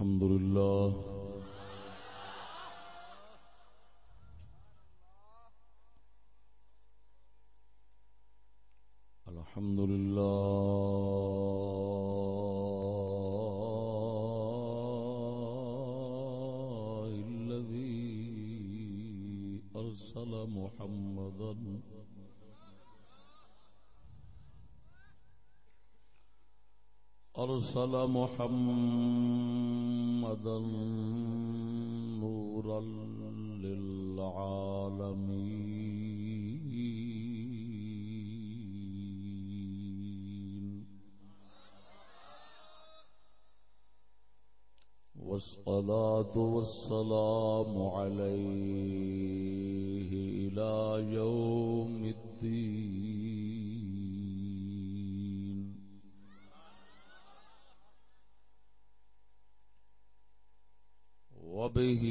الحمد لله. الحمد لله الذي أرسل محمدا أرسل محمدا نورا للعالمين. والصلاة والسلام عليه إلى يوم الدين. وبه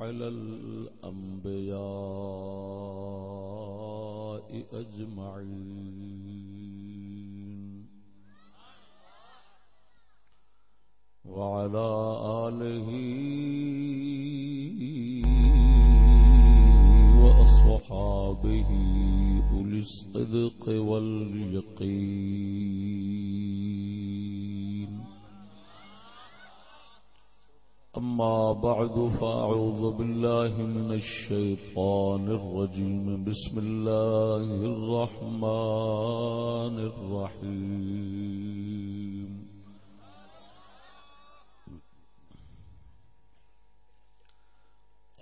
على الأنبياء أجمعين. وعلى آله وأصحابه أولي الصدق واليقين. أما بعد فأعوذ بالله من الشيطان الرجيم. بسم الله الرحمن الرحيم.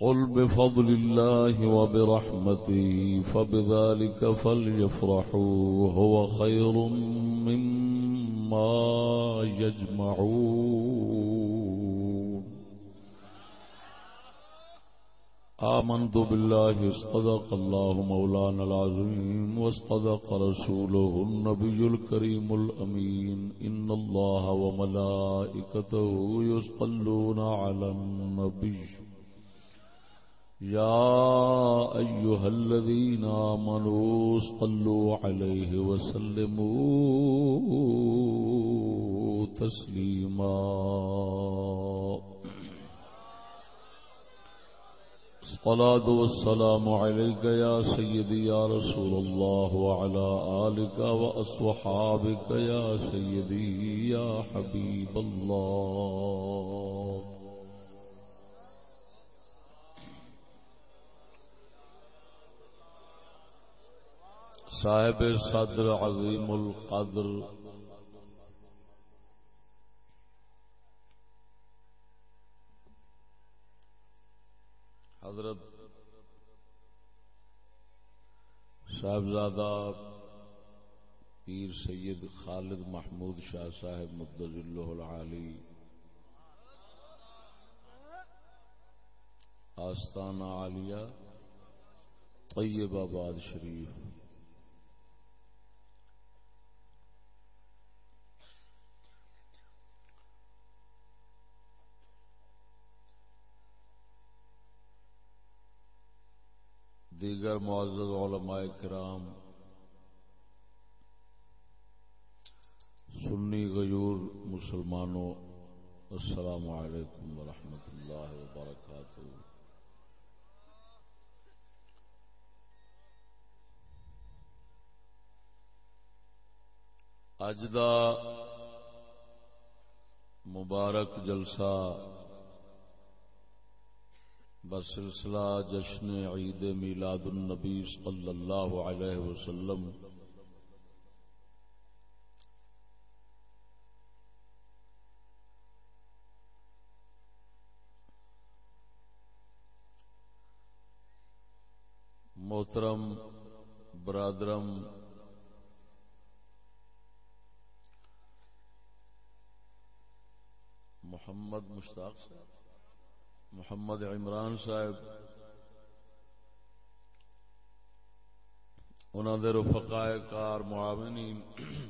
قل بفضل الله وبرحمته فبذلك فليفرحوا هو خير مما يجمعون. آمنت بالله اصطدق الله مولانا العظيم واصطدق رسوله النبي الكريم الأمين. إن الله وملائكته يصلون على النبي. يا أيها الذين آمنوا، صلوا عليه وسلموا تسليما. الصلاة والسلام عليك يا سيدي يا رسول الله وعلى آلك وأصحابك يا سيدي يا حبيب الله. صاحب صدر عظیم القدر حضرت صاحبزادہ پیر سید خالد محمود شاہ صاحب مدز اللہ العالی آستانہ عالیہ طیب آباد شریف دیگر معزز علماء کرام، سنی غیور مسلمانوں، السلام علیکم ورحمۃ اللہ وبرکاتہ۔ اج دا مبارک جلسہ بسلسلہ جشن عید میلاد النبی صلی اللہ علیہ وسلم۔ محترم برادرم محمد مشتاق صاحب۔ محمد عمران صاحب انہوں نے رفقائے کار معاونی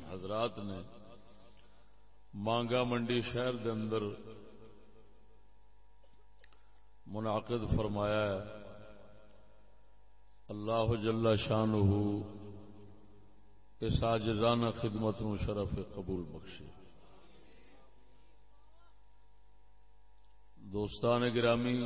حضرات نے مانگا منڈی شہر دے اندر منعقد فرمایا ہے، اللہ جل شان اس آجزانہ خدمت نو شرف قبول بخشے۔ دوستان گرامی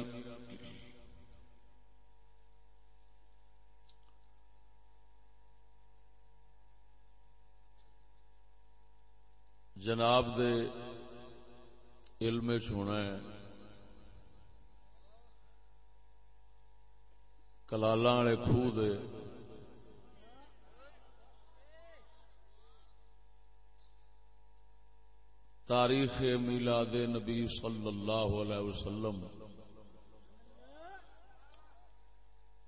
جناب دے علم چنا ہے کلالا والے خوہ دے تاریخ میلاد نبی صلی اللہ علیہ وسلم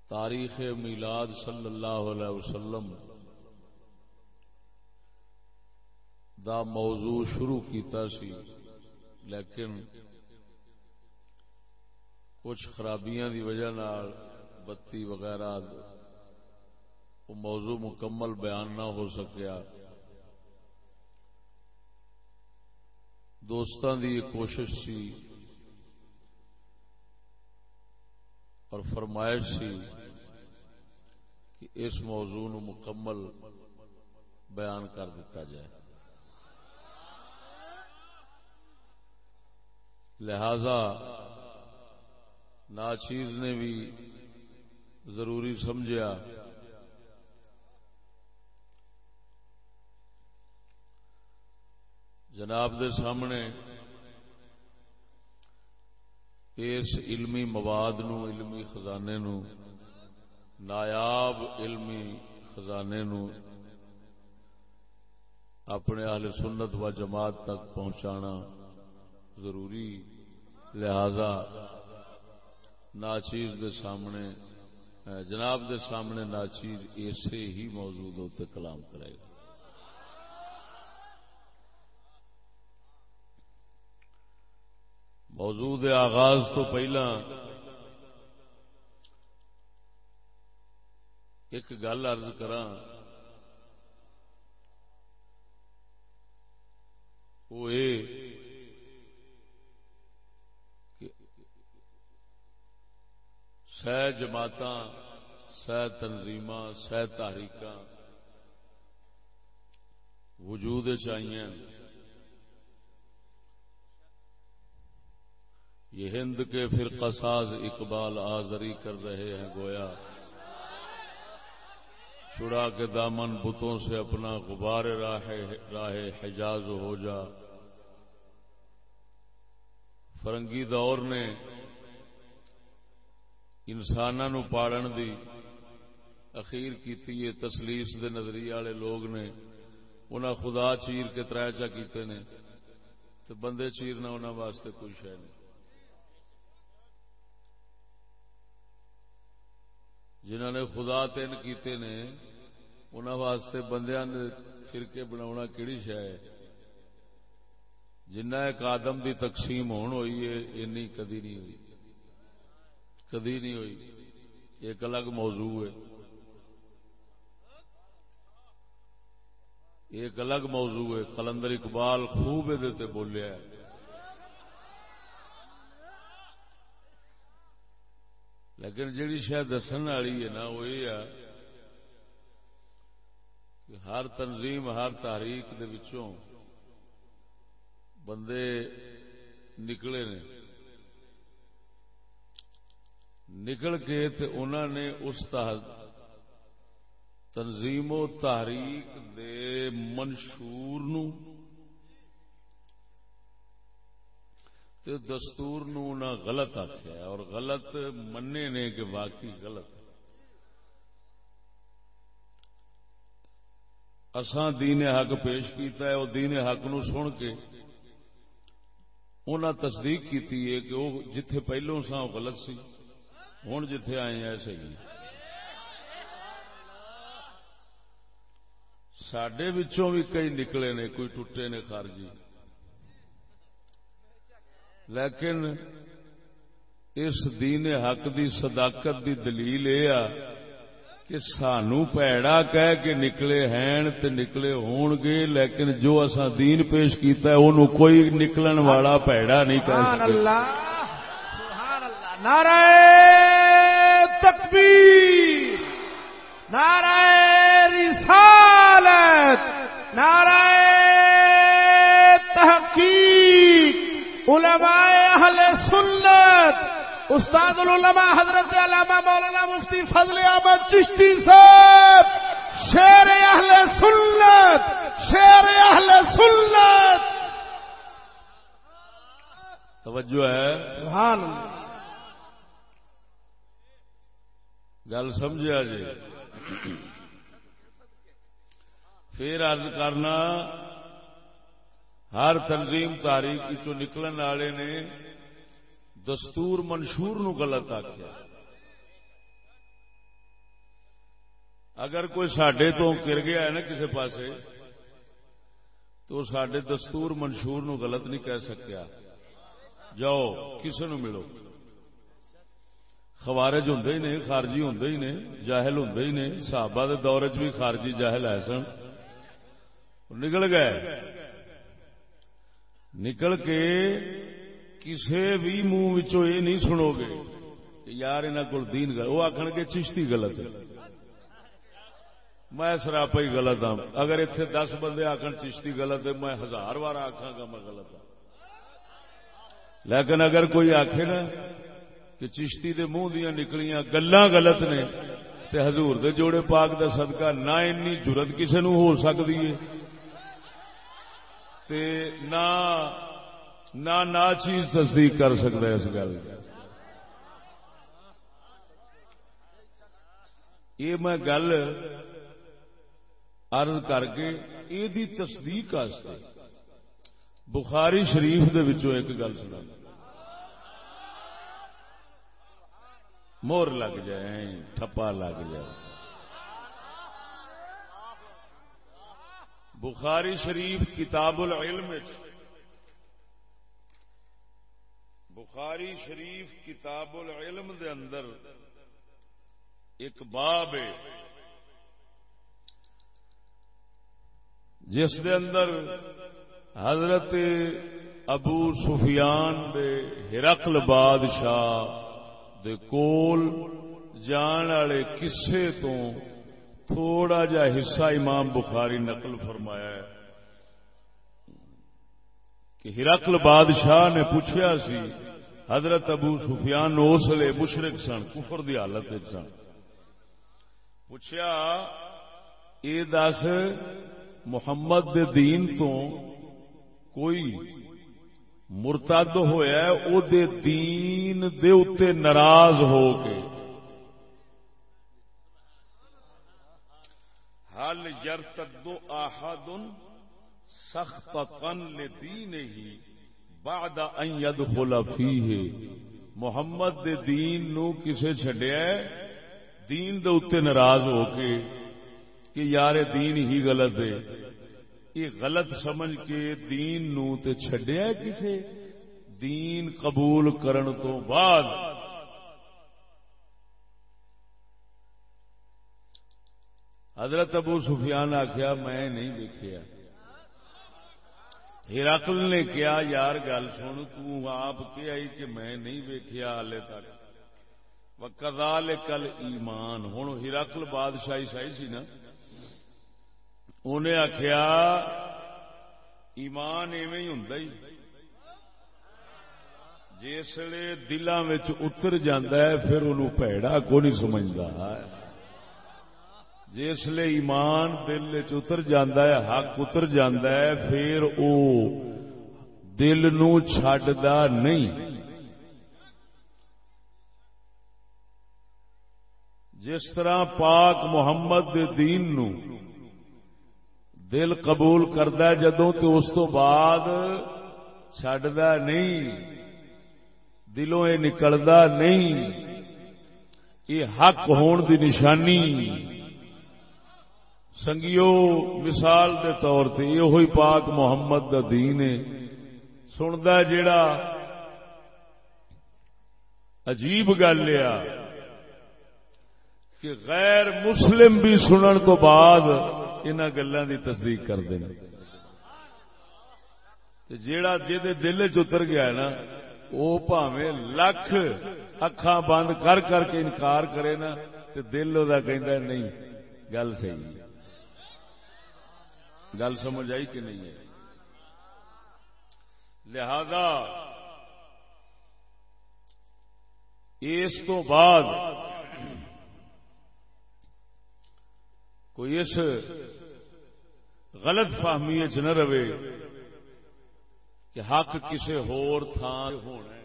تاریخ میلاد صلی اللہ علیہ وسلم دا موضوع شروع کیتا سی، لیکن کچھ خرابیاں دی وجہ نال بتی وغیرہ، وہ موضوع مکمل بیان نہ ہو سکیا۔ دوستان دی کوشش سی اور فرمائش سی کہ اس موضوع نو مکمل بیان کر دیتا جائے۔ لہذا ناچیز نے بھی ضروری سمجھا جناب دے سامنے اس علمی مواد نو، علمی خزانے نو، نایاب علمی خزانے نو اپنے اہل سنت و جماعت تک پہنچانا ضروری، لہذا ناچیز دے سامنے، جناب دے سامنے ناچیز ایسے ہی موجود ہوتے کلام کرے گا۔ موجود آغاز تو پہلا ایک گل ارض کرا وہ سہ جماعت سہ تنظیم سہ تحریک وجود چاہیے یہ ہند کے فرقہ ساز اقبال آزری کر رہے ہیں گویا۔ چھڑا کے دامن بتوں سے اپنا غبار راہ راہ حجاز ہو جا۔ فرنگی دور نے انسانوں پالن دی اخیر کی تسلیس دے نظریے والے لوگ نے۔ انہاں خدا چیر کے تر چا کیتے نے۔ تو بندے چیرنا انہوں واسطے کوئی شہ نہیں۔ جنہ نے خدا تین کیتے نے انہوں واسطے بندیاں نے فرقے بنا کہڑی شہ ہے؟ جنہ ایک آدم دی تقسیم ہون ہوئی ہے اینی کدی نہیں ہوئی۔ کدی نہیں ہوئی۔ ایک الگ موضوع ہے۔ ایک الگ موضوع ہے۔ کلندر اقبال خوب یہ بولیا لیکن جیڑی شاید دسن والی ہے نا، وہ یہ ہے کہ ہر تنظیم، ہر تاریخ وچوں بندے نکلے نے۔ نکل کے تے انہوں نے اس تنظیم و تحریک دے منشور نو تے دستور نو غلط آخیا اور غلط منے نے کہ واقعی غلط اسان دین حق پیش کیتا ہے اور دین حق نو سن کے انہاں تصدیق کیتی ہے کہ وہ جتھے پہلو سا غلط سی ہوں جتھے آئے ہیں صحیح سڈے بھی کئی نکلے نے، کوئی ٹوٹے نے، خارجی۔ لیکن اس دین حق دی صداقت دی دلیل یہ کہ سانو پیڑا کہہ کے نکلے ہیں تے نکلے ہون گے لیکن جو اسا دین پیش کیتا ہے انہوں کوئی نکلن والا پیڑا نہیں کہہ سکتے نعرہ تکبیر نعرہ رسالت نعرہ علماء اہل سنت استاد العلماء حضرت علامہ مولانا مفتی فضل احمد چشتی صاحب شیر اہل سنت شیر اہل سنت۔ توجہ ہے؟ سبحان گل سمجھا جی پھر عرض کرنا ہر تنظیم تاریخ چو نکلن والے نے دستور منشور نو غلط آخیا اگر کوئی سڈے تو گر گیا ہے نا کسی پاسے، تو سڈے دستور منشور نو غلط نہیں کہہ سکیا۔ جاؤ کسی نو ملو۔ خوارج ہوں ہی نے، خارجی ہوں ہی نے، جاہل ہوں ہی نے، صحابہ دے دور چ بھی خارجی جاہل ہے سن۔ نکل گئے۔ نکل کے کسے بھی منہ یہ نہیں سنو گے کہ یار انہوں کو دین گل وہ آخر گے چشتی غلط ہے۔ میں سراپا ہی غلط ہوں اگر اتنے دس بندے آخر چشتی غلط ہے، میں ہزار بار آخا گا میں غلط ہوں لیکن اگر کوئی آخے نا کہ چشتی دے منہ دیا نکلیاں گلا غلط نے، تے حضور دے جوڑے پاک دا صدقہ نہ اینی جرت کسے نو ہو سکتی ہے۔ تے نہ نہ نا چیز تصدیق کر سکتا ہے اس گل یہ میں گل عرض کر کے یہ تصدیق بخاری شریف دے وچوں ایک گل سنا مور لگ جائے ٹھپا لگ جائے بخاری شریف کتاب العلم بخاری شریف کتاب العلم دے اندر ایک باب ہے، جس دے اندر حضرت ابو سفیان دے ہرقل بادشاہ دے کول جان والے کسے تو تھوڑا جا حصہ امام بخاری نقل فرمایا ہے کہ ہرقل بادشاہ نے پوچھا سی، حضرت ابو سفیان اس لیے مشرق سن، کفر دی حالت سن۔ پوچھا یہ دس محمد دے دین تو کوئی مرتد ہوا او دے دین دے اتے ناراض ہو کے؟ حل یرتد احد سخت قن لدین ہی بعد ان يدخل فيه؟ محمد دے دین نو کسے چھڈیا دین دے اتے ناراض ہو کے کہ یار دین ہی غلط ہے۔ یہ غلط سمجھ کے دین نو تے چھڈیا کسے؟ دین قبول کرن تو بعد۔ حضرت ابو سفیان آخیا میں نہیں دیکھا ہرقل نے کیا یار گل سن تپ کے آئی کہ میں نہیں ویکیا ہالے تک۔ کدال کل ایمان ہوں ہرقل بادشاہی سائی سی نا۔ انہیں آخیا ایمان ایویں ہی۔ ہوں جسے دلان اتر ہے، پھر انہوں پیڑا کو نہیں سمجھتا ہے جسل ایمان دل چتر ہے، حق اتر ہے، پھر او دل نو چڈا نہیں۔ جس طرح پاک محمد دے دین نو دل قبول کرد جدو تو اس تو بعد چڈا نہیں، دلوں یہ نکلتا نہیں۔ یہ حق ہون دی نشانی۔ سنگیو، مثال دے طور سے یہ ہوئی پاک محمد دا دین ہے۔ سندا جیڑا عجیب گل لیا کہ غیر مسلم بھی سنن تو بعد ان گلوں کی تصدیق کرتے ہیں جیڑا جہد دل چتر گیا نا وہ پاوے لکھ اکھان بند کر کر کے انکار کرے نا تو دل وہ نہیں، گل صحیح گل سمجھ آئی کہ نہیں ہے؟ لہذا اس تو بعد کوئی اس غلط فہمی چ نہ رہے کہ حق کسی ہور تھان ہونا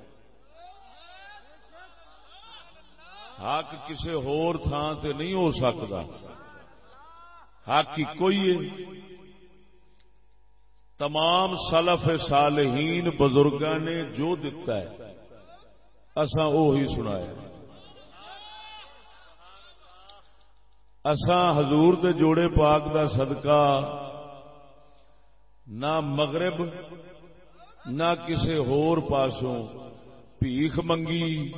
حق کسی ہور تھان تے نہیں ہو سکتا۔ حق کوئی ہے تمام سلف صالحین بزرگاں نے جو دتا ہے، اساں وہی سنایا۔ اساں حضور دے جوڑے پاک دا صدقہ، نہ مغرب، نہ کسی ہور پاسوں بھیخ منگی۔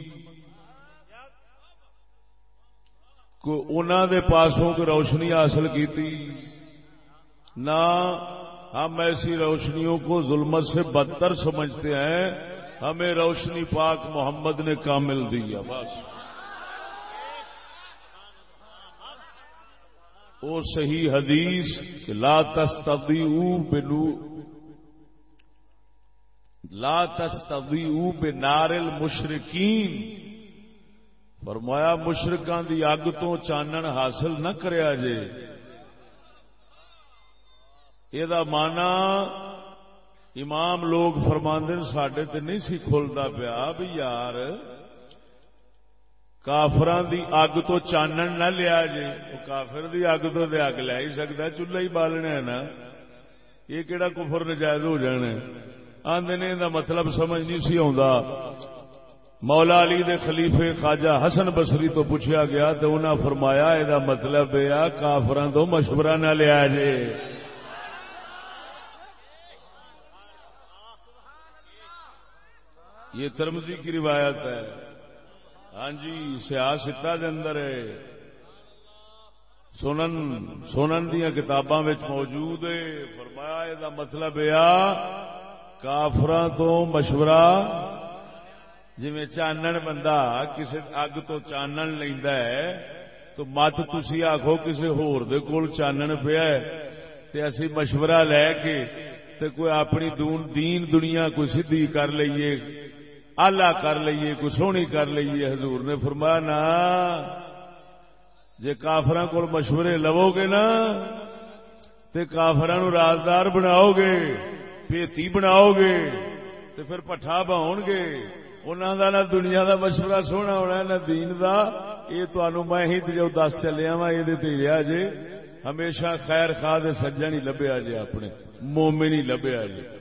دے پاسوں کو روشنی حاصل کیتی، نہ ہم ایسی روشنیوں کو ظلمت سے بدتر سمجھتے ہیں۔ ہمیں روشنی پاک محمد نے کامل دیا بس۔ وہ صحیح حدیث لا تستضیعوا بنو لا تستضیعوا بنار المشرکین۔ فرمایا مشرکان دی اگ تو چانن حاصل نہ کریا جے۔ یہ مانا امام لوگ فرماندے سڈے تے نہیں سی کھلتا پیا بھی یار کافران دی اگ تو چانن نہ لیا جے وہ کافر دی اگ تو دے اگ لے ہی سکتا چولہا ہی بالنا ہے نا یہ کہڑا کفر نجائز ہو جانا آدھے نے دا مطلب سمجھ نہیں سی مولا علی دے خلیفے خواجہ حسن بسری تو پوچھا گیا تو انہاں فرمایا یہ مطلب ہے کافران تو مشورہ نہ لیا جے یہ ترمزی کی روایت ہے۔ ہاں جی سیاستا دے اندر ہے۔ سنن سنن دیا کتاباں موجود ہے۔ فرمایا یہ مطلب یہ کافران تو مشورہ جی چانن بندہ کسی اگ تو چانن لینا ہے، تو مت تھی آخو کسی ہور دے کول چانن پیا اسی مشورہ لے کے تے کوئی اپنی دون دین دنیا کوئی سدھی کر لئیے۔ آلہ کر لئیے کوئی سونی کر لئیے حضور نے فرمایا نا جے کافر کو مشورے لو گے نا، تے کافر رازدار بناؤ گے، پیتی بناؤ گے، تے پھر پٹھا باؤ گے۔ انہوں کا نہ دنیا دا مشورہ سونا ہونا، نہ دین دا۔ یہ تمہوں میں ہی جو دس چلیا وا یہ جے۔ ہمیشہ خیر خواہ سجن ہی لبیا جے اپنے، مومن ہی لبیا جے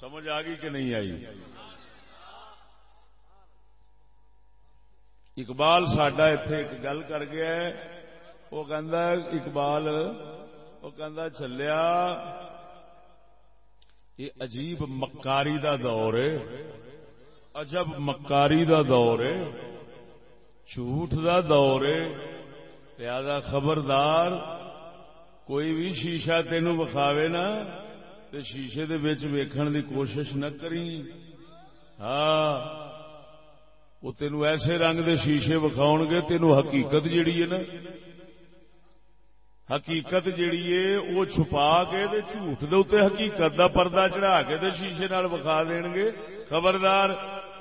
سمجھ آ گئی کہ نہیں آئی؟ اقبال سڈا اتے ایک گل کر گیا ہے۔ وہ اقبال، وہ چلیا، یہ عجیب مکاری دا دور ہے۔ عجب مکاری دا دور ہے۔ جھوٹ دا دور ہے۔ لہذا خبردار، کوئی بھی شیشہ تینوں بکھاوے نا تے شیشے دے ویچ ویکھن دی کوشش نہ کری ہاں وہ تینوں ایسے رنگ دے شیشے وکھاؤ گے تینوں حقیقت جیڑی ہے نا۔ حقیقت جیڑی ہے، وہ چھپا کے دے جھوٹ دے اتنے حقیقت دا پردہ چڑھا کے دے شیشے نال وکھا دین گے۔ خبردار،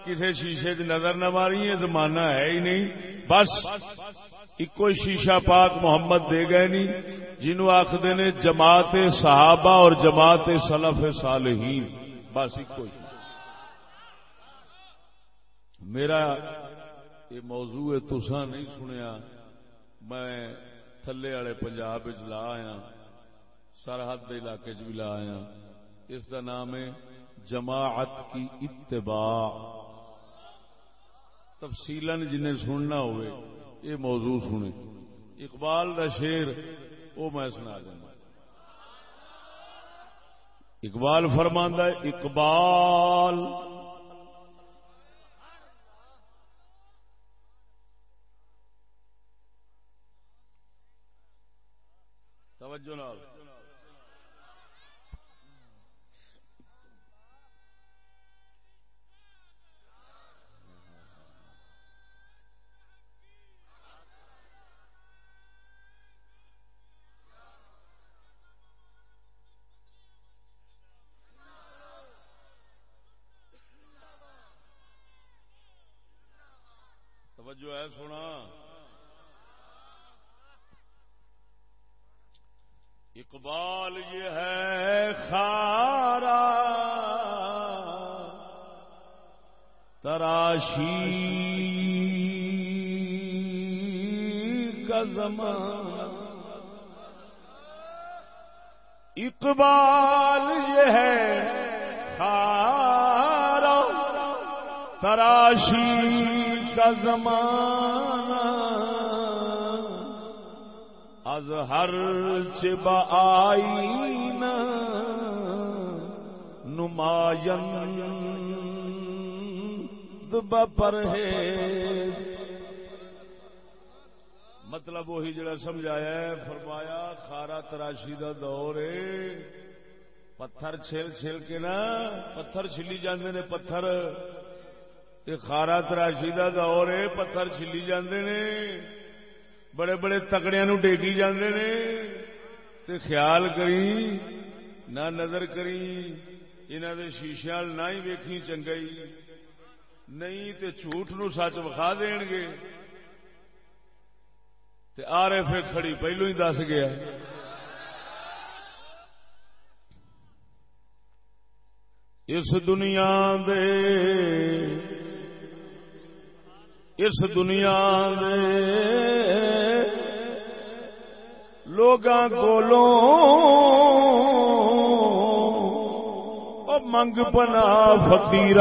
کسے شیشے چ نظر نہ ماری یہ زمانہ ہے ہی نہیں۔ بس ایک شیشہ پاک محمد دے گئے نہیں، جنہوں آخر نے جماعت صحابہ اور جماعت سلف صالحین، بس ایک میرا یہ موضوع تسا نہیں سنیا، میں تھلے والے پنجاب لا آیا، سرحد علاقے چ بھی لا آیا۔ اس کا نام ہے جماعت کی اتباع۔ تفصیل جنہیں سننا ہوئے یہ موضوع سنے اقبال دا شیر وہ میں سنا دینا۔ اقبال فرماندہ اقبال۔ توجہ نال۔ توجہ ہے سونا۔ اقبال یہ ہے خارا۔ تراشی۔ کا زمان اقبال یہ ہے خارا۔ تراشی۔ کا زمانہ از ہر چب آئین نمائن پرہیز۔ مطلب وہی جڑا سمجھایا ہے، فرمایا، خارا تراشی دا دور ہے۔ پتھر چھل چھل کے نا، پتھر چھلی جاندے نے، پتھر۔ یہ خارا تراشی دا دور ہے پتھر چھلی جاندے نے، بڑے بڑے تکڑیا نو ٹیکی جاندے نے۔ تے خیال کری، نہ نظر کری انہوں دے شیشے نہ ہی ویکھی چنگائی۔ نہیں تے جھوٹ نو سچ وکھا دین گے۔ تے آر پھر کھڑی پہلو ہی دس گیا۔ اس دنیا دے اس دنیا لوگ منگ پنا فقیر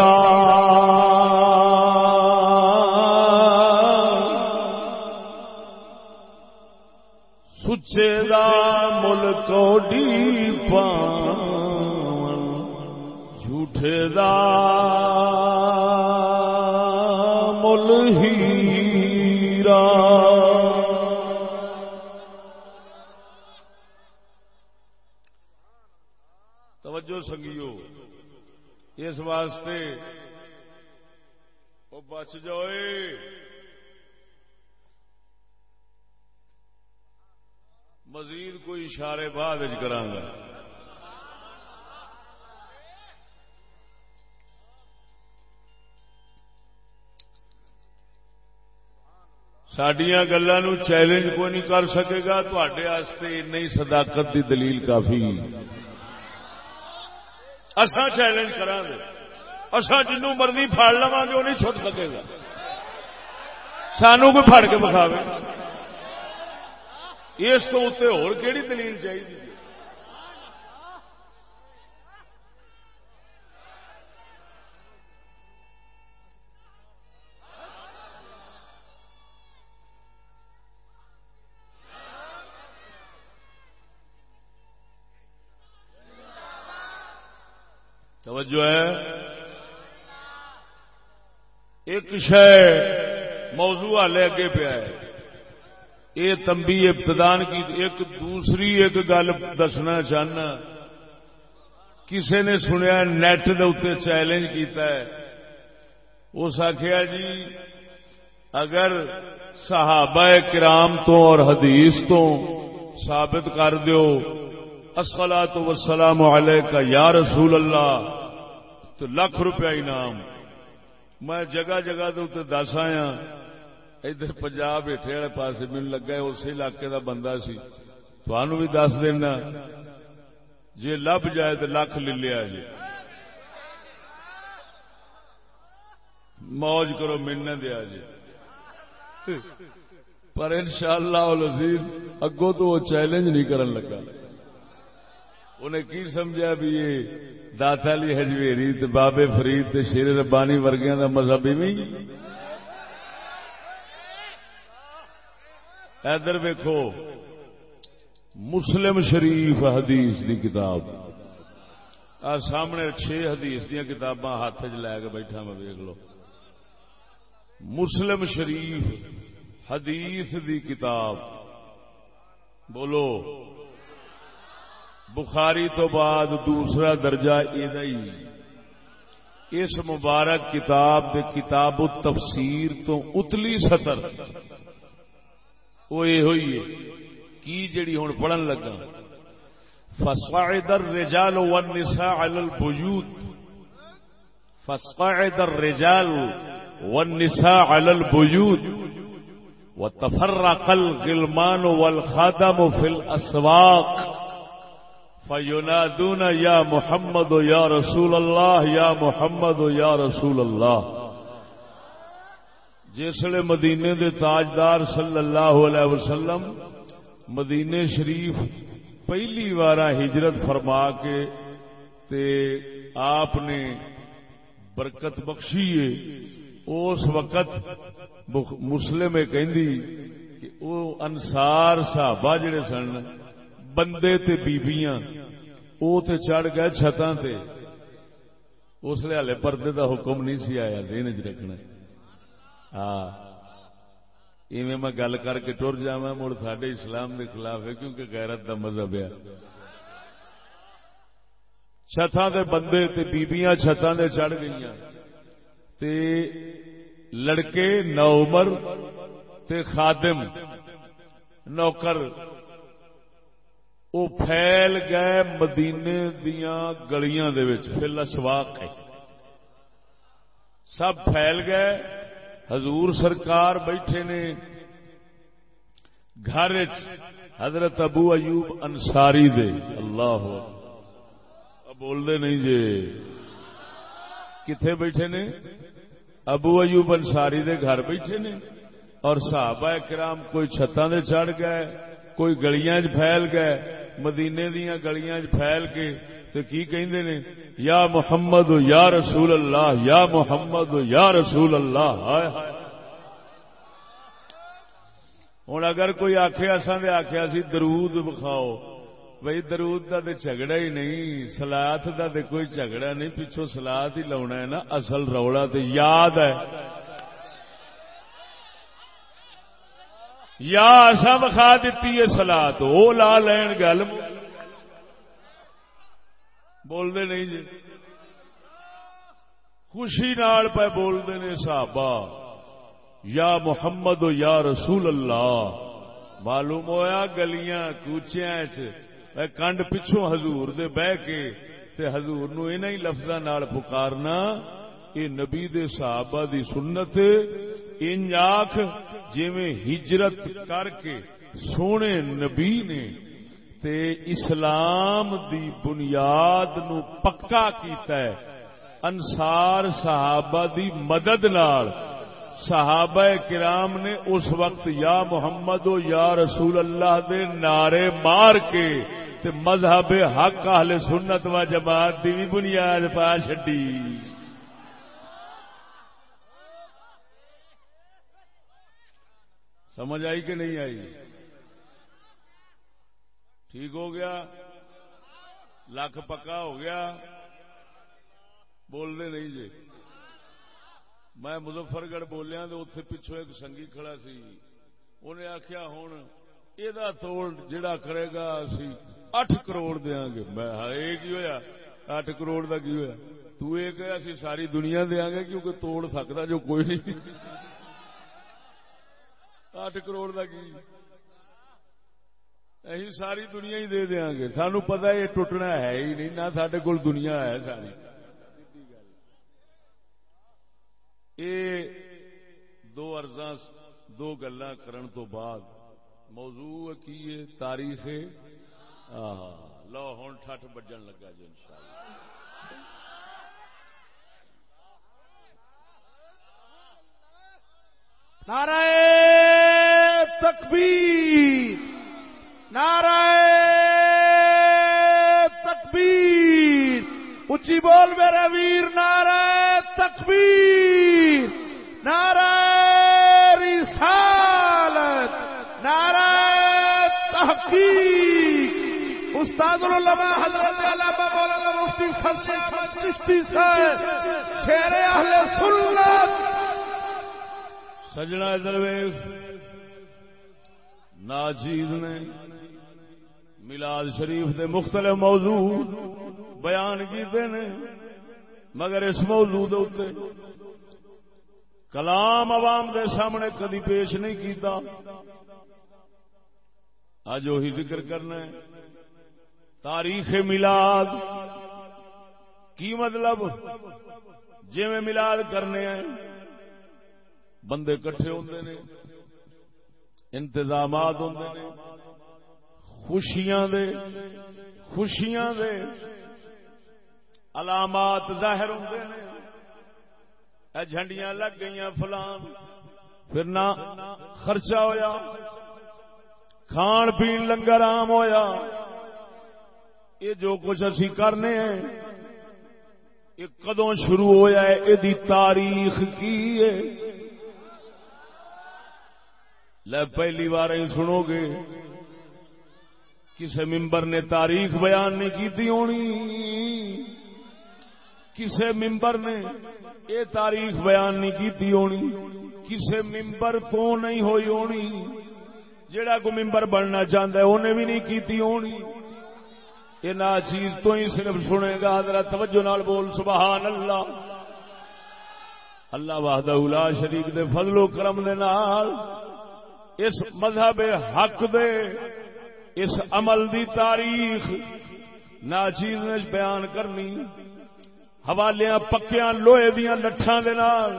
سچے دا ملک ڈی پان جھوٹے دا توجہ سنگیو اس واسطے وہ بچ جائے مزید کوئی اشارے بعد کرا سڈیا گلوں چیلنج کوئی نہیں کر سکے گا تھے نئی صداقت دی دلیل کافی۔ اصا چیلنج کرا گے۔ اصا جنوں مرضی پڑ لوا گے وہ نہیں چھٹ سکے گا۔ سانو کوئی فاڑ کے بکھاوے۔ اس تو اتنے ہوڑی دلیل چاہیے توجہ ہے۔ ایک شہ موضوع لے اگے پیا ہے۔ یہ تمبی ابتدان کی ایک دوسری ایک گل دسنا چاہنا۔ کسی نے سنیا نیٹ دے اتنے چیلنج کیتا ہے۔ اس آخیا جی اگر صحابہ کرام تو اور حدیث تو ثابت کر دیو اصلا تو وسلام علیہ کا یا رسول اللہ تو لاکھ روپیہ انعام۔ میں جگہ جگہ اتنے دس آیا۔ ادھر پنجاب ہٹے والے پاس مین لگا اسی علاقے کا بندہ سی۔ بھی دس دینا۔ جی لب جائے تو لکھ لے لیا جی موج کرو ملنے دیا جی پر ان شاء اللہ اگوں تو وہ چیلنج نہیں کرن لگا۔ انہیں کی سمجھا بھی یہ؟ داتا علی ہجویری بابے فرید شیر ربانی ورگیا کا مذہب ادھر ویکو مسلم شریف حدیث دی کتاب۔ آ سامنے چھ حدیث دیا کتاباں ہاتھ چ لے کے بیٹھا میں ویک لو۔ مسلم شریف حدیث دی کتاب۔ بولو بخاری تو بعد دوسرا درجہ یہ اس مبارک کتاب دے کتاب التفسیر تو اتلی سطر۔ وہ یہ ہوئی ہے۔ کی جڑی ہوں پڑھن لگا۔ فصاعد الرجال والنساء على البيوت۔ فصاعد الرجال والنساء على البيوت۔ وتفرق الغلمان والخادم في الأسواق۔ فينادون يا محمد يا رسول الله، يا محمد يا رسول الله۔ جسے مدینے دے تاجدار صلی اللہ علیہ وسلم مدینے شریف پہلی بار ہجرت فرما کے تے آپ نے برکت بخشی ہے، اس وقت مسلم کہ وہ انسار صحابہ جڑے سن، بندے تے بیبیاں او تے چڑھ گئے چھتاں تے۔ اس لیے ہلے پردے دا حکم نہیں سی آیا، دین چ رکھنا ہاں۔ ایویں میں گل کر کے ٹر جا مڑ سڈے اسلام کے خلاف ہے، کیونکہ غیرت دا مذہب ہے۔ چھتاں دے بندے تے بیبیاں چھتاں دے چڑھ گئی تے لڑکے نو عمر تے خادم، نوکر وہ پھیل گئے مدینے دیاں گلیاں دے وچ۔ لسواق ہے۔ سب پھیل گئے۔ حضور سرکار بیٹھے نے۔ گھر حضرت ابو ایوب انصاری دے۔ اللہ بول دے نہیں جے۔ کتنے بیٹھے نے؟ ابو ایوب انصاری دے گھر بیٹھے نے۔ اور صحابہ کرام کوئی چھتاں دے چڑھ گئے۔ کوئی گلیاں پھیل گئے، مدینے دیاں گلیاں پھیل کے تو کی کہندے نے؟ یا محمد، یا رسول اللہ، یا محمد، یا رسول اللہ، ہائے ہائے ہوں اگر کوئی آخیا اصل آخیا سی درود بخاؤ بھائی درود کا تو جھگڑا ہی نہیں سلاد کا تو کوئی جھگڑا نہیں پچھو سلاد ہی لاؤنا ہے نا، اصل رولا تو یاد ہے۔ یا اصا بخا دیتی ہے سلاد وہ لا لین گل۔ بولتے نہیں جی۔ خوشی نال پہ بولتے نے صحابہ، یا محمد و یا رسول اللہ۔ معلوم ہویا گلیاں کوچیاں کنڈ پچھوں حضور دے بہ کے تے حضور نو انہی لفظاں نال پکارنا، اے نبی دے صحابہ دی سنت ان آخ جویں ہجرت کر کے سونے نبی نے تے اسلام دی بنیاد نو پکا کیتا ہے۔ انصار صحابہ دی مدد نال صحابہ کرام نے اس وقت یا محمد و یا رسول اللہ دے نعرے مار کے تے مذہب حق اہل سنت و جماعت دی بھی بنیاد پا چڈی سمجھ آئی کہ نہیں آئی؟ ٹھیک ہو گیا؟ لکھ پکا ہو گیا؟ بولنے نہیں جی میں مظفر گڑھ بولیا تو اتنے پچھو ایک سنگی کھڑا سی۔ انہیں آخیا ہوں یہ توڑ جڑا کرے گا اسی اٹھ کروڑ دیا گے۔ میں ہاں، یہ کی ہوا اٹھ کروڑ کا کی ہوا تو یہ کہ اسی ساری دنیا دیا گے کیونکہ توڑ سکتا جو کوئی نہیں۔ اٹھ کروڑ کا کی؟ اہی ساری دنیا ہی دے دیا گے۔ سانو پتا یہ ٹوٹنا ہے ہی نہیں، نہ سڈے کول دنیا ہے ساری۔ یہ دو ارزاں دو گلا کرن تو بعد موضوع کی تاریخ لو ہوں ٹھٹ بجن لگا جی ان شاء اللہ نعرہ تکبیر نعرہ تکبیر۔ اچھی بول میرے ویر، نعرہ تکبیر۔ نعرہ رسالت، نعرہ تحقیق۔ استاد العلماء حضرت علامہ مولانا مفتی فضل چشتی صاحب شیر اہل سنت۔ سجنا درویش ناچیز نے ملاد شریف دے مختلف موضوع بیان کیتے نے، مگر اس موضوع دے کلام عوام دے سامنے کدی پیش نہیں کیتا۔ اج وہی ذکر کرنا ہے۔ تاریخ ملاد کی مطلب؟ جی میں ملاد کرنے ہیں بندے کٹھے ہوندے نے، انتظامات ہوندے نے، خوشیاں دے خوشیاں دے، علامات ظاہر ہوندے نے، اے جھنڈیاں لگ گئی فلان، پھر نہ خرچہ ہویا، کھان پین لنگر عام ہویا، یہ جو کچھ اسی کرنے ہیں، یہ کدوں شروع ہویا ہے یہ تاریخ کی ہے؟ لے پہلی بار ہی سنو گے۔ کسی ممبر نے تاریخ بیان نہیں کی ہونی۔ کسی ممبر نے یہ تاریخ بیان نہیں کی ہونی۔ کسی ممبر تو نہیں ہوئی ہونی۔ جڑا کو ممبر بننا چاہتا ہے انہیں بھی نہیں کی ہونی۔ یہ نہ چیز تو ہی صرف سنے گا۔ ذرا توجہ نال بول، سبحان اللہ۔ اللہ وحدہ اولا شریف دے فضل و کرم دے نال۔ اس مذہب حق دے، اس عمل دی تاریخ ناچیز نے بیان کرنی۔ حوالیاں پکیاں لوہے دیا لٹھاں دے نال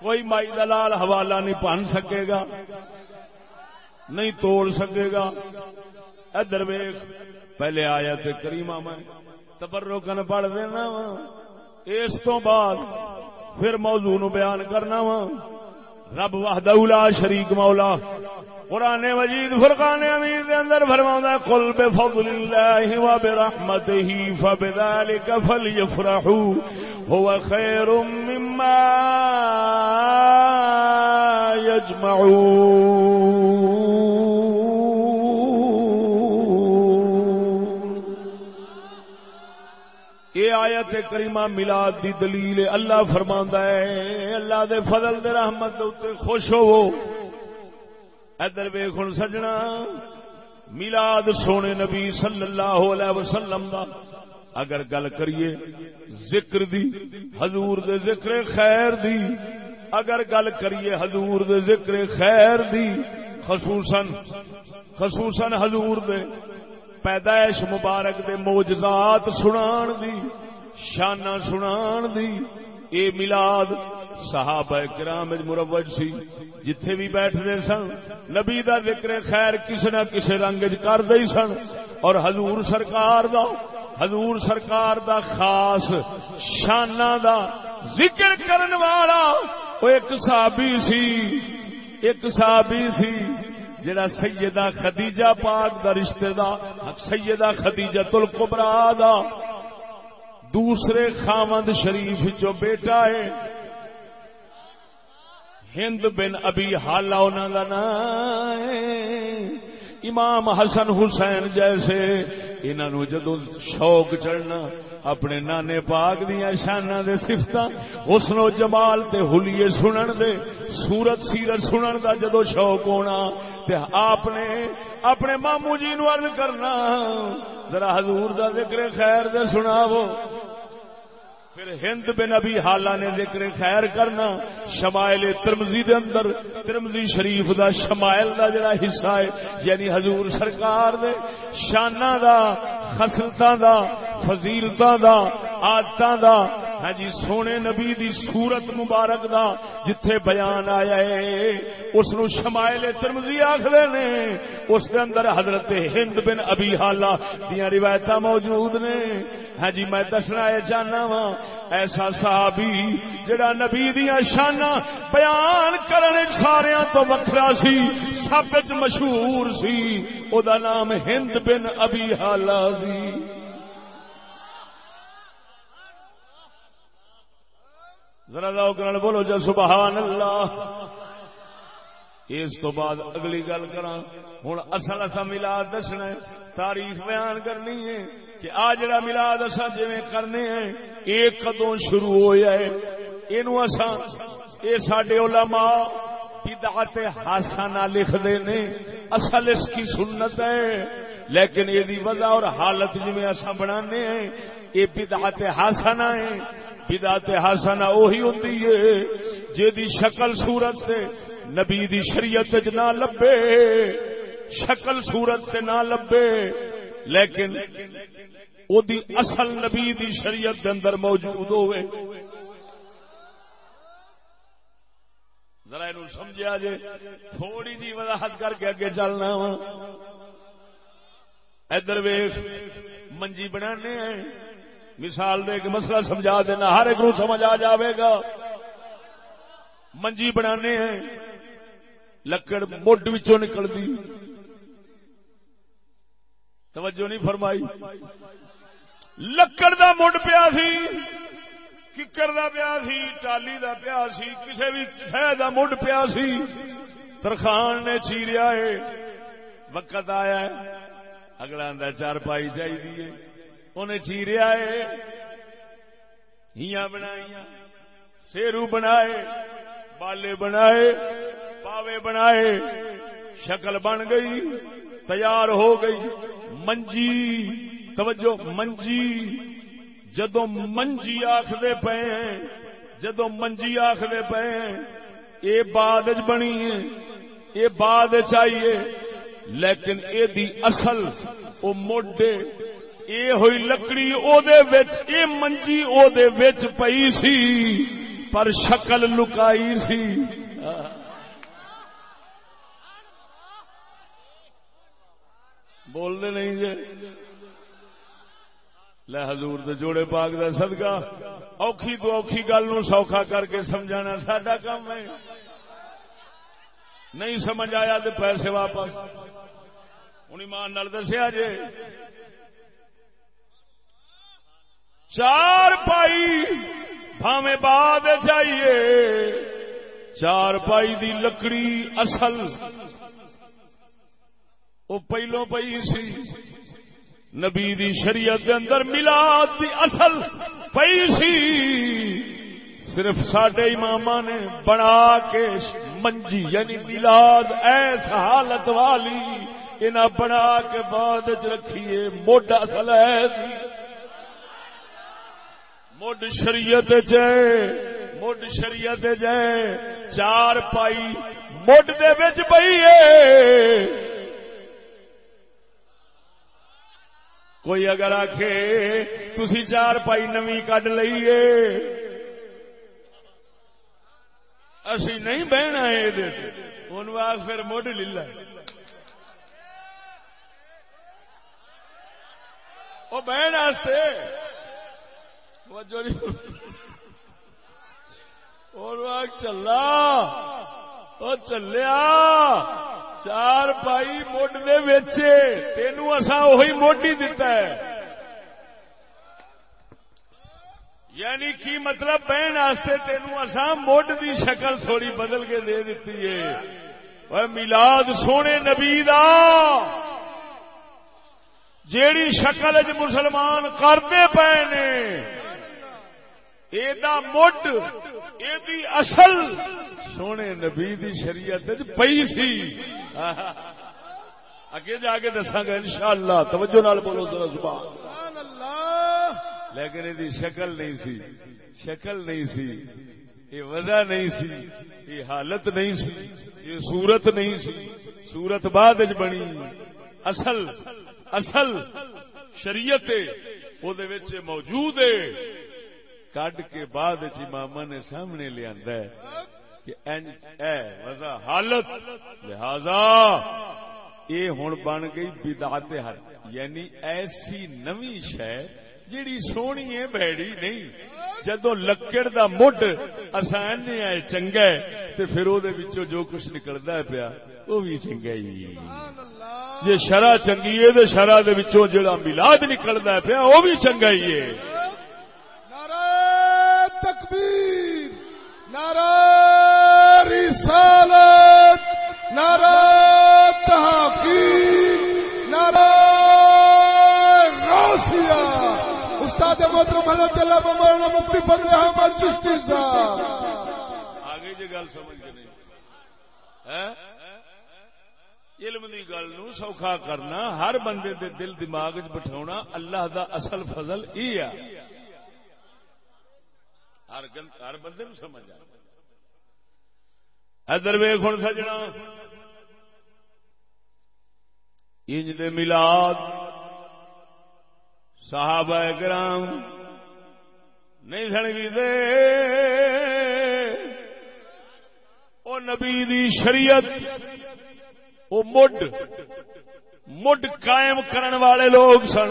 کوئی مائی دلال حوالہ نہیں پہن سکے گا، نہیں توڑ سکے گا۔ ادھر ویخ پہلے آیا تے کریمہ میں تبرکن پڑھ دینا وا۔ اس تو بعد پھر موضوع نو بیان کرنا وا۔ رب وحدہ اولا شریک مولا، قرآن مجید فرقان امید دے اندر فرماؤں قل بفضل اللہ و برحمته فبذالک فلیفرحو هو خیر مما یجمعون. آیت کریمہ میلاد دی دلیل اللہ فرما ہے، اللہ دے فضل دے رحمت دے خوش ہو ادھر ویخ سجنا میلاد سونے نبی صلی اللہ علیہ وسلم دا۔ اگر گل کریے، ذکر دی، حضور دے ذکر خیر دی۔ اگر گل کریے، حضور دے ذکر خیر دی۔ خصوصاً خصوصاً حضور دے پیدائش مبارک دے موجزات سنان دی۔ شانہ سنان دی اے ملاد صحابہ کرام مروج سی، جتھے بھی بیٹھتے سن، نبی دا ذکر خیر کسی نہ کسی رنگ کر دے سن۔ اور حضور سرکار دا، حضور سرکار دا خاص شانہ دا ذکر کرن والا وہ ایک صحابی سی، ایک صحابی سی جڑا سیدہ خدیجہ پاک دا رشتے دا سیدہ خدیجہ تل دا۔ دوسرے خامد شریف جو بیٹا ہے، ہند بن ابھی حالا انہوں کا نام امام حسن حسین جیسے انہوں جدو شوق چڑھنا، اپنے نانے پاک دیا شانہ دے سفت حسن و جمال تے حلیے سنن دے، سورت سیرت سنن دا جدو شوق ہونا، تے آپ نے اپنے مامو جی نو عرض کرنا۔ ذرا حضور دا ذکر خیر دے سناو۔ پھر ہند بن ابھی حالا نے ذکر خیر کرنا، شمائل ترمزی دے اندر۔ ترمزی شریف دا شمائل دا جڑا حصہ ہے یعنی حضور سرکار دے شانہ دا خسلتا دا فضیلتا دا آدتا دا ہاں جی سونے نبی دی صورت مبارک دا جتھے بیان آیا ہے، اس نو شمائل ترمزی آخر نے، اس دے اندر حضرت ہند بن ابھی حالہ دیا روایت موجود نے۔ ہاں جی میں دسنا یہ چاہنا وا، ایسا صحابی جڑا نبی دیا شانہ بیان کرنے سارے تو وکھرا سی، سب وچ مشہور سی، او دا نام ہند بن ابھی حالہ سی۔ ذرا ذوق بولو جا، سبحان اللہ۔ اس تو بعد اگلی گل کرا ہوں اصل اصا ملاد دسنا ہے، تاریخ بیان کرنی ہے کہ آ جڑا ملاد اصا جی کرنے ہیں یہ کدو شروع ہوا ہے؟ یہ اصا یہ سڈے علماء بدعت ہاسانہ لکھتے نے۔ اصل اس کی سنت ہے۔ لیکن یہ وجہ اور حالت جی اصا بنانے ہیں یہ بدعت ہاسانہ ہے۔ بدعت حسنہ اوہی ہوندی ہے شکل صورت تے نبی دی شریعت وچ نہ لبے، شکل صورت تے نہ لبے، لیکن او دی اصل نبی دی شریعت دے اندر موجود ہوئے۔ ذرا یہ سمجھا جے، تھوڑی جی وضاحت کر کے اگے چلنا وا۔ ادھر ویخ منجی بنانے ہیں۔ مثال دے کے مسئلہ سمجھا دینا، ہر ایک نو سمجھ آ جاوے گا۔ منجی بنانے ہیں، لکڑ مڈ نکل دی۔ توجہ نہیں فرمائی۔ لکڑ دا مڈ پیا سی ککر دا پیا سی، ٹالی دا پیا سی کسی بھی شہ دا مڈ پیا سی۔ ترخان نے چیریا ہے، وقت آیا ہے، اگلا اندر چار پائی چاہیے انہیں چیریا ہے ہیاں بنائی سیرو بنائے، بالے بنائے، پاوے بنائے، شکل بن گئی، تیار ہو گئی، منجی، توجہ، منجی، جدو منجی آخر پے جدو منجی آخر پے یہ بعد بنی ہے یہ بعد چاہیے لیکن اے دی اصل، او موڈے اے ہوئی لکڑی او دے وچ، اے منجی او دے وچ پئی سی، پر شکل لکائی سی۔ بولنے نہیں جے۔ لے حضور دے جوڑے پاک دا صدقہ۔ اوکھی تو اوکھی گل نو سوکھا کر کے سمجھانا ساڈا کام ہے۔ نہیں سمجھ آیا تو پیسے واپس۔ ہوں ایمان نال دسیا جے۔ چار پائی بھاوے بعد چاہیے چار پائی دی لکڑی اصل۔ وہ پہلو پئی سی۔ نبی دی شریعت دے اندر ملاد دی اصل پئی سی۔ صرف سڈے امام نے بنا کے منجی یعنی ملاد ایس حالت والی انہیں بنا کے بعد چ رکھیے، موڈ اصل ہے۔ مڈ شریعت جائے مڈ شریعت جائے چار پائی مڈ دے بچ پئی ہے کوئی اگر آخ تھی چار پائی نمی کڈ لئیے اسی نہیں بہنا یہ پھر مڈ لیلا وہ بہن واسطے اور چلا۔ چلیا۔ چار پائی مڈ دے ویچے۔ تینوں اصا وہی موڈ ہی دتا ہے۔ یعنی کی مطلب بہن واسطے تینوں اصا مڈ دی شکل تھوڑی بدل کے دے دیتی ہے۔ میلاد سونے نبی دا۔ جیڑی شکل چ مسلمان کرتے پے نے۔ مڈ یہ اصل سونے نبی دی شریعت پئی سی۔ اگے جا کے دساگا ان شاء اللہ توجہ نال بولو ذرا زبان۔ لیکن یہ شکل نہیں سی۔ شکل نہیں سی۔ یہ وجہ نہیں سی۔ یہ حالت نہیں سی۔ یہ صورت نہیں سی۔ صورت بعد بنی۔ اصل اصل شریعت موجود ہے۔ کڈ کے بعد امام نے سامنے لیا کہ وضع حالت لہذا یہ ہوں بن گئی بدعت حد یعنی ایسی نوی شہ جیڑی سونی ہے بھڑی نہیں۔ جدو لکڑ دا مڈ آسان ہے چنگا تو پھر وہ جو کچھ نکلتا ہے پیا وہ بھی چنگا ہی۔ جی شرح چنگی ہے تو شرح جڑا ملاد نکلتا ہے پیا وہ بھی چنگا ہی ہے تکبیر نعرہ رسالت، نعرہ تحقیق، نعرہ غوثیہ۔ استاد محترم حضرت اللہ مولانا مفتی فضل احمد چشتی صاحب۔ آگے جی گل سمجھ کے نہیں۔ ہاں؟ علم دی گل نو سوکھا کرنا، ہر بندے دے دل دماغ بٹھاؤنا اللہ دا اصل فضل ای ہے۔ ہر بندے نو سمجھ آ ادر ویخ ہوں سجنا۔ انج دے ملاد صحابہ کرام نہیں سن گی وہ نبی دی شریعت وہ مڈ مڈ قائم کرن والے لوگ سن۔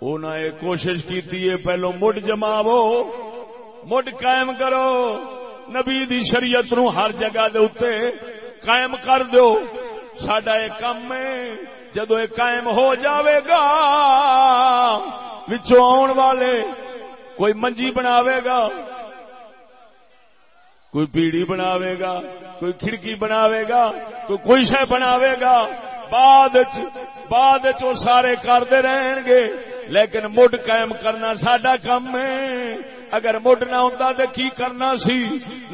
انہیں کوشش کی پہلو مڈ جماو۔ مڈ قائم کرو۔ نبی دی شریعت نو ہر جگہ دے اتے قائم کر دو سڈا یہ کام ہے۔ جدو یہ قائم ہو جاوے گا بچوں آن والے کوئی منجی بناوے گا، کوئی پیڑی بناوے گا، کوئی کھڑکی بناوے گا، کوئی کوئی شہ بناوے گا۔ بعد بعد سارے کرتے رہن گے۔ لیکن مڈ قائم کرنا سڈا کم ہے۔ اگر مڈ نہ ہوتا تو کی کرنا سی؟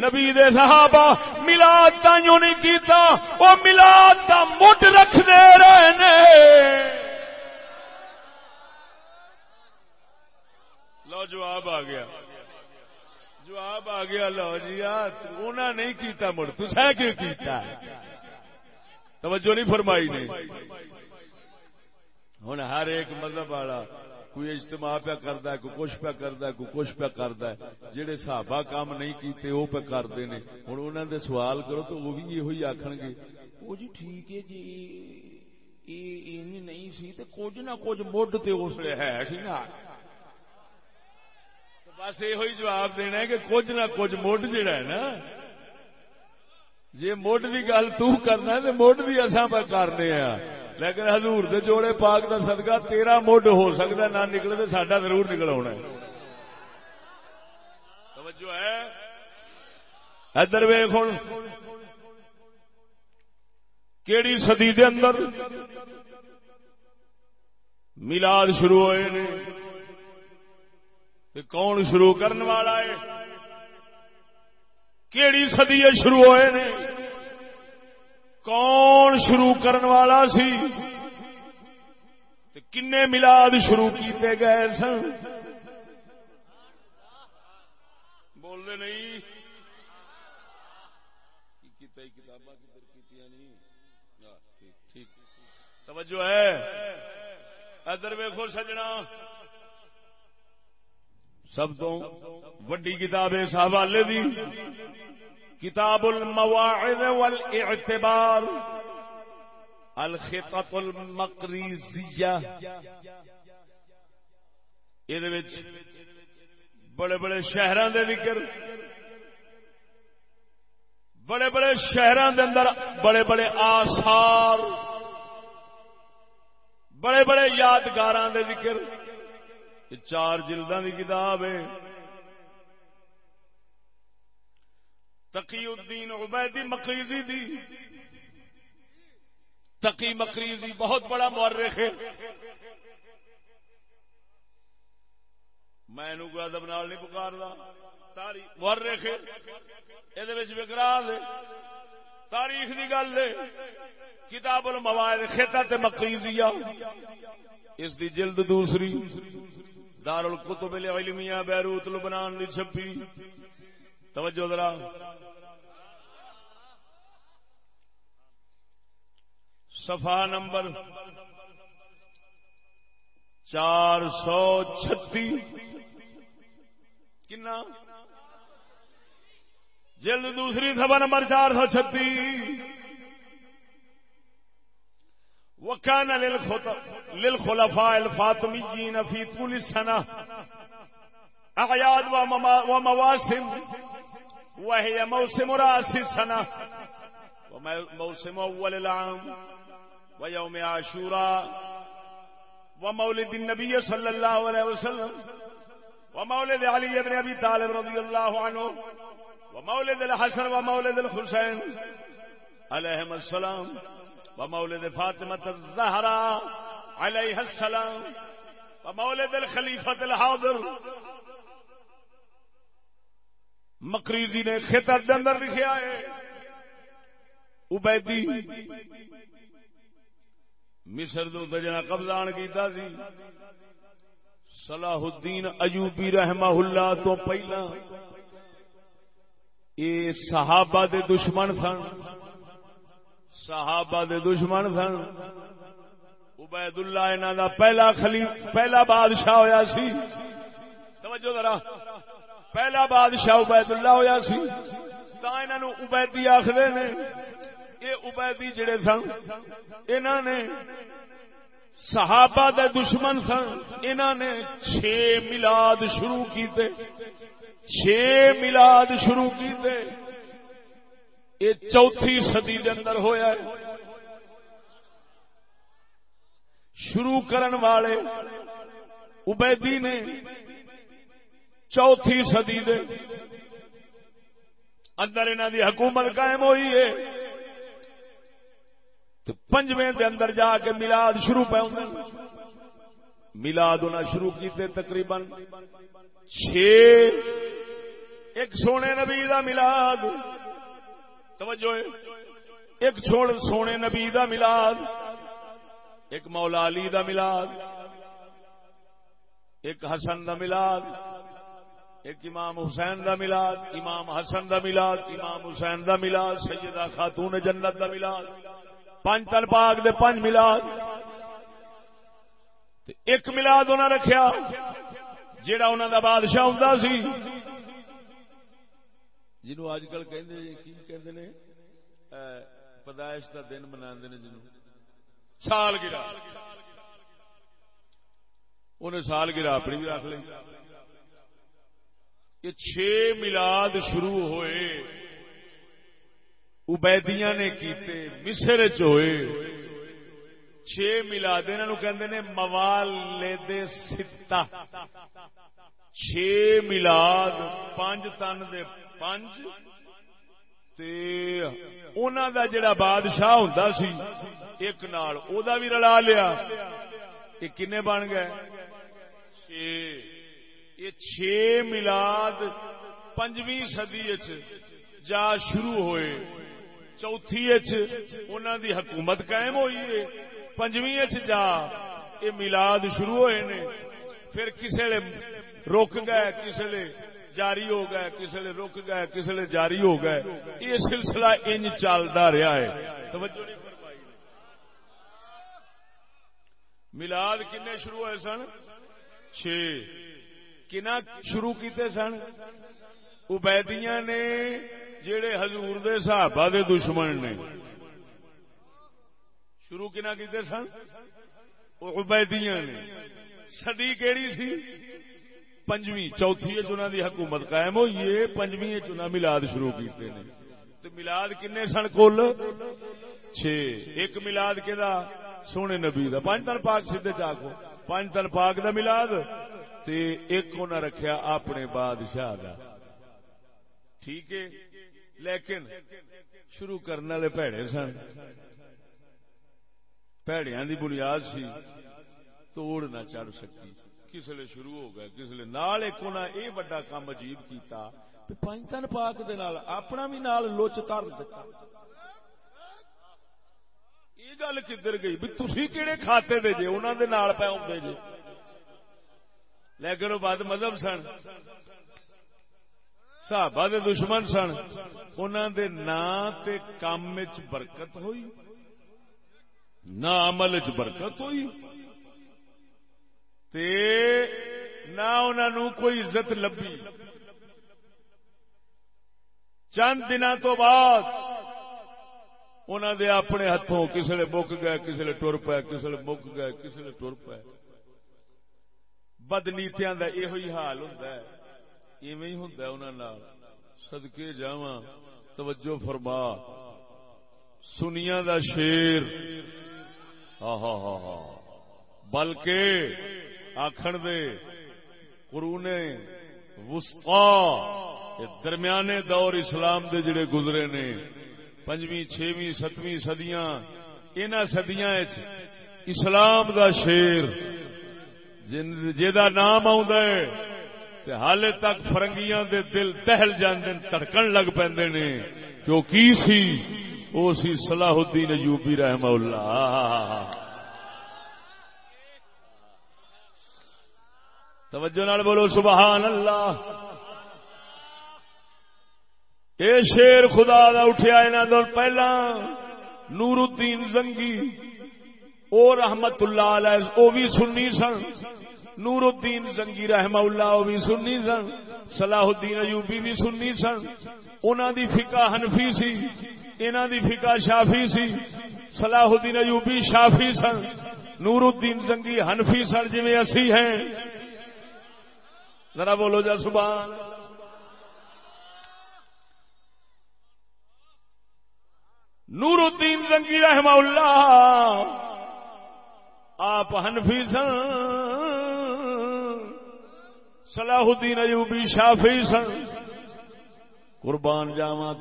نبی دے صحابہ ملاد تائیوں نہیں کیتا وہ ملاد تا مڈ رکھتے رہنے لو جواب آ گیا۔ جواب آ گیا، لو جی انہوں نہیں کیتا مڑ تو سہ کیوں کیتا؟ توجہ نہیں فرمائی نے۔ ہوں ہر ایک مذہب والا کوئی اجتماع پہ کرتا ہے، کوئی کچھ پہ کرتا ہے، کوئی کچھ پہ کرتا ہے۔ جہے صحابہ کام نہیں کیتے، وہ پہ کرتے ہیں۔ ہوں انہوں نے سوال کرو تو وہ بھی یہ آخ گے۔ وہ جی ٹھیک ہے جی نہیں سی کچھ نہ کچھ مڈ تو اس لیے ہے سی نا بس یہ جواب دینا ہے کہ کچھ نہ کچھ مڈ جڑا ہے نا۔ جی مڈ کی گل تنا تو مڈ بھی اصا پہ کرنے ہاں۔ لیکن حضور دے جوڑے پاک دا صدقہ تیرا مڈ ہو سکتا نہ نکلے تو ساڈا ضرور نکل آنا توجہ ہے؟ ادھر ویخ ہوں کیڑی صدی دے اندر ملاد شروع ہوئے نے۔ کون شروع کرنے والا ہے؟ کیڑی سدی شروع ہوئے نے؟ کون شروع کرنے والا سی؟ کنے ملاد شروع کیتے گئے سن؟ بولتے نہیں۔ کتاباں توجہ ہے۔ ادھر ویخو سجنا۔ سب تو وڈی کتاب اس حوالے دی۔ کتاب المواعظ والاعتبار، الخطط المقریزیہ یہ بڑے بڑے شہران دے ذکر، بڑے بڑے شہران دے اندر بڑے بڑے آثار، بڑے بڑے یادگار دے ذکر چار جلدوں کی کتاب ہے۔ تقی الدین عبیدی مقریزی دی. تقی مقریزی بہت بڑا مورخ ہے. میں کوئی ادب نال نہیں پکاردا تاریخ مورخ ہے. یہ وکرال تاریخ دی گل ہے. کتاب المواد خطہ مقریزیہ. اس دی جلد دوسری. دار القتب العلمیہ بیروت لبنان دی چھپی. توجہ ذرا۔ صفحہ نمبر چار سو چھتی۔ کنا؟ جلد دوسری سفا نمبر چار سو چھتی۔ وكان للخلفاء الفاطميين في طول السنة أعياد ومواسم وهي موسم رأس السنة وموسم أول العام۔ ويوم عاشوراء ومولد النبي صلى الله عليه وسلم۔ ومولد علي بن أبي طالب رضي الله عنه ومولد الحسن ومولد الحسين عليهم السلام۔ ومولد فاطمة الزهراء عليها السلام۔ ومولد الخليفة الحاضر۔ مقریزی نے خطر اندر لکھیا ہے۔ عبیدی مصر دو تجنا قبضان کیتا سی۔ صلاح الدین ایوبی رحمہ اللہ تو پہلا اے صحابہ دے دشمن سن۔ صحابہ دے دشمن سن۔ عبید اللہ انہاں دا پہلا خلیف، پہلا بادشاہ ہویا سی۔ توجہ ذرا۔ پہلا بادشاہ عبید اللہ ہویا سی ابیدی آخر نے یہ ابیدی جڑے سن انہوں نے صحابہ دے دشمن سن انہوں نے چھ ملاد شروع کیتے چھ ملاد شروع کیتے یہ چوتھی صدی دے اندر ہویا ہے۔ شروع کرن والے عبیدی نے چوتھی صدی دے۔ اندر انہوں دی حکومت قائم ہوئی ہے۔ تو پنجویں دے اندر جا کے ملاد شروع پہ ہوں ملاد ہونا شروع کیتے تقریباً چھ ایک سونے نبی دا ملاد توجہ ایک چھوڑ سونے نبی دا ملاد ایک مولا علی دا ملاد ایک حسن دا ملاد ایک امام حسین دا ملاد، امام حسن دا ملاد، امام حسین دا ملاد، سیدہ خاتون جنت دا ملاد پانچ تن پاک دے پانچ ملاد۔ ایک ملاد انہوں رکھیا، جیڑا انہوں دا بادشاہ ہوں سی۔ جنہوں اج کل کہ پیدائش کا دن منا جنوں۔ سال گرا۔ انہیں سال گرا اپنی بھی رکھ لی یہ چھ ملاد شروع ہوئے ابیدیاں نے کیتے، مصر ہوئے۔ چھ ملاد کہ موال دے ستا۔ چھ ملاد پانچ تن دے پانچ دا جڑا بادشاہ ہوں سی، ایک نال او دا بھی رلا لیا۔ یہ کنے بن گئے؟ چھ یہ چھ ملاد پنجویں سدی جا شروع ہوئے۔ چوتھی انہوں دی حکومت قائم ہوئی ہے۔ پنجویں جا یہ ملاد شروع ہوئے نے۔ پھر کسی رک گئے کسی جاری ہو گئے کسی نے رک گئے کسی نے جاری ہو گئے۔ یہ سلسلہ ان چلتا رہا ہے۔ توجہ نہیں فرمائی ملاد کنے شروع ہوئے سن؟ چھ کنا شروع کیتے سن عبیدیاں نے جڑے حضور دے صحابہ دے دشمن نے شروع کنا کیتے سن عبیدیاں نے صدی کیڑی سی پنجویں چوتھی چنا دی حکومت قائم ہوئی ہے پنجویں چنا ملاد شروع کیتے ہیں تو ملاد کنے سن کل چھ ایک ملاد کے دا سونے نبی دا پانچ تن پاک سیدے چاکو پانچ تن پاک دا ملاد تے ایک کو نہ رکھیا اپنے بادشاہ دا۔ ٹھیک ہے؟ لیکن شروع کرنے والے پیڑے سن۔ پیڑیاں دی بنیاد سی۔ توڑ نہ چڑھ سکی۔ کس لیے شروع ہو گئے، کس لیے نال ایک انہیں یہ بڑا کام عجیب کیتا پنجتن پاک دے نال اپنا بھی نال لوچ کر دیتا یہ گل کدھر گئی؟ بھی تھی کہڑے کھاتے دے جے؟ انہوں دے نال پہ آدھے جے۔ لیکن وہ بد مذہب سن۔ صحابہ دے دشمن سن۔ انہوں دے نا تے کام برکت ہوئی۔ نہ عمل چ برکت ہوئی۔ تے نہ انہوں کوئی عزت لبی چند دن تو بعد انہوں دے اپنے ہاتھوں کسی نے مک گئے کسی نے ٹر پائے کسی نے مک گئے کسی نے ٹر پائے بدنیتیاں دا یہ حال ہوں ایویں ہی ہوں انہوں سدکے جا توجہ فرما۔ سنیا دا شیر۔ ہاں ہاں ہاں ہاں بلکہ آخر دے قرونے وسطا درمیانے دور اسلام دے جڑے گزرے نے، پنجویں، چھویں، ستویں سدیاں ان سدیاں اسلام دا شیر۔ جا نام حال تک فرنگیاں دے دل دہل جاندے تڑکن لگ پے نے۔ کیوں کی سی؟ وہ سی صلاح الدین ایوبی رحمہ اللہ۔ توجہ نال بولو، سبحان اللہ۔ اے شیر خدا دا اٹھیا انہاں دے پہلا نور الدین زنگی۔ او رحمت اللہ علیہ، او بھی سنی سن۔ نور الدین زنگی رحمہ اللہ وہ بھی سننی سن۔ صلاح الدین ایوبی بھی سننی سن۔ انہوں دی فقہ حنفی سی انہوں دی فقہ شافی سی۔ صلاح الدین ایوبی شافی سن۔ نور الدین زنگی حنفی سن جی اسی ہیں۔ ذرا بولو جا، سبحان نور الدین زنگی رحمہ اللہ۔ آپ حنفی سن صلاح الدین ایوبی شافی سن۔ قربان جاوا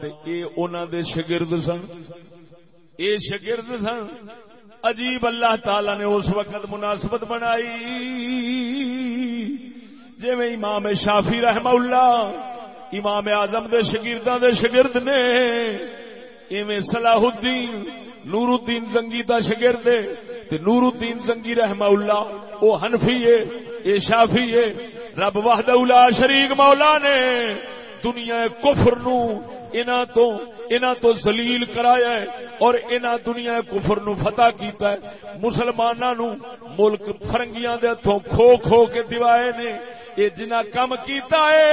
دے شگرد سن۔ اے شگرد سن۔ عجیب اللہ تعالی نے اس وقت مناسبت بنائی۔ جی امام شافی رحمہ اللہ، امام آزم دے شگرداں دے شگرد نے، ایویں صلاح الدین نور الدین زنگی دا شگرد تے نور الدین زنگی رحمہ اللہ، او حنفی ہے، اے شافی ہے۔ رب وحدہ لا شریک مولا نے دنیا کفر نو انا تو انا تو ذلیل کرایا ہے اور انا دنیا کفر نو فتح کیتا ہے۔ مسلماناں نو ملک فرنگیاں دے ہتھوں کھو کھو کے دیوائے نے اے جنہ کم کیتا ہے،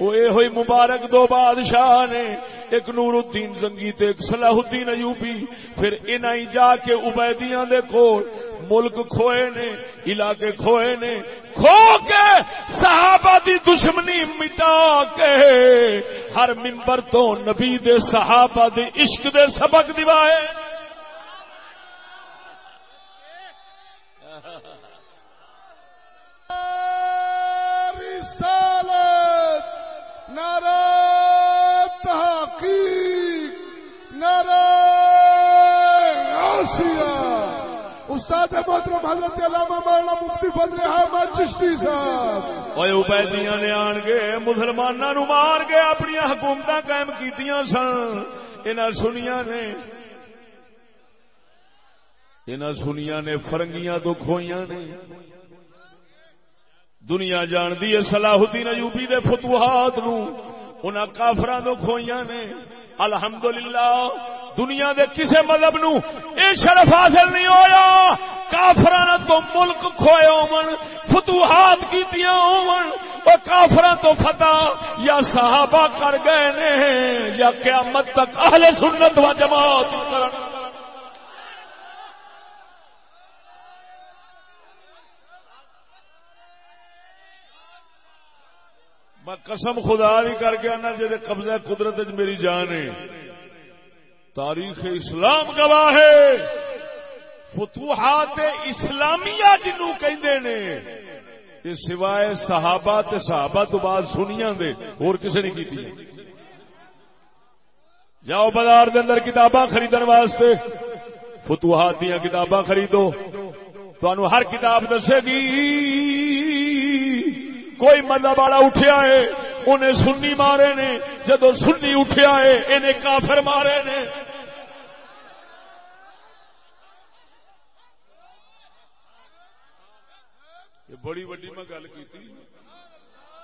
وہ ہوئی مبارک دو بادشاہ نے، ایک نور الدین زنگی تے ایک صلاح الدین ایوبی، پھر انہیں ہی جا کے عبیدیاں دے کول ملک کھوئے نے، علاقے کھوئے نے، کھو کے صحابہ دی دشمنی مٹا کے ہر ممبر تو نبی دے صحابہ دی عشق دے سبق دیوائے نعرہ تحقیق، نعرہ استاد محترم حضرت علامہ مولانا مفتی فضل احمد چشتی صاحب۔ اوے عبیدیاں نے آن کے مسلماناں نو مار کے اپنی حکومتاں قائم کیتیاں سن۔ انہاں سنیاں نے، انہاں سنیاں نے فرنگیاں تو کھوئیاں نے۔ دنیا جان دی صلاح الدین ایوبی دے فتوحات نو۔ انہاں کافراں تو کھوئیاں نے۔ الحمدللہ، دنیا دے کسے مذہب نو اے شرف حاصل نہیں ہویا۔ کافران تو ملک کھوئے ہومن فتوحات کیتیاں ہومن وہ کافران تو فتح یا صحابہ کر گئے نے، یا قیامت تک اہل سنت و جماعت کرن میں قسم خدا بھی کر کے آنا جی قبضہ قدرت میری جان ہے۔ تاریخ اسلام گواہ ہے۔ فتوحات اسلامیہ جنو نے۔ یہ سوائے صحابہ تے صحابہ تو بعد سنیا دے، اور کسے نہیں کی جاؤ بازار دے اندر کتاباں خریدن واسطے۔ فتوحات دیا کتاباں خریدو۔ تو ہر کتاب دسے گی۔ کوئی مذہب والا اٹھیا ہے، انہیں سنی مارے نے، جدو سنی اٹھیا ہے، انہیں کافر مارے نے۔ بڑی وڈی میں گل کی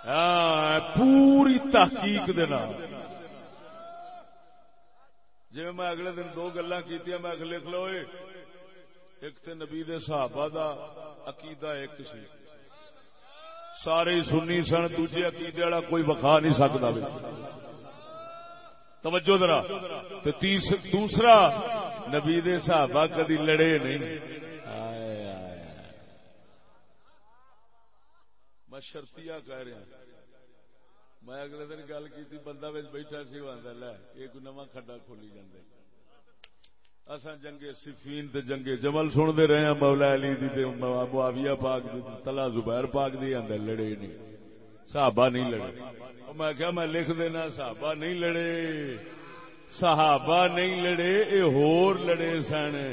ہاں، پوری تحقیق جی میں اگلے دن دو گلا کی میں لکھ لو، ایک تو نبی صحابہ دا، عقیدہ ایک سی۔ سارے سنی سن، دوجے عقیدے والا کوئی بخا نہیں سکتا توجہ درا دوسرا، نبی دے صحابہ کدی لڑے نہیں۔ میں شرطیا کہہ رہا۔ میں اگلے دن گل کی بندہ بیٹھا سی لے یہ نواں کھڈا کھولی جاندے۔ اصا جنگے صفین تے جنگے جمل سنتے رہے ہیں، مولا علی دی تے معاویہ پاک جی دی تلا زبیر پاک دی اندر لڑے نہیں۔ صحابہ نہیں لڑے۔ میں کیا میں لکھ دینا، صحابہ نہیں لڑے۔ صحابہ نہیں لڑے، اے ہور لڑے سن۔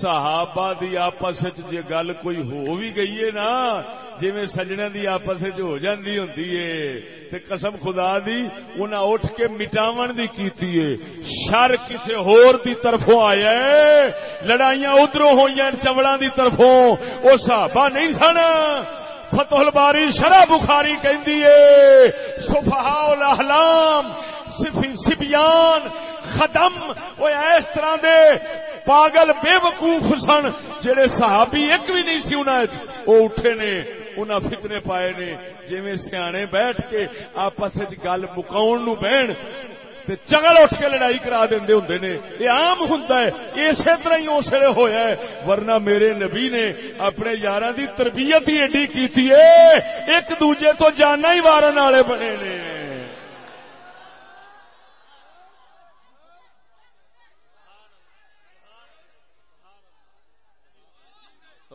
صحابہ دی آپس جی گل کوئی ہو بھی گئی ہے نا جی سجنے دی آپس ہو جاندی ہوندی ہے۔ تے قسم خدا دی، انہاں اٹھ کے مٹاون دی کیتی ہے۔ شر کسے ہور دی طرفوں آیا ہے۔ لڑائیاں ادھروں ہوئیاں چوڑاں دی طرفوں۔ او صحابہ نہیں سن۔ فتح الباری، شرح بخاری کہندی ہے۔ صفحاء الاحلام، صفی سبیان خدم۔ وہ اس طرح دے پاگل بے وقوف سن جڑے صحابی ایک بھی نہیں سی انہیں وہ اٹھے نے، انہاں فتنے پائے نے۔ جویں سیانے بیٹھ کے آپس گل مکاؤن نو بہن تے چگل اٹھ کے لڑائی کرا دے ہوں نے۔ یہ آم ہوں اسی طرح ہی اس لیے ہوا ہے۔ ورنہ میرے نبی نے اپنے یار دی تربیت ہی ایڈی کی ایک دوجے تو جانا ہی وارن والے بنے نے۔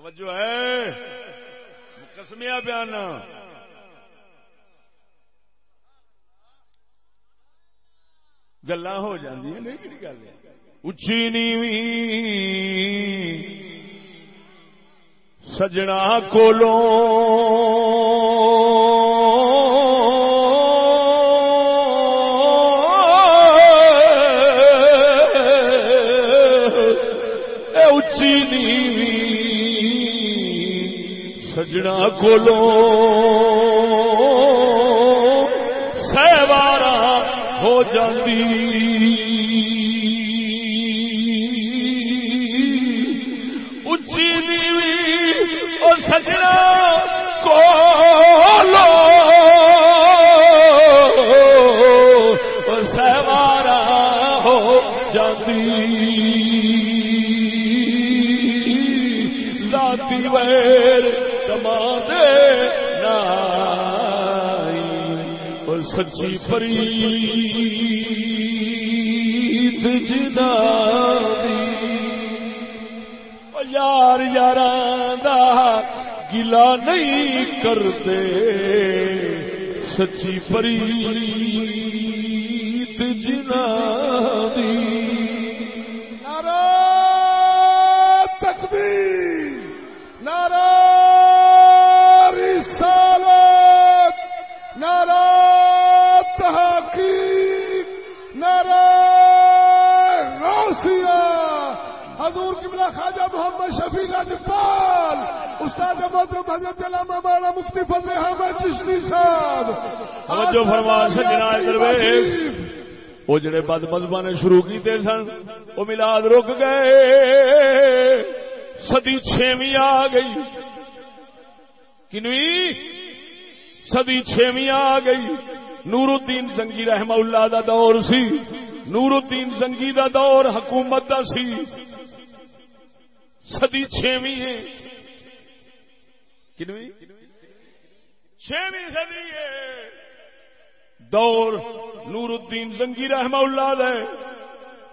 توجہ ہے کسمیا بیان گلا ہو جی گل اچھی نیوی سجنا کولوں کھولو۔ سچی پری جنا یار یار گلا نہیں کرتے سچی پری استاد محترم حضرت علامہ مولانا مفتی فضل احمد چشتی صاحب توجہ فرما سجنا درویش۔ وہ جڑے بد مذہبہ نے شروع کیتے سن، وہ ملاد رک گئے۔ صدی چھویں آ گئی۔ کنویں؟ صدی چھویں آ گئی۔ نور الدین زنگی رحمہ اللہ دا دور سی۔ نور الدین زنگی دا دور حکومت دا سی۔ صدی چھویں کنویں؟ چھویں صدی دور نور الدین زنگی رحمہ اللہ دے۔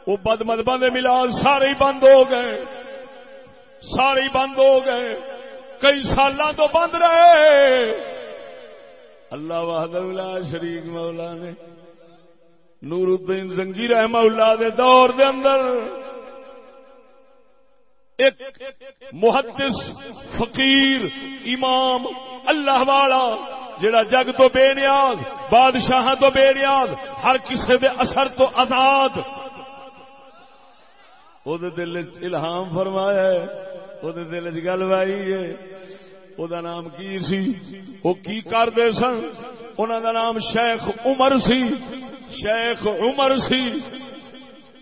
وہ بد مدبا دے ملاد سارے ہی بند ہو گئے۔ سارے ہی بند ہو گئے۔ کئی سال تو بند رہے۔ اللہ وحد اللہ شریک مولا نے نور الدین زنگی رحمہ اللہ دے دور دے اندر ایک محدث فقیر امام اللہ والا جڑا جگ تو بے نیاز بادشاہ تو بے نیاز، ہر کسی دے اثر تو آزاد۔ وہ دل الہام فرمایا ہے وہ دل چ گل وائی ہے۔ وہ نام کی سی؟ وہ کی کرتے سن؟ انہوں دا نام شیخ عمر سی۔ شیخ عمر سی۔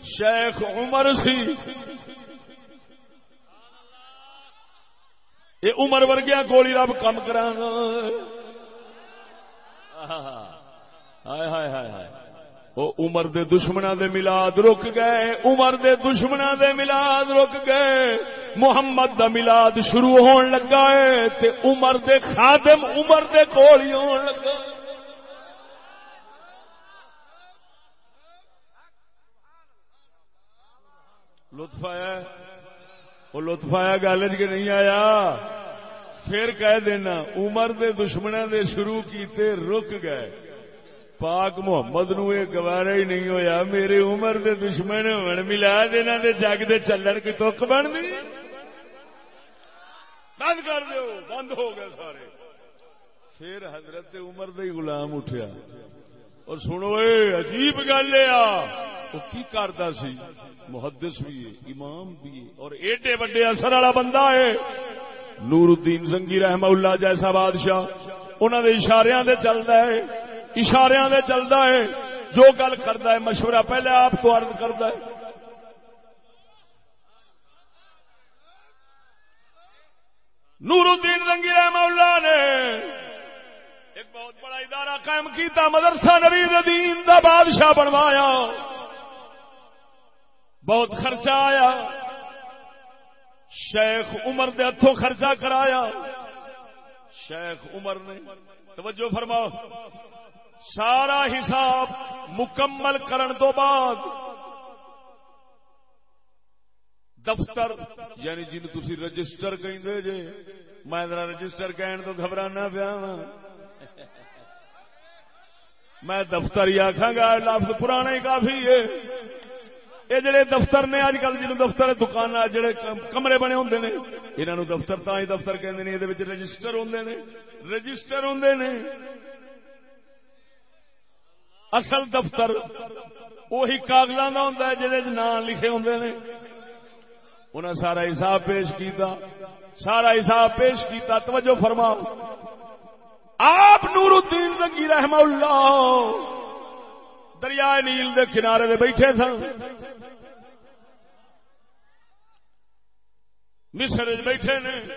شیخ عمر سی۔ یہ عمر ورگیا گولی رب کم کرا وہ عمر دے دشمنا دے ملاد رک گئے۔ عمر دے دشمنا دے ملاد رک گئے۔ محمد دا ملاد شروع ہون لگا ہے تے عمر دے خادم عمر دے کولی ہون لگا۔ لطف آیا وہ لطف آیا، گل کے نہیں آیا؟ پھر کہہ دینا، عمر دے دشمنوں دے شروع کیتے رک گئے۔ پاک محمد نو یہ گوارا ہی نہیں ہویا، میرے عمر دے دشمن ہون ملا دینا دے جگ دے چلن کی تک بن دی۔ بند کر دیو، بند ہو گئے سارے۔ پھر حضرت عمر دے غلام اٹھیا۔ اور سنو، اے عجیب گل ہے وہ کی کرتا سی؟ محدث بھی ہے، امام بھی ہے، اور ایڈے وڈے اثر والا بندہ ہے۔ نور الدین زنگی رحمہ اللہ جیسا بادشاہ انہوں نے اشارے دے چلتا ہے اشارے دے چلتا ہے۔ جو گل کرتا ہے، مشورہ پہلے آپ کو عرض کرتا ہے۔ نور الدین رنگی رحمہ اللہ نے ایک بہت بڑا ادارہ قائم کیتا، مدرسہ نبی دین دا بادشاہ بنوایا۔ بہت خرچہ آیا۔ شیخ عمر دے ہاتھوں خرچہ کرایا۔ شیخ عمر نے توجہ فرماؤ۔ سارا حساب مکمل کرن تو بعد دفتر یعنی جن تھی رجسٹر کہ جے، میں رجسٹر کہن تو گھبرانا پیا میں دفتر ہی آخا گا، لفظ پرانا ہی کافی ہے۔ یہ جڑے دفتر نے اج کل جن دفتر دکان جڑے کمرے بنے ہوں نے یہاں دفتر تا ہی دفتر کہ یہ رجسٹر ہوں نے، رجسٹر ہوں نے۔ اصل دفتر وہی کاغذوں کا ہوں جہد نام لکھے ہوں نے۔ انہیں سارا حساب پیش کیتا، سارا حساب پیش کیتا، توجہ فرما آپ نور الدین زنگی رحمہ اللہ۔ دریائے نیل دے کنارے دے بیٹھے سن۔ مصر بیٹھے نے۔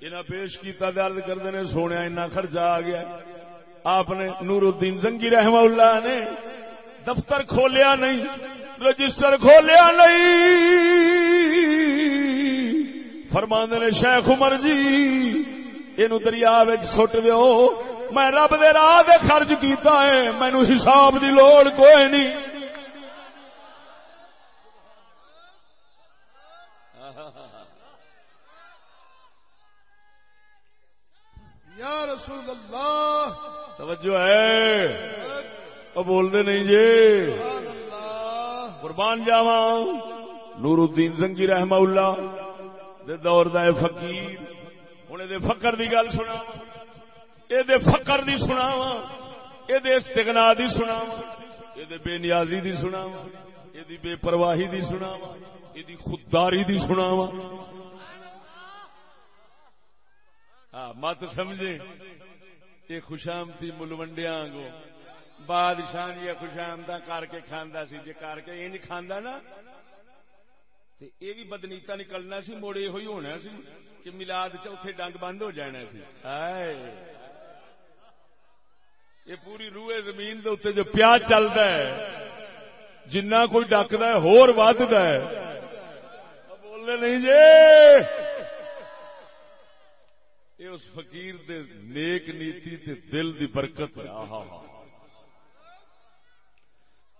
انہیں پیش کیتا دل کرتے نے سونے اتنا خرچہ آ گیا۔ آپ نے نور الدین زنگی رحمہ اللہ نے دفتر کھولیا نہیں، رجسٹر کھولیا نہیں۔ فرماندے نے، شیخ عمر جی یہ دریا سٹ دو میں رب دے راہ دے خرچ کیتا ہے مینو حساب دی لوڑ کوئی نہیں۔ یا رسول اللہ توجہ ہے۔ وہ بولتے نہیں جی۔ قربان جاوا نور الدین زنگی رحمہ اللہ دے دور دا فقیر۔ ہوں یہ فکر دی گل سنا یہ فکر دی سنا یہ استغنا دی سنا یہ بے نیازی دی سنا یہ بے پرواہی دی سنا یہ خودداری دی سنا ہاں مت سمجھے، یہ خوشامتی ملوڈیا گو بادشاہ جی خوشامدہ کر کے کھانا سی جی کر کے یہ نہیں کھانا نا۔ یہ بھی بدنیتا نکلنا سی، موڑے یہ ہونا سی کہ ملاد چوتھے ڈنگ بند ہو جانا سی۔ یہ پوری روئے زمین دے اتنے جو پیا چلتا ہے، جنہ کوئی ڈکد ہے، ہور ود ہے۔ بولنے نہیں جی۔ یہ اس فقیر دے نیک نیتی تے دل دی برکت ہے۔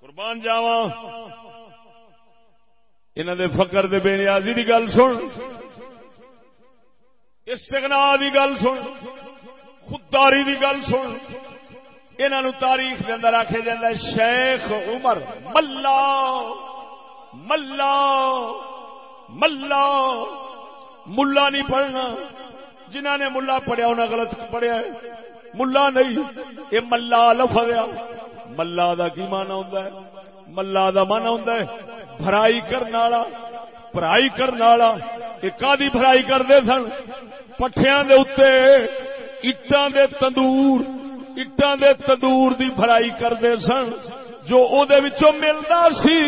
قربان جاواں۔ انہوں دے فقر دے بے نیازی دی گل سن۔ استغنا دی گل سن۔ خودداری دی گل سن۔ انہوں تاریخ دے اندر آخے جاتا شیخ عمر، ملا ملا ملا ملا نہیں پڑھنا۔ جنہ نے ملا پڑھیا انہیں غلط پڑھیا ملا نہیں، یہ ملا لفظ ملا دا کی مانا ہوں ملا دا مانا ہوں بھرائی کرنے والا پڑھائی کرنے والا۔ کادی بھرائی کرتے سن؟ پٹھیا اٹان دے تندور۔ اٹان دے تندور دی بھرائی کرتے سن جو او دے وچوں ملتا سی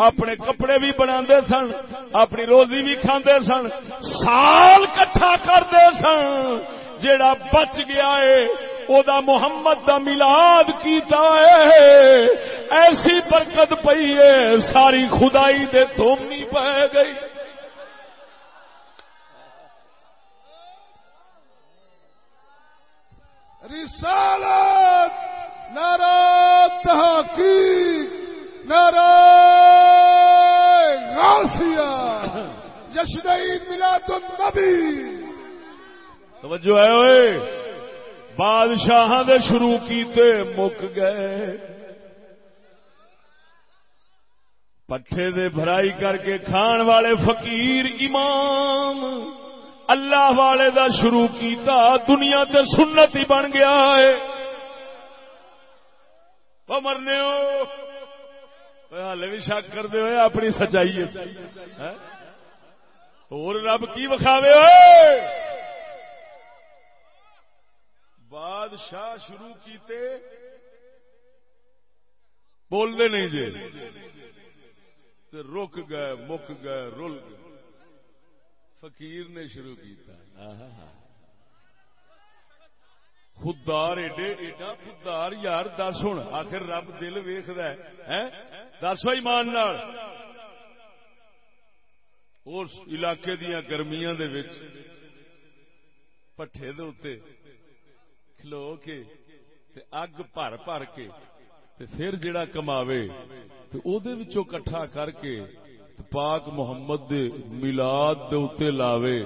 اپنے کپڑے بھی بنا سن اپنی روزی بھی کھاندے سن سال کٹھا کرتے سن جیڑا بچ گیا ہے او دا محمد دا ملاد کیتا ہے ایسی برکت پئی ہے ساری خدائی دے تھومی پہ گئی رسالت، نعرہ تحقیق، نعرہ غاسیہ جشن ملاد النبی۔ توجہ ہے ہوئے بادشاہ دے شروع کیتے مک گئے۔ پٹھے دے بھرائی کر کے کھان والے فقیر امام۔ اللہ والے دا شروع کیتا، دنیا تے سنت ہی بن گیا ہے۔ مرنے ہو۔ بھی شک کرتے ہوئے اپنی سچائی ہاں؟ اور رب کی وکھاوے بادشاہ شروع کیتے۔ بولتے نہیں جی۔ رک گئے، مک گئے، رل گئے۔ فقیر نے شروع کیتا خوددار ایڈے ایڈا خوددار یار، دس ہوں آخر رب دل ویخد دس ایمان اس علاقے دیا گرمیاں دے وچ پٹھے دے اتے کھلو کے تے اگ بھر بھر کے پھر جڑا کماوے تو او دے وچوں کٹھا کر کے پاک محمد دے میلاد دے اتے لاوے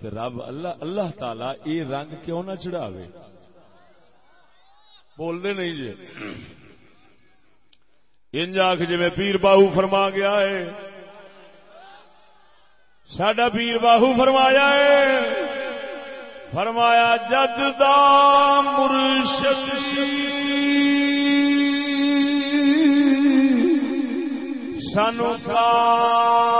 تے رب اللہ اللہ تعالی اے رنگ کیوں نہ چڑھاوے؟ بولنے نہیں جی۔ انج آخ جی میں پیر باہو فرما گیا ہے۔ سڈا پیر باہو فرمایا ہے۔ فرمایا، جد دا مرشد سانو ساتھ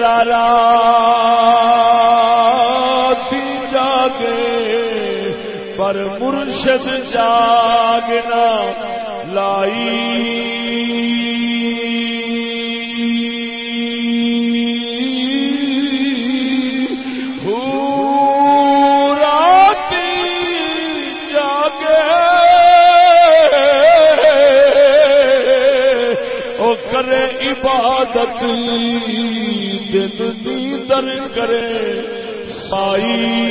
یار راتی جاگے پر مرشد جاگنا لائی۔ عبادت۔ دن کرے سائی۔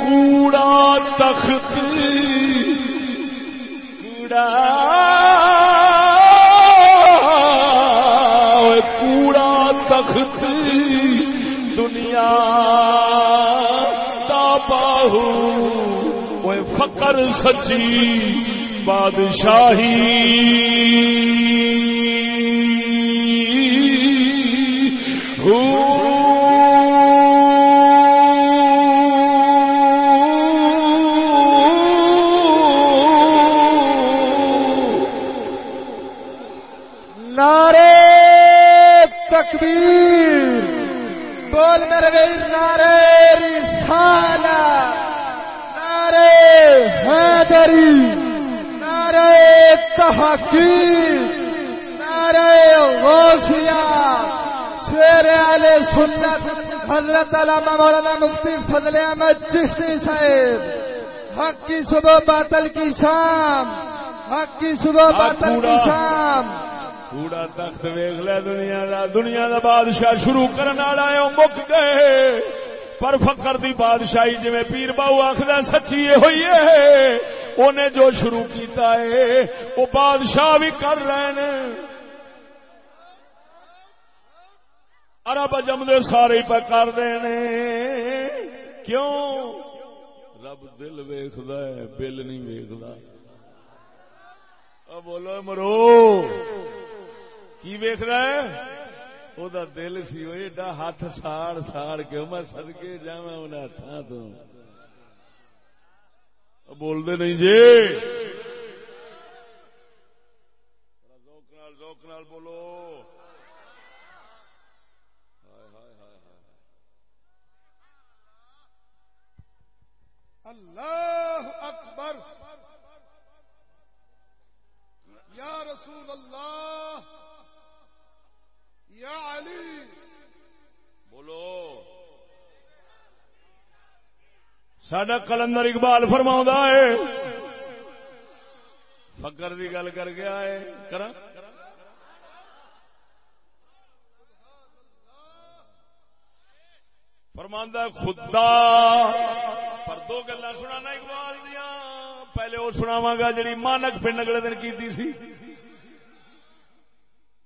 کوڑا تخت کوڑا کوڑا تخت دنیا دا باہو وہ فقر سچی۔ بادشاہی۔ نعرے تکبیر۔ بول میرے ویر نعرے رسالہ نعرے حیدری۔ تحقیق نعرے غوثیہ شیر علی سنت حضرت علامہ مولانا مفتی فضل احمد چشتی صاحب۔ حق کی صبح باطل کی شام۔ حق کی صبح باطل کی شام۔ کوڑا تخت ویخ لیا دنیا دا۔ دنیا دا بادشاہ شروع کرنے والا ہے مک گئے۔ پر فقر دی بادشاہی جی پیر باؤ آخر سچی ہوئی ہے۔ انہیں جو شروع کیتا ہے، وہ بادشاہ بھی کر رہے ہیں۔ ارب اجم دے سارے پہ کر دے کیوں؟ رب دل ویخد بل نہیں ویخد بولو مرو، کی ویخ رہا ہے وہ دل سی ایڈا ہاتھ ساڑ ساڑ کے میں سدکے جا ان ہاتھوں تو۔ بولتے نہیں جی۔ ذوق نال ذوق نال بولو۔ اللہ اکبر۔ یا رسول اللہ۔ یا علی۔ بولو۔ سڈا کلندر اقبال فرما ہے۔ فکر کی گل کر گیا ہے کر فرماندہ خدا، پر دو گلا سنا اقبال دیا پہلے وہ سناوا گا جی مانک پنڈ اگلے دن کی سی۔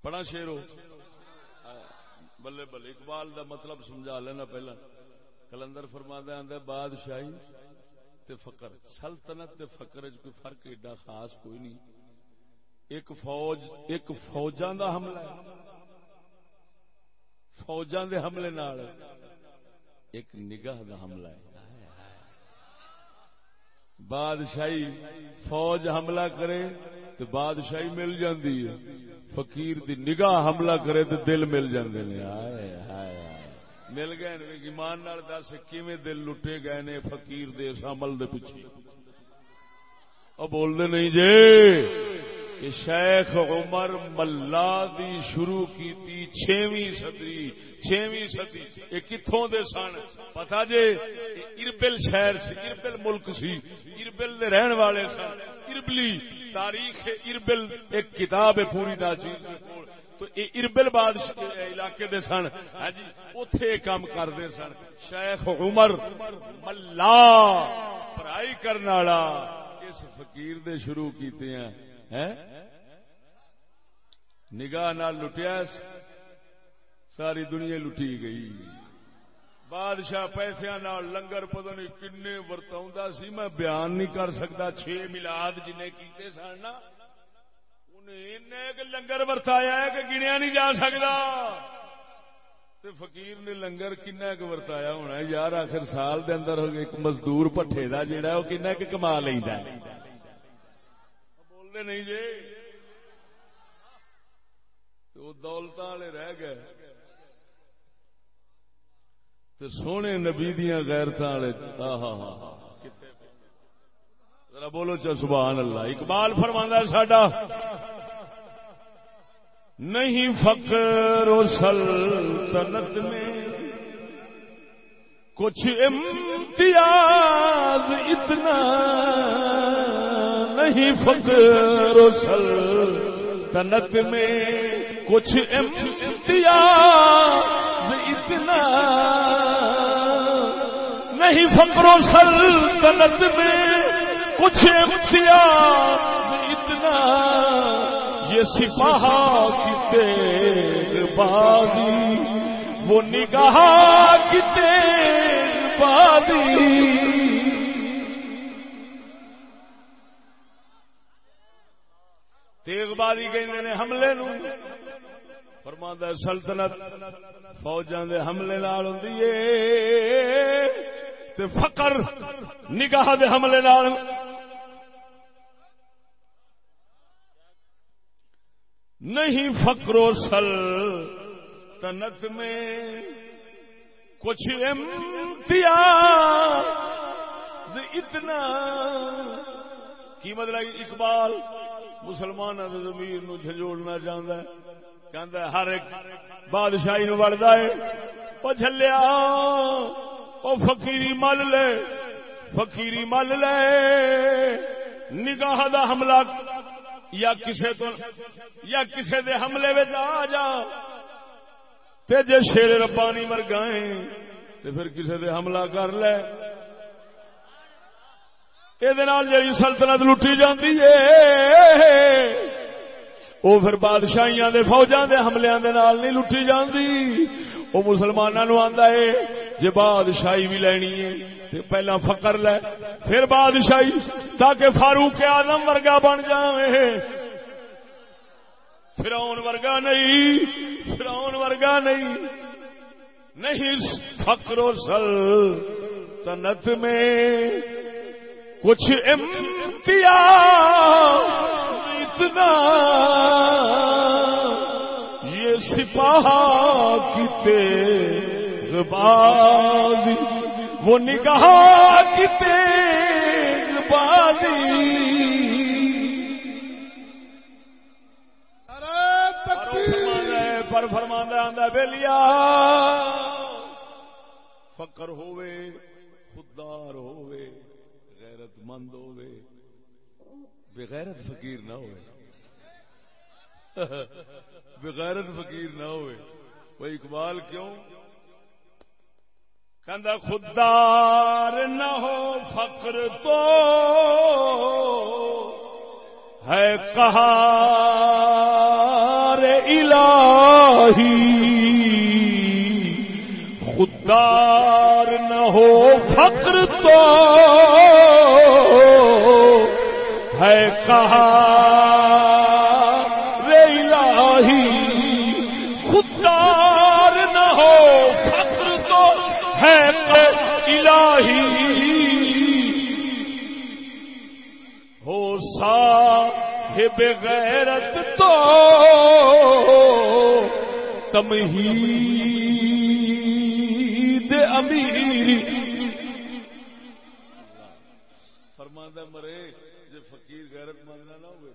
بڑا شیر ہو بلے بلے، اقبال دا مطلب سمجھا لینا پہلا۔ کلندر فرما آدھا بادشاہی تے فقر۔ سلطنت تے فقر کوئی فرق ایڈا خاص کوئی نہیں۔ ایک فوج، ایک فوجاں دا حملہ ہے۔ فوجاں دے حملے نال ایک نگاہ دا حملہ ہے۔ بادشاہی فوج حملہ کرے تو بادشاہی مل جاندی ہے۔ فقیر دی نگاہ حملہ کرے تو دل مل جاندے نے۔ ہائے مل گئے ایمان نال دس، کیویں دل لٹے گئے نے فقیر دے اس عمل دے پیچھے؟ اب بول دے نہیں جے؟ کہ شیخ عمر ملا دی شروع کیتی چھویں صدی چھویں صدی۔ یہ کتوں دے سن؟ پتا جے؟ اربل شہر سی، اربل ملک سی، اربل دے رہن والے سن۔ اربلی، تاریخ اربل، ایک کتاب ہے پوری ناچیز تو یہ اربل بادشاہ علاقے دے سن۔ ہاں جی اتے کام کرتے سن۔ شیخ عمر ملا، پڑھائی کرنے والا۔ اس فقیر دے شروع کیتے ہیں۔ نگاہ نال لٹیا ساری دنیا لٹی گئی۔ بادشاہ پیسے لنگر پتہ نہیں کن ورتا سی۔ میں بیان نہیں کر سکتا، چھ ملاد جن کیتے سن نا۔ لنگر ورتایا ہے کہ گنیا نہیں جا سکتا۔ فقیر نے لنگر کن ورتایا ہونا یار آخر سال دے اندر ایک مزدور پٹھے کا جہا وہ کن کما لینا بولتے نہیں جی۔ وہ دولت والے رہ گئے۔ تو سونے نبی دیا غیرت والے ہاں ہاں ذرا بولو چا سبحان اللہ۔ اقبال فرمانا ساڈا نہیں فقر و سلطنت میں کچھ امتیاز اتنا نہیں فقر و سلطنت میں کچھ امتیاز اتنا نہیں فقر و سلطنت میں کچھ امتیاز اتنا یہ سپاہ کی تیر بازی، وہ نگاہ کی تیر بازی۔ تیغ بازی کہتے ہیں حملے نو۔ فرما سلطنت فوجاں دے حملے نال ہوں فقر نگاہ دے حملے نال نہیں فکر و سل تنت میں کچھ امتیاز اتنا۔ کی مطلب اقبال؟ مسلمان زمیر نو جھنجوڑنا چاہتا ہے۔ کہتا ہے ہر ایک بادشاہی نو وڑتا ہے۔ وہ چلیا وہ فقیری مل لے۔ فقیری مل لے۔ نگاہ دا حملہ یا کسے تو یا کسے دے حملے میں آ جا تے جے شیر ربانی مر گئے تے پھر کسے دے حملہ کر لے۔ یہ سلطنت لٹی جاتی ہے وہ پھر بادشاہیاں دے فوجاں دے حملے دے نال نہیں لٹی جاندی۔ وہ مسلمانوں آندا ہے، جے بادشاہی بھی لینی ہے پہلا فقر لے، پھر بادشاہی، تاکہ فاروق آدم ورگا بن جائے فرون ورگا نہیں فرون ورگا نہیں نہیں فقر و سل تنت میں کچھ امتیاز اتنا۔ سپاہ کی تیغ بازی وہ نگاہ کی تیغ بازی پر فرما آدھا فکر ہووے، خوددار ہووے غیرت مند ہووے۔ بغیرت فقیر نہ ہوئے بغیرت فقیر نہ ہوئے۔ وہ اقبال کیوں؟ کندہ خوددار نہ ہو فقر تو ہے کہا الہی۔ خوددار نہ ہو فقر تو ہے کہا صاحب غیرت تو تمہید امیری فرماندہ مرے، جے فقیر غیرت ماننا نہ ہوئے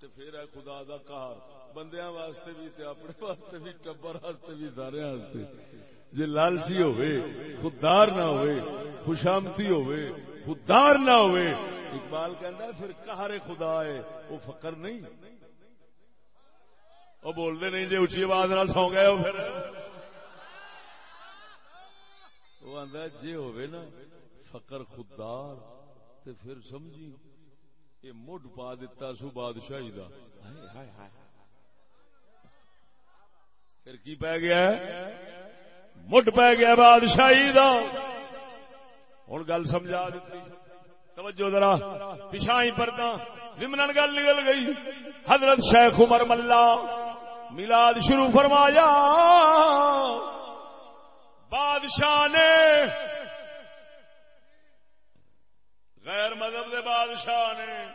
تو پھر ہے خدا دا کار بندیاں واسطے بھی، تے اپنے واسطے بھی، ٹبر واسطے بھی سارے واسطے۔ جے لالچی ہوئے، خوددار نہ ہوئے، خوشامتی ہوئے، خوددار نہ ہوئے اقبال کہندا ہے، پھر قہر خدا ہے، وہ فقر نہیں۔ وہ بولتے نہیں جی اچھی آواز نال سو گئے ہو پھر۔ وہ آندا جے ہوئے نا، فقر خوددار، تے پھر سمجھی، یہ مڈ پا دیتا سو بادشاہی دا۔ پھر کی پی گیا مڈ پی گیا بادشاہی دا۔ ہوں گل سمجھا دیتی۔ توجہ ذرا پچھائی پردہ ضمن گل نکل گئی۔ حضرت شیخ عمر ملا، میلاد شروع فرمایا۔ بادشاہ نے غیر مذہب دے بادشاہ نے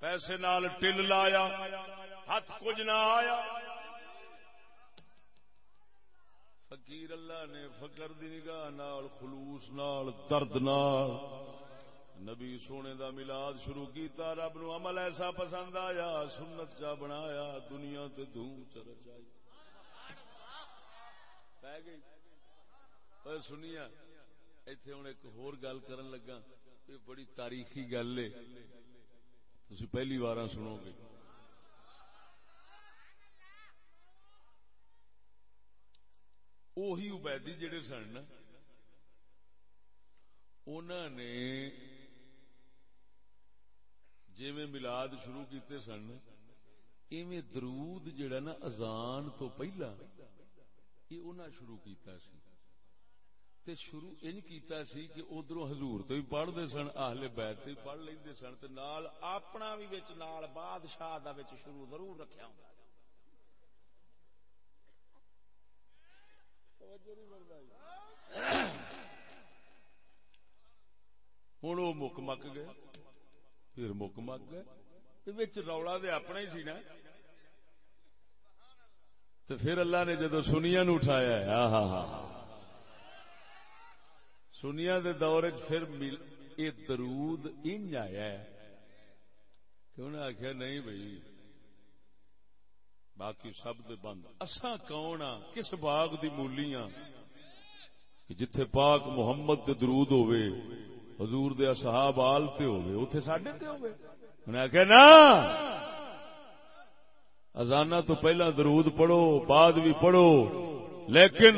پیسے نال ٹل لایا ہاتھ کچھ نہ آیا۔ فقیر اللہ نے فقر دی نگاہ نال، خلوص نال، درد نال نبی سونے دا ملاد شروع کیتا، رب نو عمل ایسا پسند آیا، سنت چا بنایا، دنیا تے دھوم چر پہ گئی۔ سنیا، ایتھے ہوں ایک ہور گل کرن لگا، یہ بڑی تاریخی گل ہے۔ تھی پہلی بار سنو گے۔ وہی عبیدی جڑے سن انہوں نے جی ملاد شروع کیتے سن، ایویں درود جڑا نا ازان تو پہلا، یہ انہیں شروع کیتا سی۔ تے شروع ان کیتا سی کہ ادھر حضور تو بھی پڑھتے سن آہل بیت تو بھی پڑھ لیندے سن تے نال اپنا بھی وچ، نال بادشاہ دا وچ شروع ضرور رکھیا ہوں ہوں وہ مک مک گئے۔ پھر مک مک گئے۔ رولا دے اپنا ہی سی نا۔ تو پھر اللہ نے جدو سنیا نو اٹھایا ہاں ہاں ہاں سنیا دے دور پھر مل یہ درود انج آیا ہے۔ کہ انہیں آخیا نہیں بھائی باقی سب دے بند۔ اساں کون ہاں کس باغ دی مولی ہاں جتھے پاک محمد دے درود ہوئے حضور دے اصحاب آل تے ہوئے اوتھے ساڈے تے ہوئے انہیں آخیا نا ازانا تو پہلا درود پڑھو، بعد بھی پڑھو، لیکن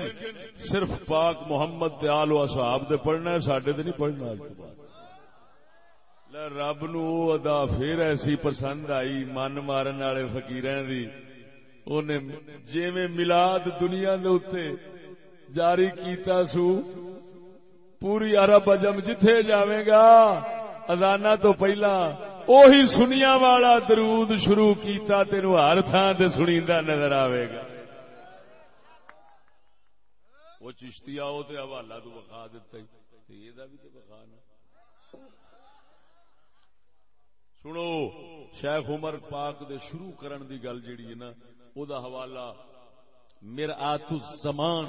صرف پاک محمد دے آل و اصحاب دے پڑھنا ہے، ساڈے تے نہیں پڑھنا اج بعد۔ رب نو ادا پھر ایسی پسند آئی، من مارن والے فقیراں دی۔ جی ملاد دنیا دے اتنے جاری کیتا سو پوری عرب اجم جتھے جاوے گا ازانا تو پہلا اوہی سنیا والا درود شروع کیتا تینو ہر تھان تے سنیندا نظر آوے گا۔ وہ چشتی آؤ تے حوالہ تو بخا دیتا ہی۔ یہ بھی تو بخا نہ سنو، شیخ عمر پاک دے شروع کرن دی گل جیڑی ہے نا، او دا حوالہ میرا آت الزمان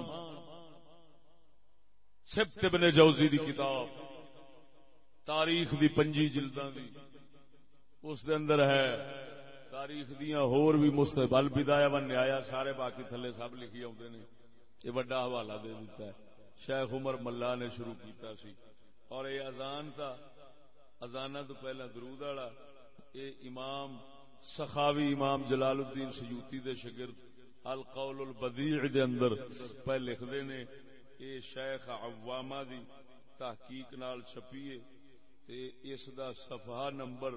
سبت ابن جوزی دی کتاب، تاریخ دی پنجی جلداں دی۔ اس دے اندر ہے، تاریخ دیاں ہور بھی مستقبل بدایا ون نہایا سارے باقی تھلے سب لکھی آتے نے۔ یہ بڑا حوالہ دے دیتا ہے۔ شیخ عمر ملا نے شروع کیتا سی۔ اور یہ اذان تھا ازانا تو پہلا درود والا۔ یہ امام، سخاوی امام جلال الدین سیوتی دے شگرد القول البدیع دے اندر پہ لکھتے نے۔ یہ شیخ عوامہ دی تحقیق نال چھپیے تے اس دا صفحہ نمبر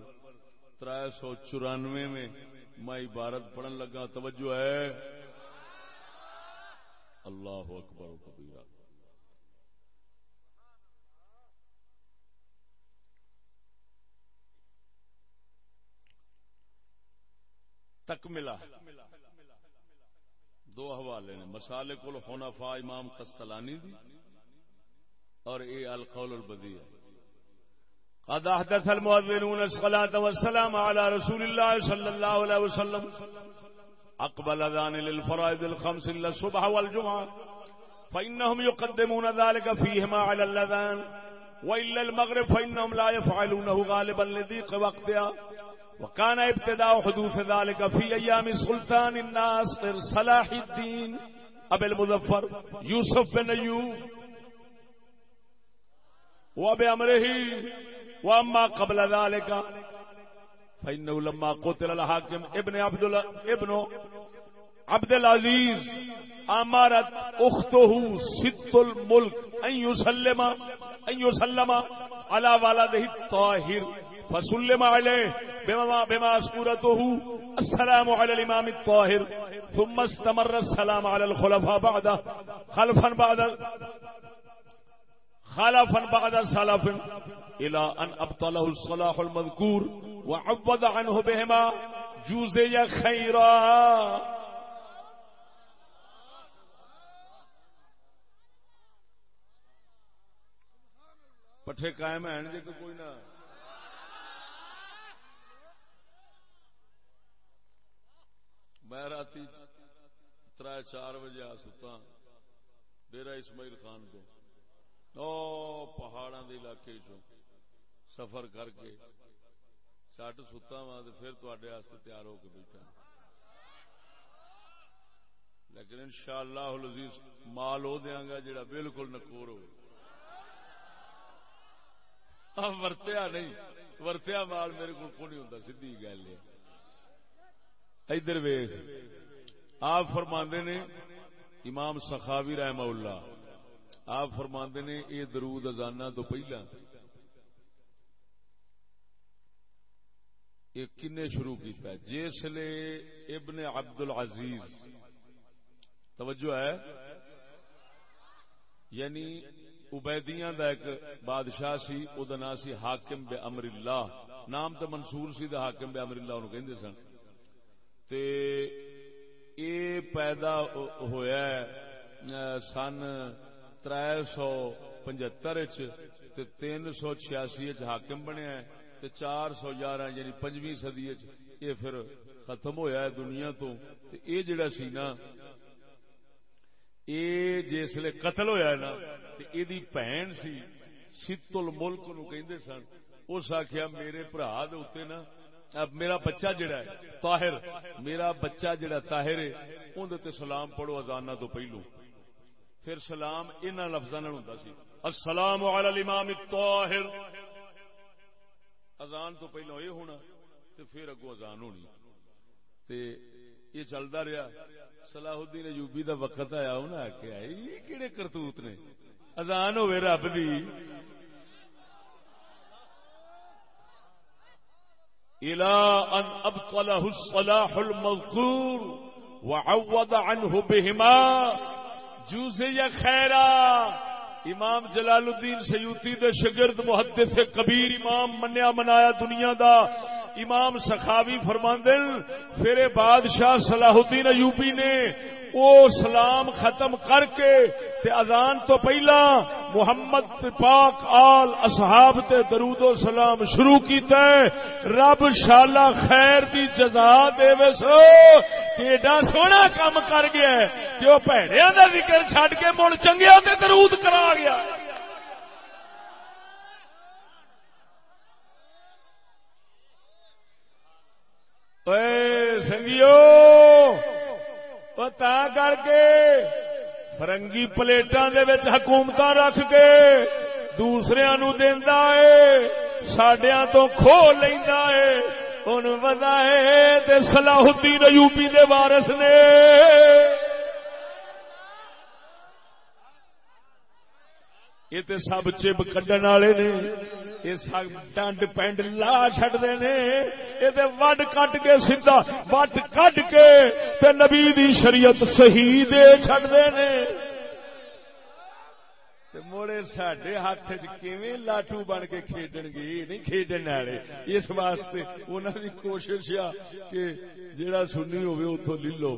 تر سو چورانوے میں میں عبارت پڑھن لگا۔ توجہ ہے۔ اللہ اکبر و کبیرہ۔ تک ملا۔ دو حوالے نے مسالے کو خونفا امام کستلانی دی اور اے القول البدی قد احدث المؤذنون الصلاة والسلام على رسول الله صلى الله عليه وسلم۔ اقبل اذان للفرائض الخمس الا الصبح والجمعه فانهم يقدمون ذلك فيهما على الاذان والا المغرب فانهم لا يفعلونه غالبا لضيق وقتها۔ وكان ابتداء حدوث ذلك في ايام سلطان الناس صلاح الدين ابي المظفر يوسف بن ايوب وبامره واما قبل ذلك فانه لما قتل الحاكم ابن عبد ابن عبد العزيز امرت اخته ست الملك ان يسلم ان يسلم على ولده الطاهر. فسلم عليه بما, بما اسكورته السلام على الامام الطاهر ثم استمر السلام على الخلفاء بعده خلفا بعد. خلفا بعد سلف. الى ان ابطله الصلاح المذكور وعوض عنه بهما جوزي خيرا پٹھے قائم ہیں جی کوئی نہ میں رات تر چار بجے آ ستا ڈیرا اسماعیل خان تو پہاڑا کے علاقے چ سفر کر کے چٹ ستا وا تو پھر تے تیار ہو کے بیٹھا۔ لیکن ان شاء اللہ مال وہ دیا گا جڑا بالکل نکور ہو ورتیا نہیں، ورتیا مال میرے کو نہیں ہوں سی گل ہے۔ ادھر ویخ۔ آپ فرماندے نے امام سخاوی رحم اللہ، آپ فرماندے نے یہ درود ازانا تو پہلا۔ یہ کنے شروع کیتا ہے؟ جس لے ابن عبد العزیز توجہ ہے۔ یعنی عبیدیاں دا ایک بادشاہ سی، او دا نام سی حاکم بے امر اللہ۔ نام تو منصور سی دا حاکم بے امر اللہ انہوں کہندے سن۔ تے اے پیدا ہویا ہے سن تر سو پنجتر تین سو چھیاسی حاکم بنیا تے چار سو یارہ یعنی پنجویں سدی یہ پھر ختم ہویا ہے دنیا تو۔ تے اے جڑا سی نا، اے جسے قتل ہویا ہے نا، تے اے دی بہن سی شیتل ملک نو کہندے سن۔ اس آخیا میرے برا دے نا اب میرا بچہ جڑا ہے، طاہر، میرا بچہ جڑا طاہر ہے اندر تے سلام پڑھو ازانا تو پہلو۔ پھر سلام ان لفظ ہوں سی۔ السلام علی الامام الطاہر۔ ازان تو پہلو یہ ہونا، تے پھر اگو ازان ہونی۔ تے یہ چلتا رہا صلاح الدین ایوبی دا وقت آیا انہیں آخیا یہ کہڑے کرتوت نے؟ ازان ہوئے رب دی۔ الى ان ابطله الصلاح المذكور وعوض عنه بهما. جوزي خيرا امام جلال الدین سیوتی دے شگرد محدث کبیر امام منیا منایا دنیا دا. امام سخاوی فرماندن، پھر بادشاہ صلاح الدین ایوبی نے او سلام ختم کر کے تے اذان تو پہلا محمد پاک آل اصحاب تے درود و سلام شروع کیتا ہے۔ رب شالا خیر دی جزا دے وسو ایڈا سونا کام کر گیا ہے کہ وہ پیڑیا دا ذکر چھڈ کے مڑ چنگیا تے درود کرا گیا اے سنگیو! کر کے فرنگی پلیٹاں دے وچ حکومت رکھ کے دوسرے نو ہے سڈیا تو کھو لینا ہے ان ودا ہے صلاح الدین ایوبی دے وارث نے یہ تے سب چب کڈن والے نے یہ سب ڈنڈ پینڈ لا چڈتے نے یہ وڈ کٹ کے سیدا وٹ کٹ کے تے نبی دی شریعت صحیح دے چڈتے نے موڑے سڈے ہاتھ لاٹو بن کے کھیڈن گے نہیں کھیڈن والے اس واسطے انہوں کی کوشش آ کہ جہاں سنی ہوئے اتو لے لو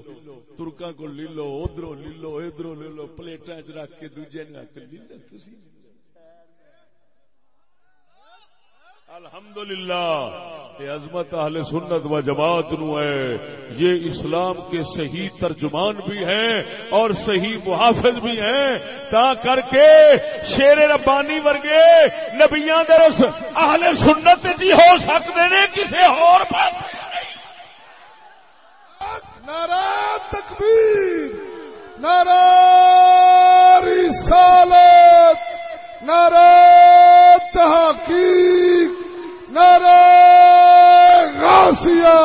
ترکا کو لے لو ادھر لے لو ادھر لے لو پلیٹا چ رکھ کے دوجے نک لے لو الحمد للہ یہ عظمت اہل سنت و جماعت نو ہے۔ یہ اسلام کے صحیح ترجمان بھی ہیں اور صحیح محافظ بھی ہیں۔ تا کر کے شیر ربانی ورگے نبیاں درس اہل سنت جی ہو سکتے نے کسی اور پاس نعرہ تکبیر، نعرہ رسالت، نعرہ تحقیق۔ غاسیہ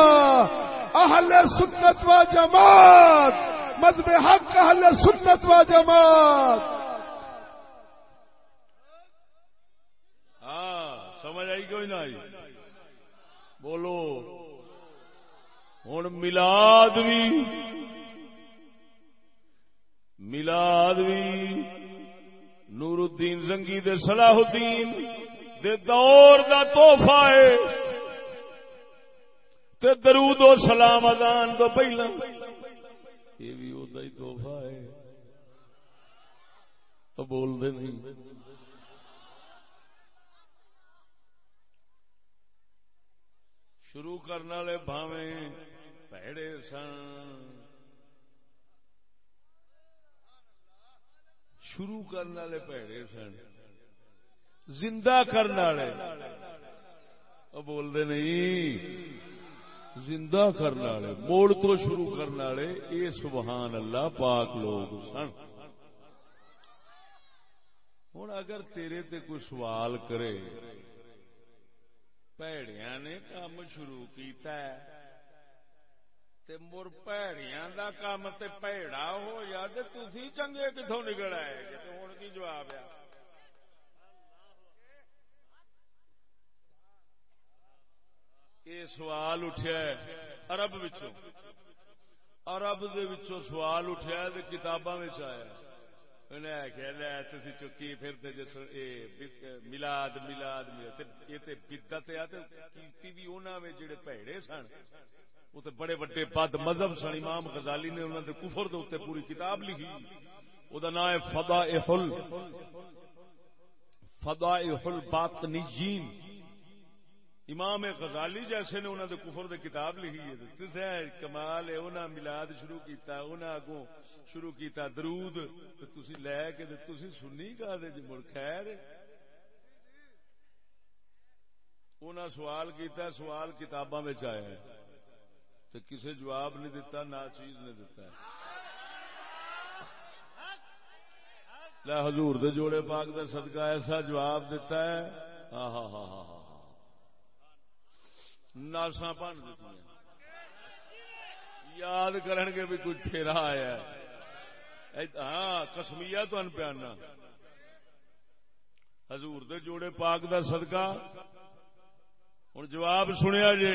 اہل سنت و جماعت، مذہب حق، اہل سنت و جماعت۔ ہاں سمجھ آئی کوئی نہ آئی بولو۔ ہوں ملاد بھی ملاد بھی نور الدین زنگی دے صلاح الدین۔ دے دور دا توحفہ ہے۔ تے درود و سلام ادان تو پہلا۔ یہ بھی وہ ہی توحفہ ہے۔ تو بول دے نہیں۔ شروع کرنے والے بھاوے پیڑے سن۔ شروع کرنے والے پیڑے سن۔ زندہ کرنے والے۔ بولتے نہیں، زندہ کرنے والے، موڑ تو شروع کرنے والے۔ یہ سبحان اللہ پاک لوگ سن۔ ہوں اگر تیرے تے کوئی سوال کرے پیڑیا نے کام شروع کیتا ہے۔ تے مر پیڑیاں دا کام تے پیڑا ہو یا تے تسی چنگے کتوں نکل آئے کہ ہوں کی جواب ہے؟ یہ سوال اٹھیا ہے عرب وچوں۔ عرب دے وچوں سوال اٹھیا ہے کتاباں وچ آیا انہیں آخیا لے تھی چکی پھر جس ملاد ملاد یہ بدت آ کیتی بھی انہوں نے جڑے پیڑے سن۔ وہ تو بڑے بڑے پد مذہب سن۔ امام غزالی نے انہوں نے کفر دے اتنے پوری کتاب لکھی۔ وہ نام ہے فدا فدا باطنیین۔ امام غزالی جیسے نے انہوں نے کفر دے کتاب لکھی ہے کمال ہے انہوں ملاد شروع کیتا انہوں اگوں شروع کیتا درود تسی لے کے تسی سنی کا دے جی؟ مڑ خیر انہوں سوال کیتا، سوال کتاباں میں آیا ہے۔ تو کسے جواب نہیں دیتا نہ چیز نے دیتا ہے لے حضور دے جوڑے پاک دا صدقہ ایسا جواب دیتا ہے۔ ہاں ہاں ہاں ہاں ناسا بن دیتی یاد کرن گے بھی کچھ پھیرا آیا ہاں کسمیا تو پیانا حضور دے جوڑے پاک دا صدقہ۔ ہوں جواب سنیا جی۔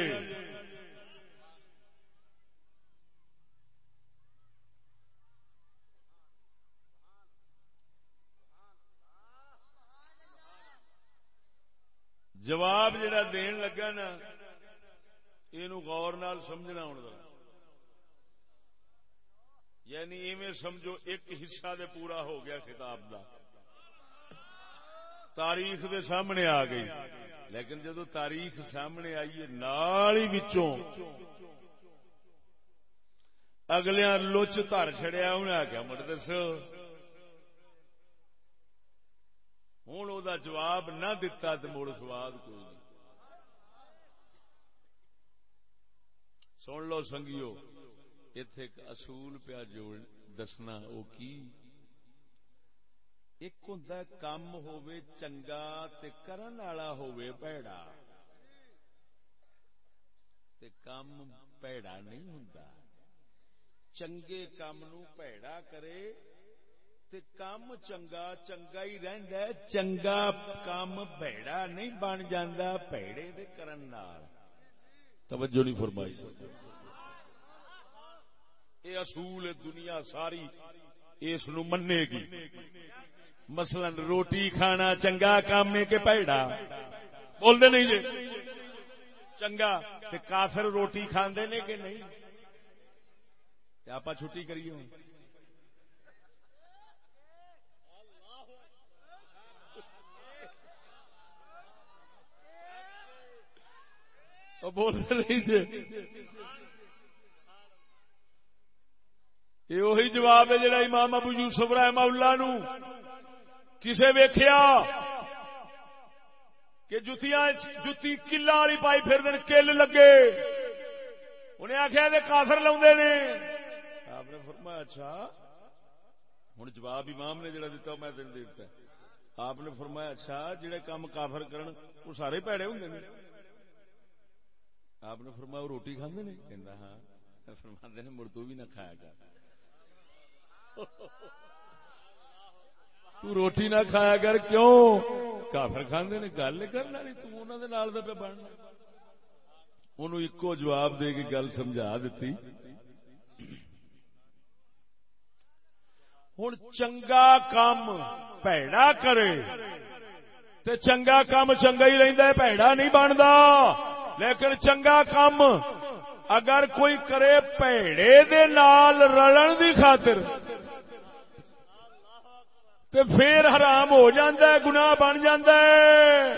جواب جڑا دین لگا نا یہ غور نال سمجھنا ہوں یعنی ایویں سمجھو ایک حصہ دے پورا ہو گیا خطاب دا۔ تاریخ دے سامنے آ گئی۔ لیکن جدو تاریخ سامنے آئی ہے، نال ہی بچوں اگلے لچ تر چڑیا انہیں آ مڑ دس۔ ہوں وہ جواب نہ دتا تو مڑ سواد کوئی نہیں سن لو سنگیو اتے ایک اصول پیا جوڑ دسنا وہ کی؟ ایک ہوں کم ہووے چنگا تے کرن والا ہووے پیڑا تے کم پیڑا نہیں ہوں چنگے کام نو پیڑا کرے تے کام چنگا چنگا ہی رہندا ہے۔ چنگا کام بھڑا نہیں بن جاندا پیڑے دے کرن نال۔ توجہ نہیں فرمائی۔ اے اصول دنیا ساری، اس نو مننے گی۔ مثلا روٹی کھانا چنگا کام ہے کہ پیڑا؟ بول دے نہیں جی۔ چنگا تے کافر روٹی کھاندے نے کہ نہیں؟ آپ چھٹی کریے۔ ہوں بول رہی جی۔ یہ وہی جواب ہے جڑا امام ابو یوسف رحمہ اللہ نو۔ کسے ویکھیا کہ جتیاں جتی کلا والی پائی پھر دن کل لگے۔ انہیں آخیا کافر لاؤ نے۔ آپ نے فرمایا اچھا۔ ہوں جواب امام نے جڑا دیتا میں تین دیتا آپ نے فرمایا اچھا جڑے کام کافر کرن، وہ سارے پیڑے ہوں نے۔ آپ نے فرمایا روٹی کھانے نے؟ کہنا ہاں۔ فرما نے مردو بھی نہ کھایا کر۔ تو روٹی نہ کھایا کر، کیوں؟ کافر کھانے نے، گل نہیں کرنا نہیں تو انہوں نے نال پہ بننا۔ انہوں ایکو جواب دے کے گل سمجھا دیتی ہوں چنگا کام پیڑا کرے، تے چنگا کام چنگا ہی رہندا ہے، پیڑا نہیں بنتا لیکن چنگا کام، اگر کوئی کرے پیڑے دے نال رلن دی خاطر، تے پھر حرام ہو جاندہ ہے، گناہ بن جاندہ ہے۔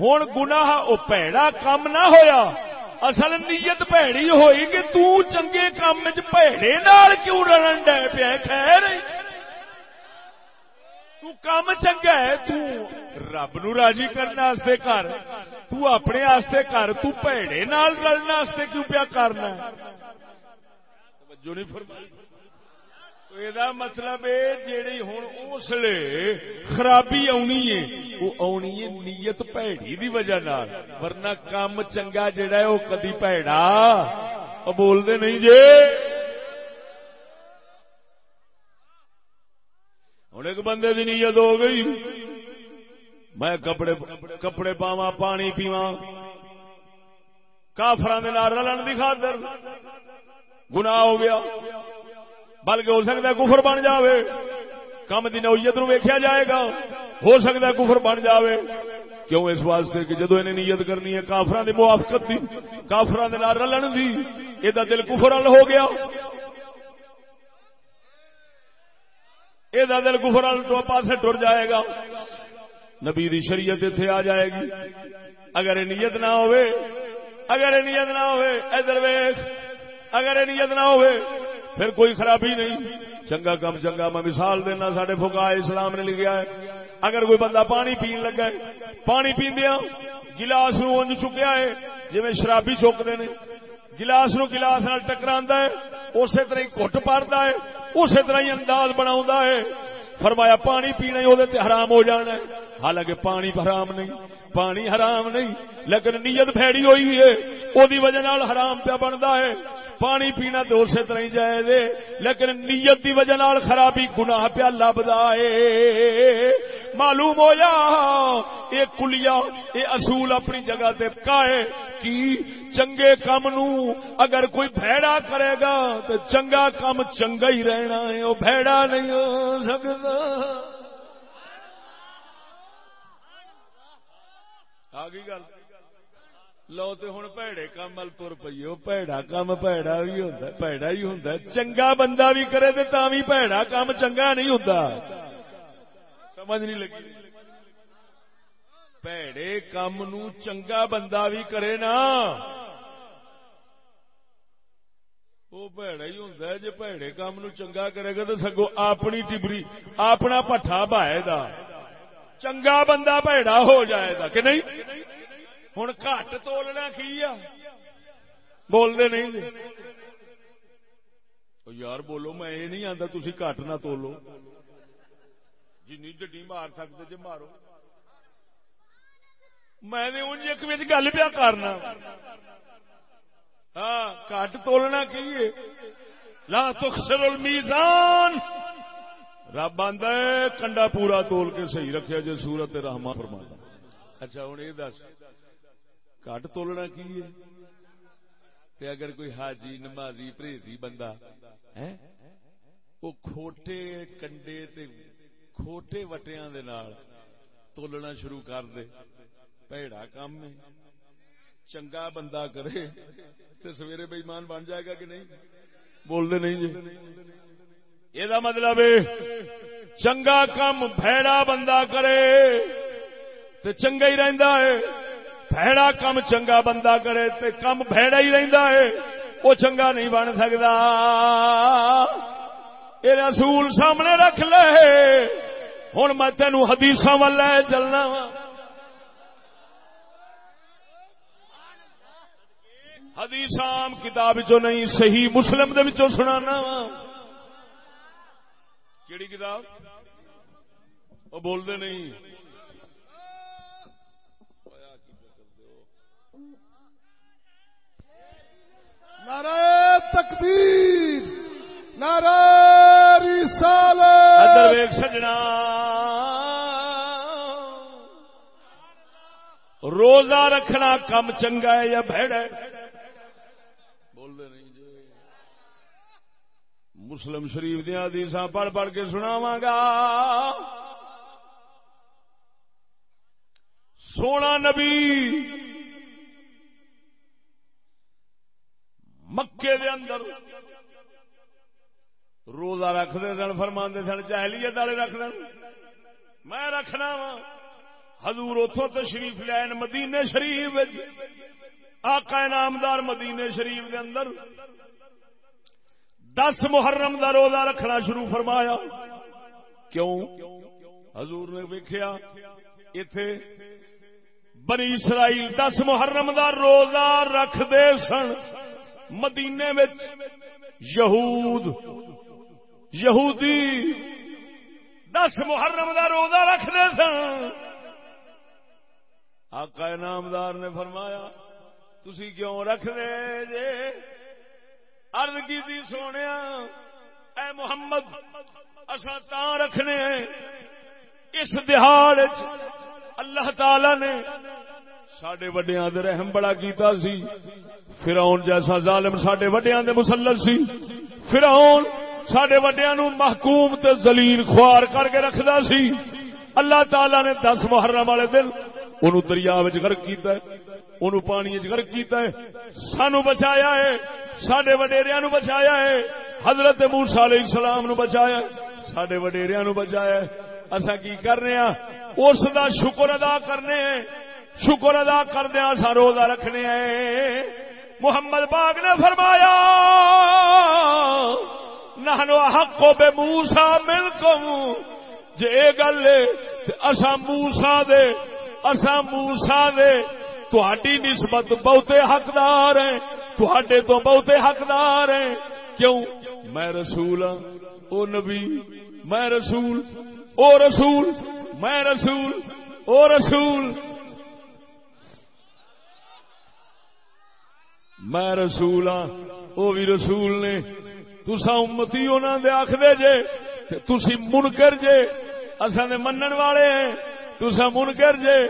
ہون گناہ او پیڑا کام نہ ہویا، اصل نیت پیڑی ہوئی کہ تو چنگے کام میں پیڑے نال کیوں رلن ڈے پہ خیر۔ تو کام چنگا ہے تو رب نو راضی کرنے واسطے کر تو اپنے واسطے کر تو پیڑے نال رلنے واسطے کیوں پیا کرنا توجہ نہیں فرمائی یہ مطلب جیڑی ہوں اس لیے خرابی آنی ہے وہ آنی ہے نیت پیڑی دی وجہ نال ورنہ کام چنگا جڑا ہے وہ کدی پیڑا بول دے نہیں جے ہوں ایک بندے دی نیت ہو گئی میں کپڑے کپڑے پاوا پانی پیوا کافران رلن کی خاطر گناہ ہو گیا بلکہ ہو سکتا ہے کفر بن جاوے کم دی نوعیت نو ویکھیا جائے گا ہو سکتا ہے کفر بن جاوے کیوں اس واسطے کہ جدو انہیں نیت کرنی ہے کافران دی موافقت دی کافران رلن دی یہ دل کفر ہو گیا یہ دل کفر ال پاسے ٹر جائے گا۔ نبی دی شریعت اتنے آ جائے گی۔ اگر یہ نیت نہ ہوئے، اگر یہ نیت نہ ہوئے ادھر ویخ اگر یہ نیت نہ ہوئے، پھر کوئی خرابی نہیں۔ چنگا کم چنگا، میں مثال دینا سڈے فکا اسلام نے لکھا ہے، اگر کوئی بندہ پانی پین لگا ہے، پانی پیندیا گلاس نو انج چکیا ہے جی شرابی چکتے ہیں گلاس نو گلاس نال ٹکرا ہے اسی طرح ہی گٹ پارتا ہے، اسی طرح ہی انداز بنا ہے۔ فرمایا، پانی پینا وہ حرام ہو جانا ہے۔ حالانکہ پانی حرام نہیں۔ پانی حرام نہیں، لیکن نیت پھیڑی ہوئی ہے۔ وہ وجہ حرام پیا بنتا ہے۔ پانی پینا تو اسی طرح ہی جائے دے لیکن نیت دی وجہ نال خرابی گناہ پیا لبدا ہے۔ معلوم ہو جا یہ کلیا یہ اصول اپنی جگہ تے کائے کی چنگے کام نو اگر کوئی بھیڑا کرے گا تو چنگا کام چنگا ہی رہنا ہے، وہ بھیڑا نہیں ہو سکتا۔ آگے گل؟ لو تو ہوں پیڑے کام ول تر پیو پیڑا کام پیڑا بھی ہوتا پیڑا ہی ہوتا چنگا بندہ بھی کرے تو بھی پیڑا کام چنگا نہیں ہوتا سمجھ نہیں لگی۔ پیڑے کام نو چنگا بندہ بھی کرے نا۔ وہ پیڑا ہی ہوتا جی پیڑے کام نو چنگا کرے گا تو سگو اپنی ٹبری، اپنا پٹھا بائے گا چنگا بندہ پیڑا ہو جائے گا کہ نہیں؟ ہوں گٹ تولنا کی آ؟ بولتے نہیں جی۔ یار بولو، میں یہ نہیں آتا تھی گٹ نہ تولو۔ جنی ڈی مار سکتے جی مارو۔ میں انج ایک بچ گل پیا کرنا۔ ہاں کٹ تولنا کی لا تخسر المیزان۔ رب آدھا کنڈا پورا تول کے صحیح رکھا جی سورت رحما فرما اچھا ہوں یہ دس، کٹ تولنا کی ہے؟ تے اگر کوئی حاجی، نمازی پریزی بندہ وہ کھوٹے کنڈے تے کھوٹے وٹیاں دے نال تولنا شروع کر دے۔ پیڑا کام ہے، چنگا بندہ کرے، تے سویرے بےمان بن جائے گا کہ نہیں؟ بول دے نہیں جی۔ یہ مطلب چنگا کام بھڑا بندہ کرے تے چنگا ہی رہندا ہے بھڑا کم چنگا بندہ کرے تے کم بھڑا ہی رہندا ہے وہ چنگا نہیں بن سکتا یہ رسول سامنے رکھ لے ہوں میں تینوں حدیث وال چلنا وا حدیث عام کتاب چو نہیں صحیح مسلم دے سنانا وا کیڑی کتاب؟ وہ بول دے نہیں۔ نعرہ تکبیر نعرہ رسالت۔ ادھر سجنا۔ روزہ رکھنا کم چنگا ہے یا بھڑ ہے بول دے نہیں جی مسلم شریف دیا حدیث پڑھ پڑھ کے سناواں گا سونا نبی مکے دے اندر روزہ رکھتے سن فرما سن چہلیت والے رکھ دین میں رکھنا وا حضور اتوں تشریف لین مدینے شریف آقا نامدار مدینے شریف دے اندر۔ دس محرم دا روزہ رکھنا شروع فرمایا۔ کیوں؟ حضور نے ویکیا اتے بنی اسرائیل دس محرم دا روزہ رکھ دے سن۔ مدینے میں یہود، یہودی دس محرم دا روزہ رکھ دے سن۔ آقا نامدار نے فرمایا، تسی کیوں رکھ دے جے؟ عرض کی دی سونے، اے محمد اصا تا رکھنے اس دہاڑ اللہ تعالی نے سڈے وڈیا رحم بڑا کیتا سی۔ فراؤن جیسا ظالم سڈے وڈیا مسلط سی۔ فراؤن سڈے وڈیا نو محکوم تے زلیل خوار کر کے رکھدا سی۔ اللہ تعالی نے دس محرم والے دن انہوں دریا غرق کیتا ہے انہوں پانی غرق کیتا ہے۔ سانو بچایا ہے۔ سڈے وڈیریا نو بچایا ہے۔ حضرت موسا علیہ السلام نو بچایا ہے۔ سڈے وڈیریا نو بچایا ہے۔ اصا کی کرنے ہاں؟ اس دا شکر ادا کرنے ہیں۔ شکر ادا کردیا ہاں سا روزہ رکھنے ہیں۔ محمد باغ نے فرمایا نہنو حق بے موسا مل کم جی گل اصا موسا دے اصا موسا دے تھی نسبت بہتے حقدار ہیں۔ تھوڑے تو بہتے حقدار ہیں۔ کیوں؟ میں رسول ہوں او نبی، میں رسول۔ او رسول، میں رسول۔ او رسول۔ میں رسول ہاں۔ وہ بھی رسول نے۔ تسا امتی انہوں دے آخر جے تسی منکر جے۔ اصا نے منن والے ہیں۔ تسا منکر جے۔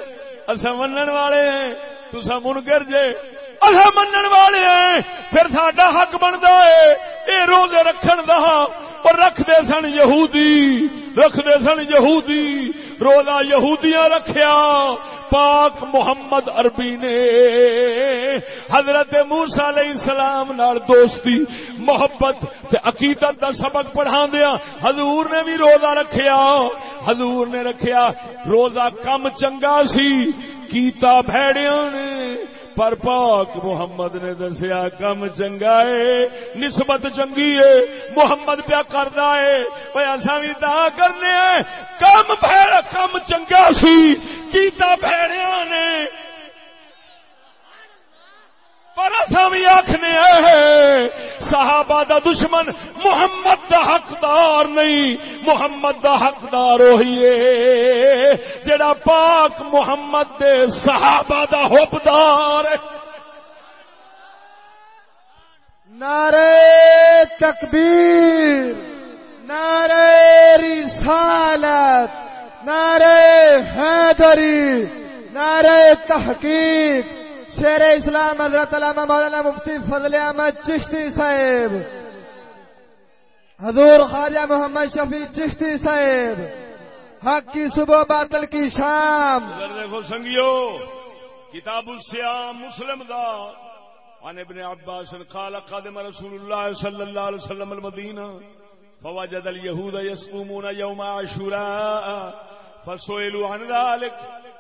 اصا منن والے ہیں۔ تسا منکر جے۔ اصا منن والے ہیں۔ پھر ساڈا حق بنتا ہے۔ یہ روزے رکھن دا اور رکھتے سن یہودی رکھتے سن یہودی۔ روزہ یہودیاں رکھیا۔ پاک محمد عربی نے حضرت موسا علیہ السلام نال دوستی، محبت تے عقیدت دا سبق پڑھا دیا حضور نے بھی روزہ رکھیا۔ حضور نے رکھیا، روزہ کم چنگا سی، کیتا بھڑیاں نے۔ پر پاک محمد نے دسیا، کم چنگا ہے، نسبت چنگی ہے، محمد پیا کرتا ہے۔ اصا بھی دا کرنے کم بھڑ کم چنگا سی، کیتا بھڑیا نے پر اصا بھی آخنے صحابہ دا دشمن محمد دا حقدار نہیں، محمد دا حقدار وہی جڑا پاک محمد دے صحابہ دا حبدار ہے۔ نعرے تکبیر نعرے رسالت نعرے حیدری نعرے تحقیق شیر اسلام حضرت علامہ مولانا مفتی فضل احمد چشتی صاحب، حضور خواجہ محمد شفیع چشتی صاحب، حق کی صبح باطل کی شام۔ دیکھو سنگیو، کتاب السیام مسلم دا۔ عن ابن عباس قال قادم رسول الله صلى الله عليه وسلم المدينة فوجد اليهود يصومون يوم عاشوراء۔ فسئلوا عن ذلك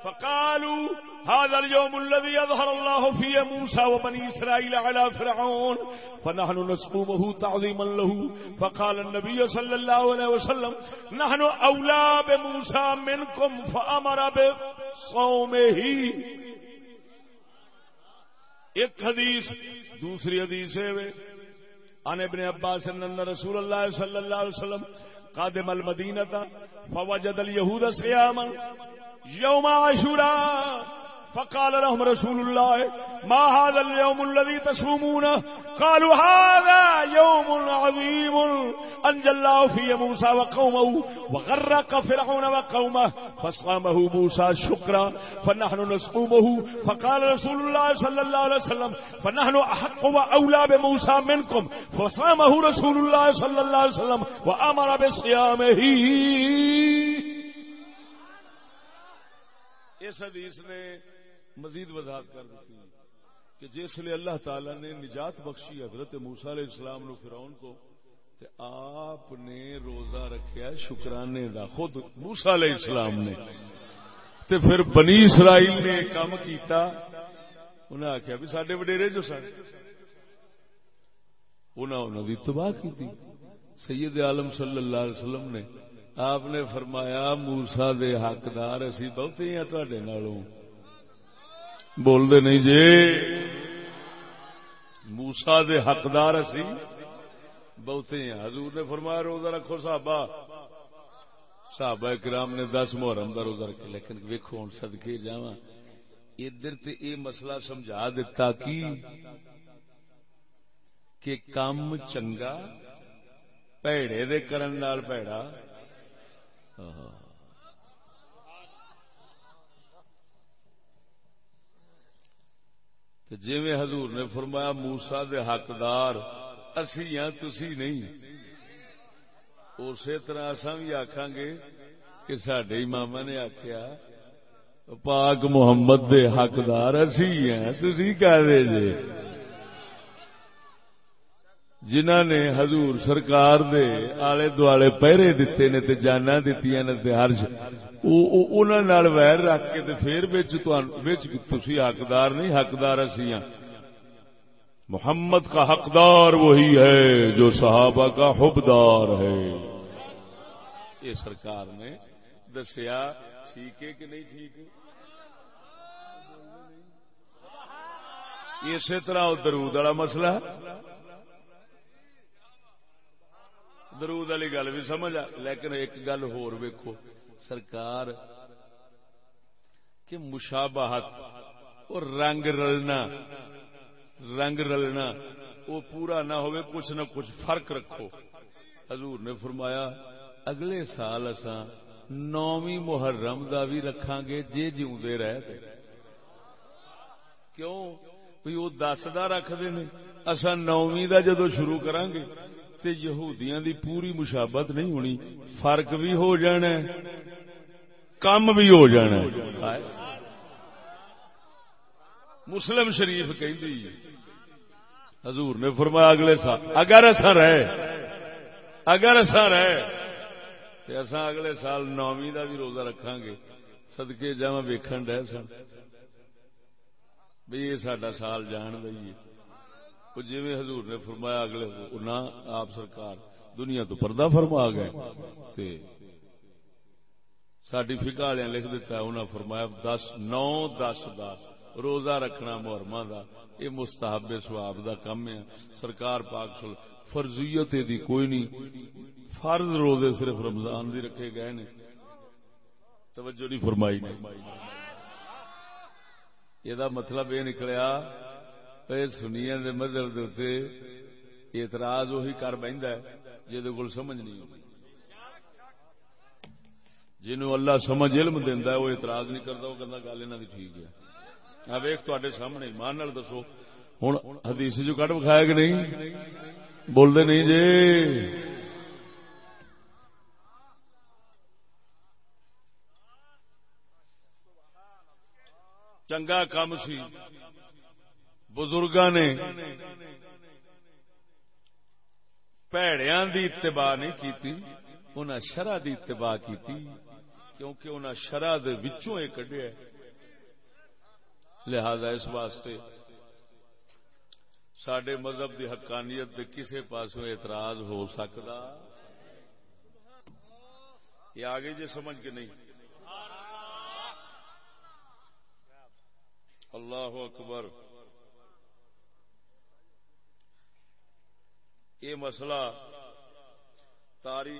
فقالوا هذا اليوم الذي يظهر الله فيه موسى وبني إسرائيل على فرعون فنحن نصومه تعظيما له فقال النبي صلى الله عليه وسلم نحن أولى بموسى منكم فأمر بصومه. ایک حدیث، دوسری حدیث ہے ان ابن عباس ان رسول اللہ صلی اللہ علیہ وسلم قادم المدینہ فوجد اليهود صياما يوم عاشوراء. فقال لهم رسول الله، ما هذا اليوم الذي تصومونه قالوا، هذا يوم عظيم أنجى الله في موسى وقومه، وغرق فرعون وقومه، فصامه موسى شكرا، فنحن نصومه. فقال رسول الله صلى الله عليه وسلم، فنحن أحق وأولى بموسى منكم. فصامه رسول الله صلى الله عليه وسلم، وأمر بصيامه. اس حدیث نے مزید وضاحت کر دیتی کہ جس لیے اللہ تعالی نے نجات بخشی حضرت موسا علیہ السلام نو فرعون کو، تے آپ نے روزہ رکھیا شکرانے دا، خود موسا علیہ السلام نے۔ تے پھر بنی اسرائیل نے کام کیتا انہیں آخیا بھی سڈے وڈیرے جو سن۔ انہوں نے تباہ کی سید عالم صلی اللہ علیہ وسلم نے، آپ نے فرمایا موسا دے حقدار اسی بہتے ہیں تڈے نالوں۔ بول دے نہیں جی۔ موسا دے حقدار اسی۔ بہتے ہیں۔ حضور نے فرمایا روزہ رکھو صحابہ۔ صحابہ کرام نے دس محرم کا روزہ رکھے، لیکن ویکو ہوں سدکے جا ادھر تے اے مسئلہ سمجھا دیتا کی؟ کہ کام چنگا، پیڑے دے کرن نال پیڑا۔ جی حضور نے فرمایا موسا دے حقدار اسی ہاں تسی نہیں۔ اسی طرح اصا بھی آخان گے کہ سڈے ماما نے آخیا پاک محمد دے حقدار اسی ہیں، تسی کہہ دے جے۔ جنہ نے حضور سرکار دے آلے دوالے پہرے دیتے نے تے جانا دیتی نے تے ہر انہوں ویر رکھ کے تے پھر تسی حقدار نہیں، حقدار اسی ہاں۔ محمد کا حقدار وہی ہے جو صحابہ کا حبدار ہے۔ یہ سرکار نے دسیا، ٹھیک ہے کہ نہیں ٹھیک؟ اسی طرح درود والا مسئلہ ہے درود والی گل بھی سمجھ آ لیکن ایک گل ہور ویکو سرکار، کہ مشابہت اور رنگ رلنا رنگ رلنا، وہ پورا نہ ہوئے، کچھ نہ کچھ فرق رکھو۔ حضور نے فرمایا، اگلے سال اسا نویں محرم دا بھی رکھاں گے جے جیوندے رہ تے۔ کیوں؟ کوئی وہ دس دا رکھ دے نے۔ اسا نویں دا جدو شروع کران گے تے یہودیاں دی پوری مشابت نہیں ہونی، فرق بھی ہو جانا ہے، کم بھی ہو جانا ہے۔ مسلم شریف کہ حضور نے فرمایا، اگلے سال اگر ایسا رہے، اگر ایسا رہے تو ایسا اگلے سال نویں کا بھی روزہ رکھا گے۔ سدکے جا ویکن رہ سن۔ بھائی یہ سڈا سال جان دئیے۔ جی حضور نے فرمایا، اگلے آپ سرکار دنیا تو پردہ فرما گئے۔ ساری فکا والے لکھ دیتا انہوں نے فرمایا، دس، نو، دس دا روزہ رکھنا محرمہ دا یہ مستحب سواب دا کم ہے۔ سرکار پاک سل فرضیت دی کوئی نہیں۔ فرض روزے صرف رمضان دی رکھے گئے نے۔ توجہ نہیں فرمائی نے۔ یہ مطلب یہ نکلیا سنیا مذہب اعتراض وہی کر بہتا ہے جہد کو سمجھ نہیں ہوتی جنہوں اللہ سمجھ علم دینا وہ اعتراض نہیں کرتا وہ کہنا گل یہاں کی ٹھیک ہے۔ ویخ تے سامنے ایمان نال دسو ہوں حدیث جو کٹ بکھایا کہ نہیں؟ بولتے نہیں جی۔ چنگا کام سی۔ بزرگ نے پیڑیا دی اتباع نہیں کی شرح دی اتباع کی کیونکہ انہیں شرح یہ کڈیا لہذا اس واسطے سڈے مذہب کی حقانیت کے کسی پاسوں اعتراض ہو سکتا یہ آگے جی سمجھ کے نہیں۔ اللہ اکبر۔ یہ مسئلہ تاری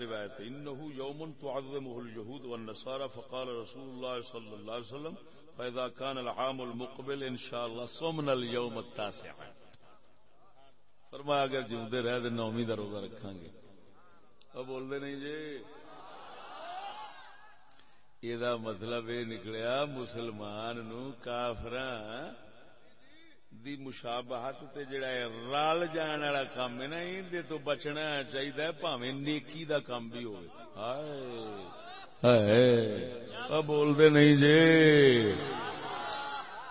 روایت انه يوم تعظمه اليهود والنصارى فقال رسول الله صلى الله عليه وسلم فاذا كان العام المقبل ان شاء الله صمنا اليوم التاسع۔ فرمایا اگر جیوندے رہ تے نویں دا روزہ رکھاں گے۔ او بول دے نہیں جی۔ یہ مطلب یہ نکلیا مسلمان نو کافراں دی مشابہت تے جڑا ہے، رال جان والا کام ہے نا اندے تو بچنا چاہیے پاویں نیکی دا کام بھی ہوے ہائے ہائے بول دے نہیں جی۔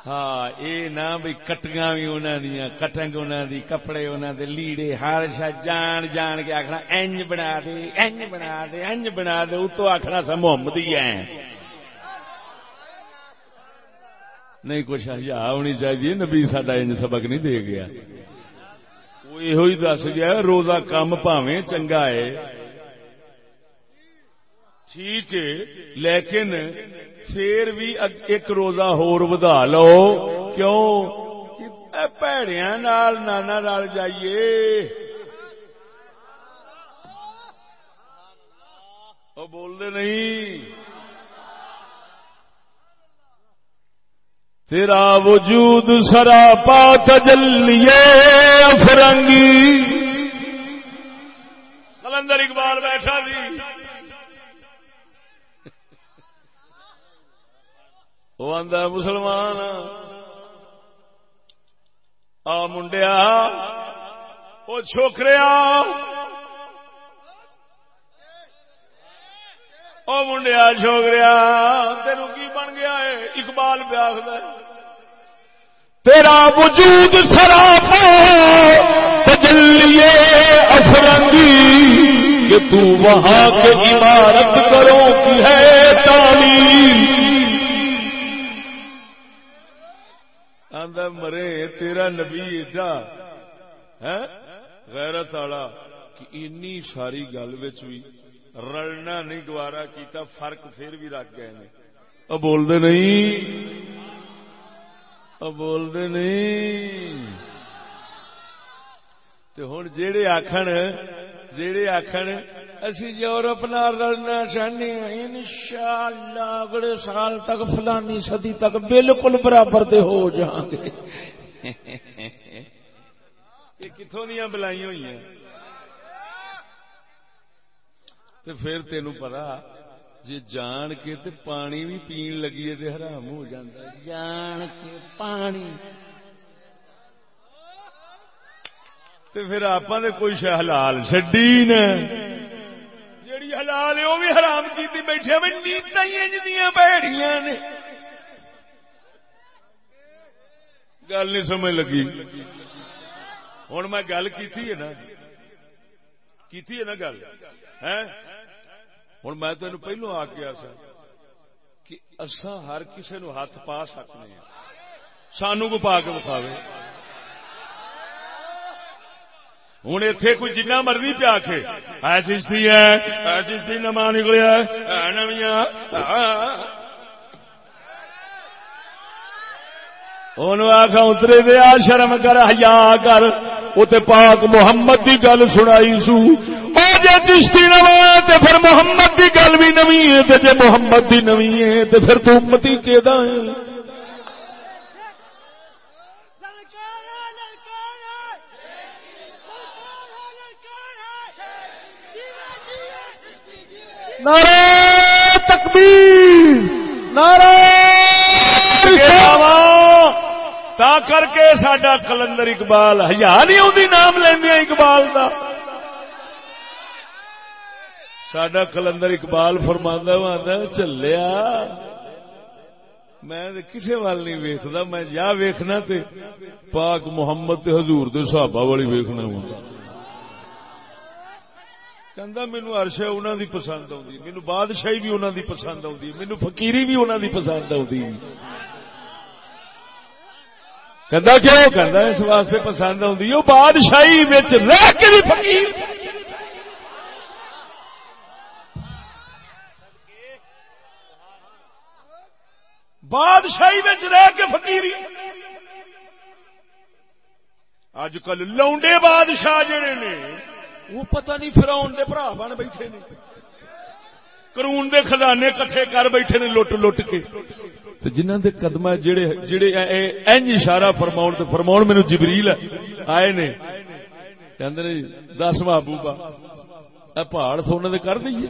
ہاں اے نہ بھی کٹیاں بھی انہاں دیاں، کٹنگ انہاں دی، کپڑے انہاں دے، لیڑے، ہر شا جان جان کے آکھنا، انج بنا دے، انج بنا دے، انج بنا دے او آکھنا سا محمد ہی ہیں۔ نہیں، کچھ حیا ہونی چاہیے۔ نبی سڈا ان سبق نہیں دے گیا۔ وہ یہ دس گیا روزہ کم پاوے چنگا ہے۔ ٹھیک ہے، لیکن پھر بھی ایک روزہ ہور ودا لو۔ کیوں؟ پیڑیا نانا رل جائیے۔ وہ بولتے نہیں۔ تیرا وجود سرا پا تجلیے افرنگی۔ کلندر اقبال بیٹھا بھی جی۔ وہ آدھا مسلمان۔ آ منڈیا، وہ چھوکریا او منڈیا چھوکریا تین کی بن گیا ہے؟ اقبال پیاس تیرا وجود سراپا، تجلیے افرنگی، کہ تو وہاں کے عمارت کرو کی ہے تعلیم مرے، تیرا نبی ایڈا ہے؟ غیرت والا، کہ اینی ساری گل بھی رلنا نہیں گوارا کیتا فرق پھر بھی رکھ گئے اب بول دے نہیں بولتے نہیں۔ ہوں جہے آخر جہے آخر اسی یورپ نہ رلنا چاہنے ان شاء اللہ اگلے سال تک فلانی سدی تک بالکل برابر دے ہو جان گے۔ یہ کتوں دیا بلائی ہوئی ہیں؟ پھر تینوں پتا جی جان کے تے پانی بھی پین لگیے تے حرام ہو جاتا جان کے پانی۔ تے پھر آپ نے کوئی شہ حلال چڈی ن جیڑی حلال ہے وہ بھی حرام کی بیٹھے میں نیتا ہی پیڑیاں نے۔ گل نہیں سمجھ لگی۔ ہوں میں گل کی نا کی نا گل؟ ہے ہوں میں تین پہلو آ کے سا کہ اصا ہر کسی نو ہاتھ پا سکنے ہیں سانو کو پا کے بکھاوے ہوں اتے کوئی جنہ مرضی پیا کے ایسی ہے ایسی نما نکلیا نویاں۔ آخا اترے دیا شرم کر ہیا کر۔ اتنے پاک محمد کی گل سنائی سو۔ جی چشتی نو تو پھر محمد کی گل بھی نوی ہے۔ جی محمد کی نوی ہے تو پھر تو امتی کہ نعرہ تکبیر، نعرہ تا کر کے سڈا کلندر اقبال ہزار نہیں آتی نام لینا اقبال کا سڈا کلندر اقبال فرماندہ مانا چلیا۔ میں کسی وال نہیں ویکتا میں یا ویخنا تے پاک محمد تے حضور دے صحابہ والی ویخنا ہوں۔ کہ مینو ارش انہوں دی پسند آتی مینو بادشاہی بھی انہوں دی پسند آتی مینو فکیری بھی انہوں دی پسند آتی کیوں کہ اس واسطے پسند آتی وہ بادشاہی رہ کے بھی فقیر۔ بادشاہی رہ کے فقیری اج کل لونڈے بادشاہ جڑے نے، وہ پتہ نہیں فراؤن دے برا بن بیٹھے نے۔ کرون دے خزانے کٹھے کر بیٹھے نے لٹ لٹ کے۔ جنہ دے قدم جڑے جڑے این اشارہ فرماؤ تو فرماؤ مینو جبریل آئے نے۔ کہ جی، دس محبوبہ، اے پہاڑ سونے دے کر دئیے۔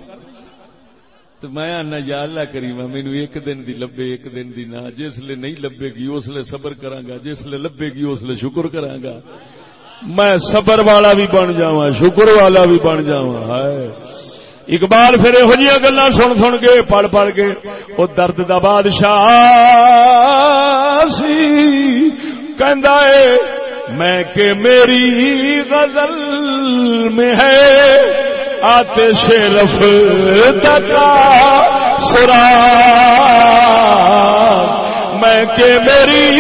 تو میں آنا، یا اللہ کریما مینو ایک دن دی لبے، ایک دن دی نہ، جس لے نہیں لبے گی، اس لے صبر کراں گا، جس لے لبے گی، اس لے شکر کراں گا۔ میں صبر والا بھی بن جا شکر والا بھی بن جا اقبال پھر یہ گلا سن سن کے پڑھ پڑھ کے وہ درد دا بادشاہ سی۔ ہے میں کہ میری غزل میں ہے، آتے شیرف تکا سرا۔ میں کہ میری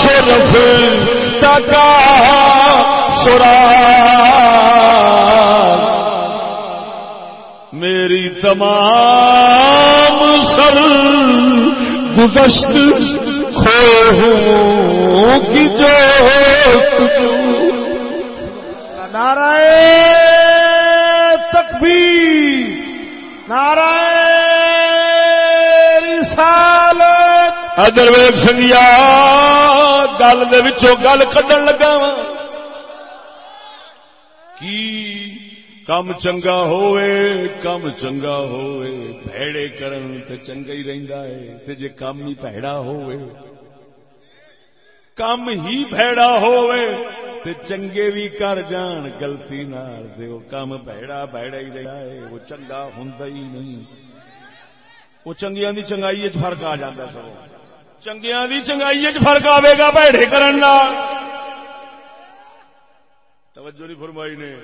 شرف تکا سرا میری تمام سر گزشت کھو کی جو نعرہ تکبیر نعرہ ادر ویگ سنگیا گل گل کھڈن لگا وا کی کم چنگا ہوئے، کم چنگا ہوئے بھڑے کرن تے چنگا ہی رہندا ہے، تے جے کم ہی بھڑا ہوئے۔ کم ہی بھڑا ہوئے، تے چنگے بھی کر جان گلتی نال دے وہ کم بھڑا بھڑا ہی رہا ہے، وہ چنگا ہوندا ہی نہیں۔ وہ چنگیاں دی چنگائی وچ فرق آ جاتا سب چنگیا دی چنگائی وچ فرق آئے گا بھڑے کرنا توجہ نہیں فرمائی نے۔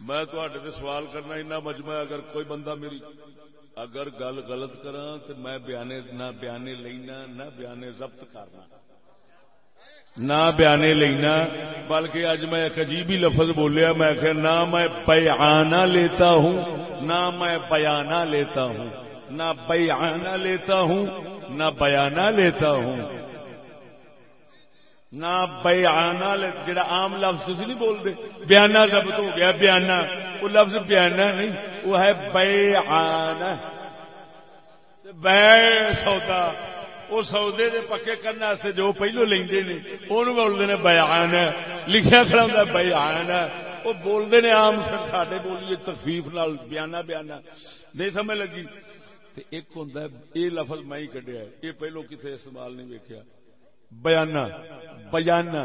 میں تے سوال کرنا اتنا مجمع اگر کوئی بندہ میری اگر گل غلط کرا تو میں بیانے نہ بیانے لینا، نہ بیانے ضبط کرنا۔ نہ بیانے لینا، بلکہ اج میں ایک عجیب ہی لفظ بولیا، میں کہ نہ میں بیانہ لیتا ہوں، نہ میں بیانہ لیتا ہوں۔ نہ بیانہ لیتا ہوں، نہ بیانہ لیتا ہوں۔ نہ بیانہ جڑا عام لفظ تھی نہیں بولتے، بیانہ ضبط ہو گیا، بیانہ۔ وہ لفظ بیانہ نہیں، وہ ہے بیانہ بے سودا۔ وہ سودے دے پکے کرنے جو پہلو لیندے نے، اونوں بولدے نے بیان لکھیا کھڑا ہوندا بیان وہ بولدے نے عام ساڈے بولیے تخفیف نال بیانہ بیانہ۔ نہیں سمجھ لگی؟ ایک ہوں یہ لفظ میں ہی کڈیا یہ پہلو کتنے استعمال نہیں ویکیا بیانہ بیانہ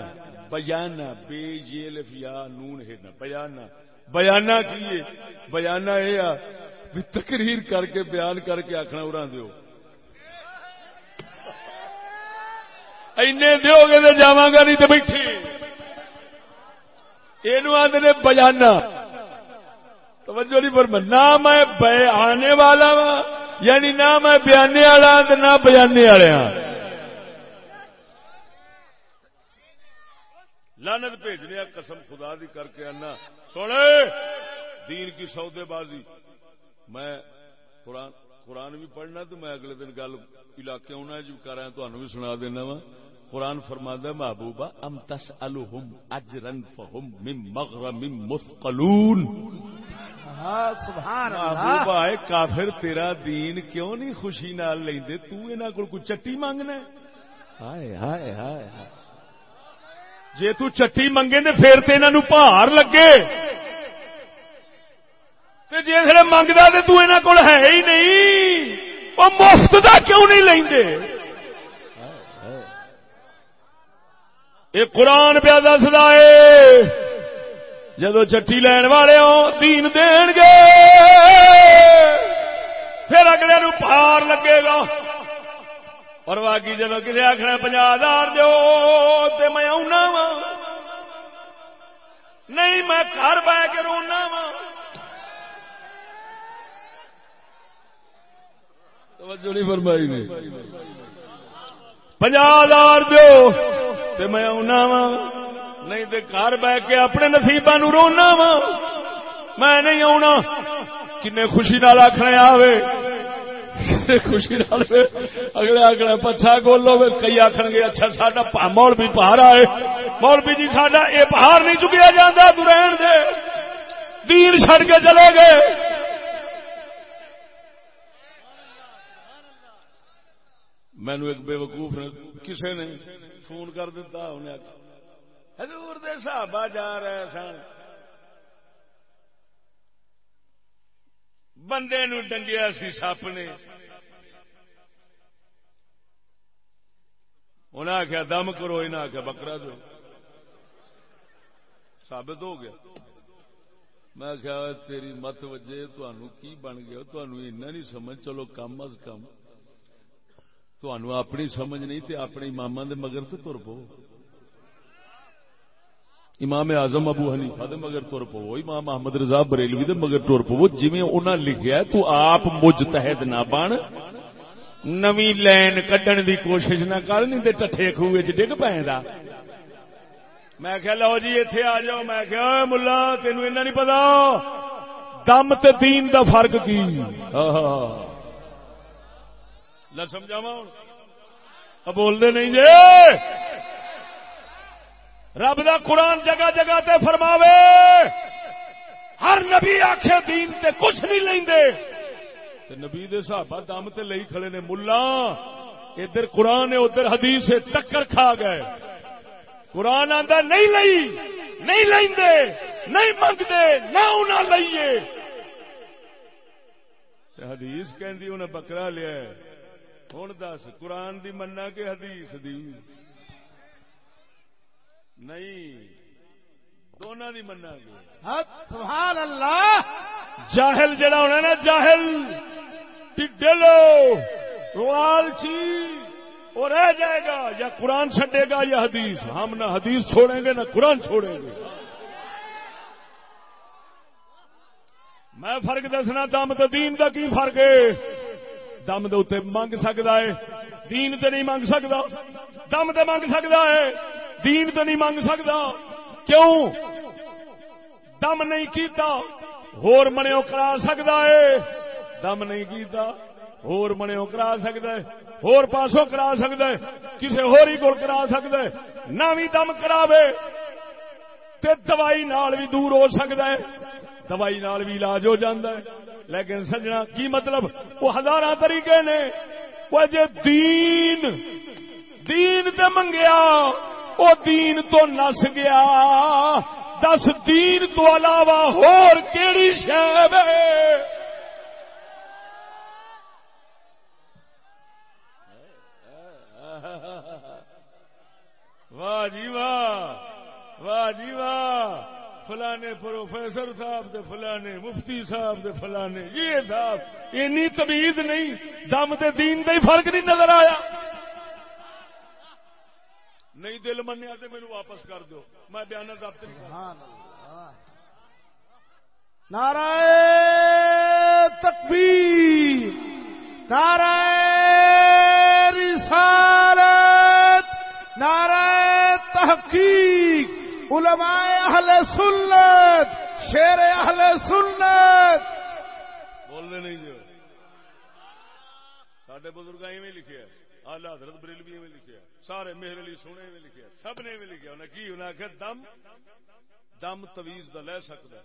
بیانہ، بے یہ لفیا نون ہے نا، بیانہ۔ بیانہ کی بیانہ یہ تقریر کر کے، بیان کر کے آخنا ارا دیو۔ اینے دیو گے تو جا گا نہیں تو بیٹھے۔ یہ آدھے بیانہ۔ توجہ نہیں پر نہ میں بے آنے والا وا یعنی نہ میں بیانے والا نہ بیانے والے ہاں۔ لانت بھیجنے قسم خدا دی کر کے آنا۔ سونے دین کی سودے بازی۔ میں قرآن قرآن بھی پڑھنا تو میں اگلے دن گل علاقے آنا جو کر رہا تمہیں بھی سنا دینا وا۔ قرآن فرما محبوبہ ام تس الحم اجرن فہم مم مغرم مثقلون سبحان اللہ۔ محبوبہ ہے کافر تیرا دین کیوں نہیں خوشی نال لیندے؟ تو انہاں کول کوئی چٹی منگنا ہے؟ ہائے ہائے ہائے ہائے۔ جے تو چٹی منگے نے پھر تے انہاں نو لگے۔ تے جے پھر منگدا تے تو انہاں کول ہے ہی نہیں۔ او مفت دا کیوں نہیں لیندے؟ یہ قرآن پیا دسدا ہے جدو چٹی لین والے ہو دین دین گے۔ پھر اگلے نو پار لگے گا۔ اور باقی جدو کسی آخر پنجا ہزار دو میں آنا وا نہیں میں گھر بہ کے رونا وا توجہ نہیں فرمائی نے۔ پنجا ہزار دو میں آنا وا نہیں تے گھر بہ کے اپنے نصیبا نو رونا وا میں نہیں آنا کنے خوشی نال آخنا آوے۔ کنے خوشی نال اگلے اگلے پتھا گولو کئی آخر گے اچھا ساڈا مول بھی پہاڑ آئے۔ مولوی جی ساڈا یہ پہاڑ نہیں چکیا جاتا تو دے۔ دین چھڑ کے چلے گئے۔ مینو ایک بے وقوف نے کسے نے فون کر دیتا انہیں حضور دے صحابہ جا رہے سن۔ بندے نو ڈنگیا سی سپ نے۔ انہیں آخیا دم کرو انہیں آخیا بکرا دو۔ ثابت ہو گیا۔ میں آخیا تیری مت وجے تنوع کی بن گیا؟ تنوع نہیں سمجھ، چلو کم از کم۔ تنوع اپنی سمجھ نہیں تے اپنے امام دے مگر تو تر پو۔ امام اعظم ابو حنیفہ دے مگر تر پو، امام محمد رضا بریلوی دے مگر تر پو۔ جویں انہاں لکھیا ہے، تو آپ مجتہد نہ بن۔ نوی لین کڈن دی کوشش نہ کر، نہیں تے ٹٹھے کھوے چ ڈگ پیندا میں کہ لو جی ایتھے آ جاؤ۔ میں کہ اوے ملا، تینوں اینا نہیں پتا۔ دم تے دین دا فرق کی؟ لے سمجھاواں ہن بول دے نہیں جے رب دا قرآن جگہ جگہ تے فرماوے۔ ہر نبی آخے دین تے کچھ نہیں لیندے۔ تے نبی دے صحابہ دم تے لئی کھڑے نے، ملا، ادھر قرآن ہے، ادھر حدیث ہے، ٹکر کھا گئے۔ قرآن آندا، نہیں لئی، نہیں لیندے، نہیں منگدے، نہ انہاں لئیے۔ حدیث کہندی، انہیں بکرا لیا ہے۔ ہن دس، قرآن دی مننا کہ حدیث دی۔ نہیں دونوں دی مننا گے۔ سبحان اللہ۔ جاہل جڑا ہونا نا جاہل۔ ٹڈلو لالچی وہ رہ جائے گا یا قرآن چھڈے گا یا حدیث۔ ہم نہ حدیث چھوڑیں گے نہ قرآن چھوڑیں گے۔ میں فرق دسنا دم تو دین کا کی فرق ہے؟ دم دے منگ سکتا ہے دین تے نہیں منگ سکتا دم تے منگ سکتا ہے۔ دین تے نہیں منگ سکتا۔ کیوں؟ دم نہیں کیتا، ہور منیو کرا سکتا ہے۔ دم نہیں کیتا، ہور منیو کرا سکتا ہے۔ ہور پاسوں کرا سکتا ہے کسی ہوری کو کرا سکتا ہے۔ نہ بھی دم کراوے، تے دوائی نال بھی دور ہو سکتا ہے۔ دوائی نال بھی علاج ہو جاتا ہے۔ لیکن سجنا، کی مطلب؟ وہ ہزار طریقے نے۔ وہ جے دین دین تے منگیا۔ وہ دین تو نس گیا۔ دس دین تو علاوہ ہور کیڑی شہب ہے واہ جی واہ واہ جی واہ۔ فلانے پروفیسر صاحب دے فلانے مفتی صاحب دے فلانے، یہ صاحب اینی تمیز نہیں، دم دے دین دا ہی فرق نہیں نظر آیا۔ نہیں دل منیا تو میرے واپس کر دو میں بیان ضابط نہیں نعرہ تکبیر۔ نعرہ رسالت۔ نعرہ تحقیق۔ علماء اہل سنت۔ شیر اہل سنت۔ بول دے نہیں جو سڈے بزرگ ایویں لکھے آلہ حضرت بریل بھی ایویں لکھے سارے میرے علی سونے ایویں لکھے سب نے ایویں لکھے انہیں کی؟ انہیں آخیا دم دم تویز دا لے سکتا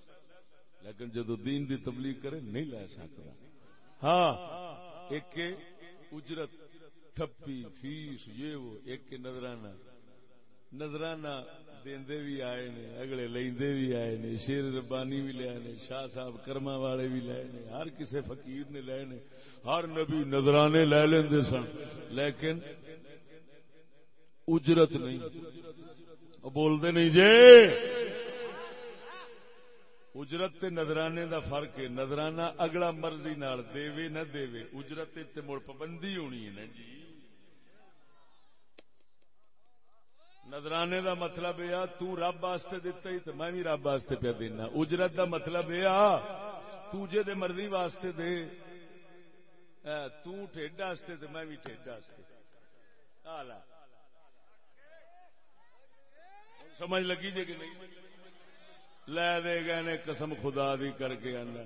لیکن جدو دین دی تبلیغ کرے نہیں لے سکتا ہاں ایک اجرت ٹھپی فیس یہ وہ ایک نظرانہ نظرانہ دیندے بھی آئے نے، اگلے لیندے بھی آئے نے، شیر ربانی بھی لے نے، شاہ صاحب کرما والے بھی لے نے، ہر کسے فقیر نے لے نے، ہر نبی نظرانے لے لیندے سن۔ لیکن اجرت نہیں۔ بولتے نہیں جے اجرت تے نظرانے دا فرق ہے۔ نظرانہ اگلا مرضی نال دے نہ دے اجرت تے مڑ پابندی ہونی ہے نا جی۔ نظرانے دا مطلب یہ تو رب واسطے دتا ہی، تو میں بھی رب واسطے پیا دینا۔ اجرت دا مطلب یہ تجے دے مرضی واسطے دے۔ تو ٹھڈ واسطے تو میں بھی ٹھڈ واسطے۔ سمجھ لگی جی کہ نہیں؟ لے دے گئے نے قسم خدا دی کر کے آنا۔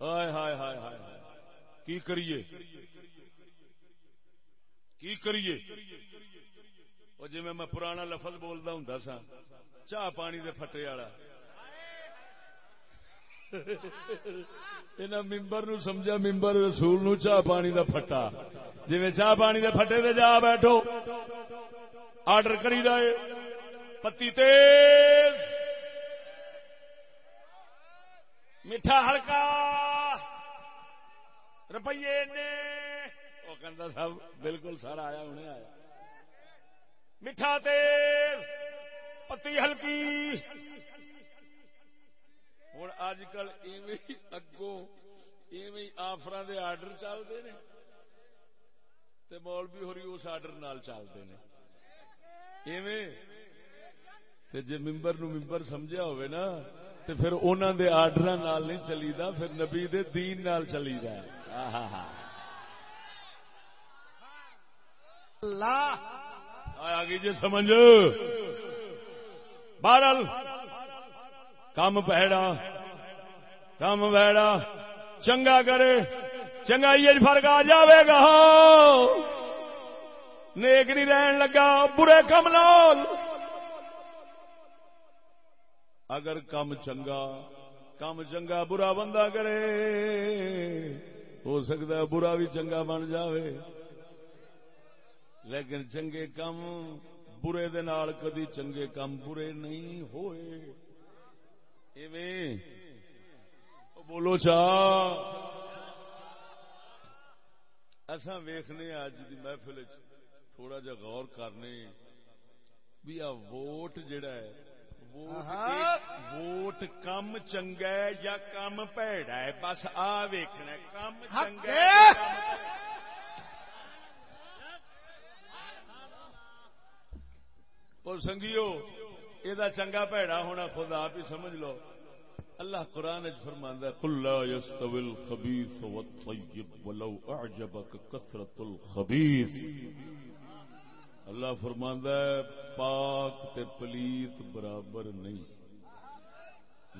ہائے ہائے ہائے ہائے۔ کی کریے؟ کی کریے؟ جی میں پرانا لفظ بولتا ہوں سا چاہ پانی دے پھٹے والا ممبر نو سمجھا ممبر رسول نو چاہ پانی دا پھٹا جی چاہ پانی دے پھٹے دے جا بیٹھو آرڈر کری دے پتی تیز میٹھا ہلکا روپیے نے وہ کہ سب بالکل سارا آیا انہیں آیا میٹھا تیل، پتی ہلکی۔ ہوں اج کل اگوں ایویں آفر دے آرڈر چلتے ہیں مول بھی ہو رہی اس آرڈر نال چلتے ہیں جی ممبر نو ممبر سمجھا ہوئے نا تو پھر انہوں دے آرڈر نال نہیں چلی دا پھر نبی دے دین نال چلی دا اللہ آگے جی سمجھ۔ بہرل کم پیڑا کم پیڑا چنگا کرے چنگا یہ فرق آ جائے گا۔ نیک نہیں رہن لگا، برے کم لال اگر کم چنگا کم چنگا برا بندہ کرے، ہو سکتا ہے برا بھی چنگا بن جاوے۔ لیکن چنگے کم برے دے نال کدی چنگے کم برے نہیں ہوئے۔ ایویں۔ بولو چا۔ اصا ویخنے اج کی محفل تھوڑا جا غور کرنے بھی آ ووٹ جڑا ہے ووٹ کم چنگا ہے یا کم پیڑا ہے؟ بس آ ویکھنا کم چنگا اور سنگیو یہ چنگا پیڑا ہونا خود آپ ہی سمجھ لو۔ اللہ قرآن فرماندہ کلا يستوي الخبيث والطيب ولو اعجبك كثرة الخبيث اللہ فرماندہ ہے، پاک تے پلیت برابر نہیں۔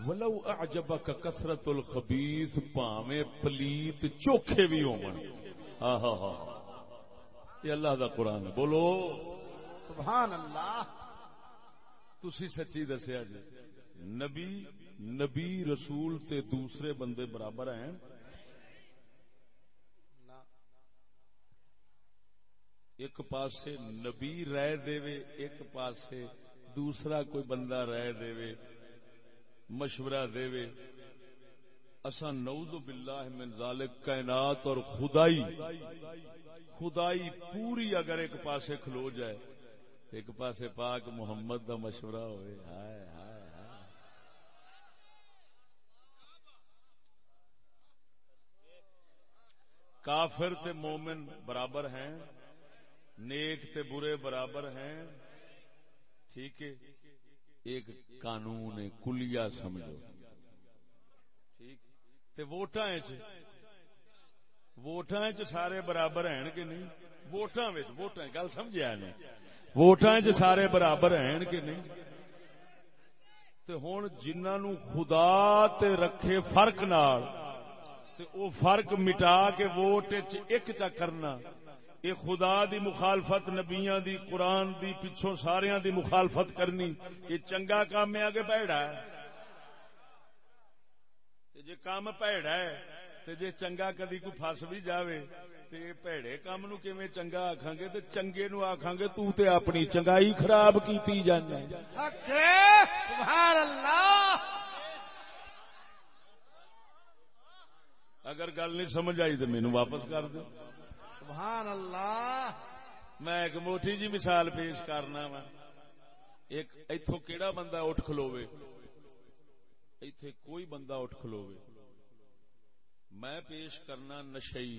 ولو اعجبك كثرة الخبيث پاویں پلیت چوکھے بھی ہون ہاں ہاں ہاں یہ اللہ دا قرآن ہے۔ بولو۔ سبحان اللہ۔ تسی سچی دسیا جی۔ نبی نبی رسول تے دوسرے بندے برابر ہیں۔ ایک پاسے نبی رہ دے ایک پاسے دوسرا کوئی بندہ رہ دے مشورہ دے اسا نعوذ باللہ من ذالک کائنات اور خدائی خدائی پوری اگر ایک پاسے کھلو جائے۔ ایک پاسے پاک محمد دا مشورہ ہوئے۔ ہائے ہائے ہائے۔ کافر تے مومن برابر ہیں، نیک تے برے برابر ہیں۔ ٹھیک ہے، ایک قانون کلیا سمجھو۔ ٹھیک۔ تے ووٹاں ووٹاں سارے برابر ہیں کہ نہیں؟ ووٹاں ووٹاں گل سمجھا نہیں؟ ووٹاں چ سارے برابر ہیں کہ نہیں؟ تے ہوں جنہوں خدا تے رکھے فرق نال، تے او فرق مٹا کے ووٹ چ ایک چا کرنا۔ یہ خدا دی مخالفت، نبیاں دی، قرآن دی، پچھوں ساریاں دی مخالفت کرنی۔ یہ چنگا کام ہے آگے پیڑا ہے۔ تے جے کام پیڑا ہے، تے جے چنگا کدی کو پھس بھی جاوے۔ تے پیڑے کام نو کیویں چنگا آکھاں گے تے چنگے نو آکھاں گے تو تے اپنی چنگائی خراب کیتی جانا سبحان اللہ اگر گل نہیں سمجھ آئی تو مینو واپس کر دو سبحان اللہ میں ایک موٹی جی مثال پیش کرنا وا ایک اتو کیڑا بندہ اٹھ کھلوے ایتھے کوئی بندہ اٹھ کھلوے میں پیش کرنا نشئی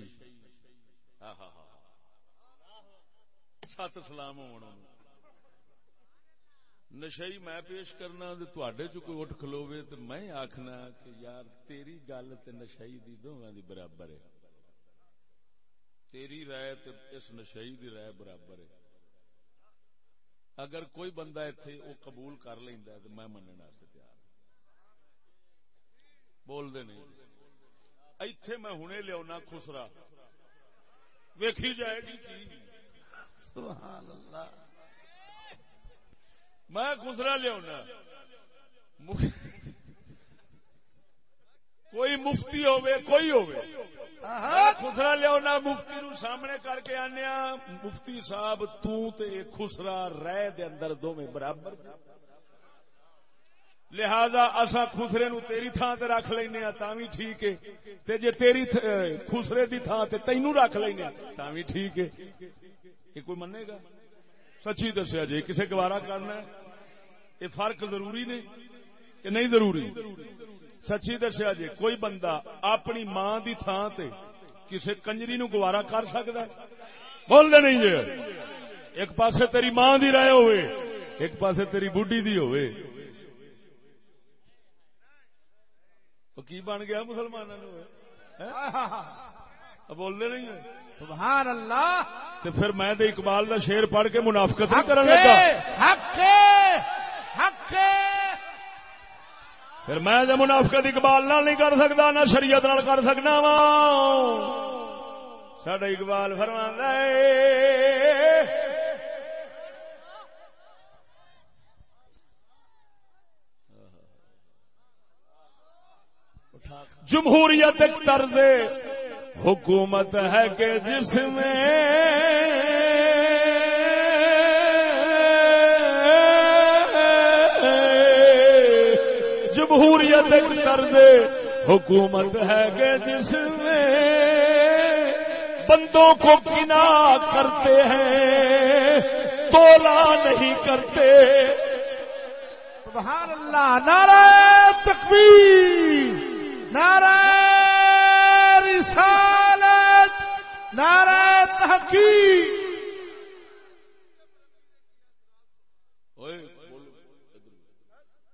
سات سلام ہونا. نشئی میں پیش کرنا تے چ کوئی اٹھ کھلوے تو میں آخنا کہ یار تیری گل تے نشئی دی دونوں دی برابر ہے۔ تیری رائے تے اس نشئی دی رائے برابر ہے۔ اگر کوئی بندہ اتنے وہ قبول کر لینا تو میں مننا سے تیار ہاں۔ بول دے نہیں۔ ایتھے میں ہنے لیا خسرا۔ ویکھی جائے گی سبحان اللہ۔ میں خسرا لیا کوئی مفتی ہوے کوئی ہوے خسرا لیا مفتی نو سامنے کر کے آنے مفتی صاحب تو تے خسرا رہ دے اندر دو میں برابر۔ لہذا اصا خسرے نو تیری تھان تے رکھ لینا تا بھی ٹھیک ہے۔ تے جے تیری خسرے دی تھان تے تینوں رکھ لینا تا بھی ٹھیک ہے۔ یہ کوئی منے گا؟ سچی دسیا جی کسے گوارا کرنا ہے؟ یہ فرق ضروری نے کہ نہیں ضروری؟ سچی دسیا جی کوئی بندہ اپنی ماں دی تھان تے کسے کنجری نو گوارا کر سکتا ہے؟ بول دے نہیں جی۔ ایک پاسے تیری ماں دی رائے ہوئے، ایک پاسے تیری بڈی دی ہوئے۔ تو کی بن گیا مسلمانوں بولتے نہیں سبحان اللہ۔ تو پھر میں دے اقبال دا شیر پڑھ کے منافقت نہیں کرنے لگا۔ حق حق پھر میں دے منافقت اقبال نال نہیں کر سکتا نہ شریعت نال کر سکنا وا۔ سڈا اقبال فرما جمہوریت ایک طرز حکومت ہے کہ جس میں جمہوریت ایک طرز حکومت ہے کہ جس میں بندوں کو گنا کرتے ہیں، تولا نہیں کرتے۔ سبحان اللہ، نعرہ تکبیر۔ نعرہ رسالت نعرہ تحقیق۔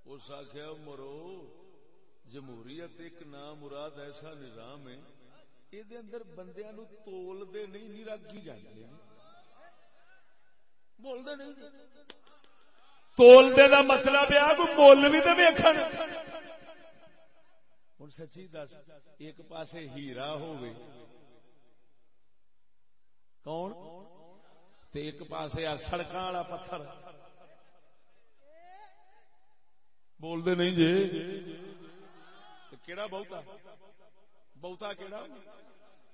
اس آخیا مرو جمہوریت ایک نام مراد ایسا نظام ہے یہ اندر بندیا نو تول دے نہیں رکھی جانے بول دے نہیں۔ تول دے دا مطلب ہے کوئی مول بھی تو ویکھن۔ ہوں سچی دس ایک پاسے ہیرا ہوئے کون؟ تے ایک پاسے سڑک والا پتھر۔ بولتے نہیں جی کہڑا بہتا بہتا کہڑا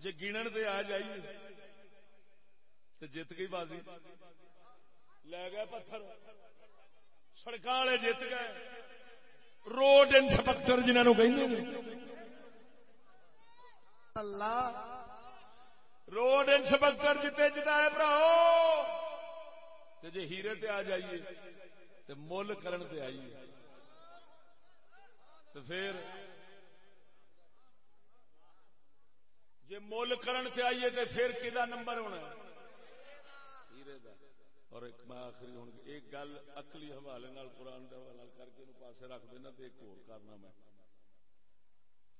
جی گنن تے آ جائیے۔ تو جیت گئی بازی۔ لے گئے پتھر۔ سڑک والے جیت گئے۔ روڈ انسپیکٹر جنہوں کہ اللہ۔ روڈ انسپیکٹر جیتے جتا ہے براؤ جی ہیرے تے آ جائیے تو مل کرن تے آئیے۔ تو پھر جی مل کرن تے آئیے تو پھر کہ نمبر ہونا ہیرے دا۔ اور ایک میں آخری ہوں ایک گل اکلی حوالے نال قرآن کے حوالے کر کے پاسے رکھ دینا تو ایک اور کرنا میں۔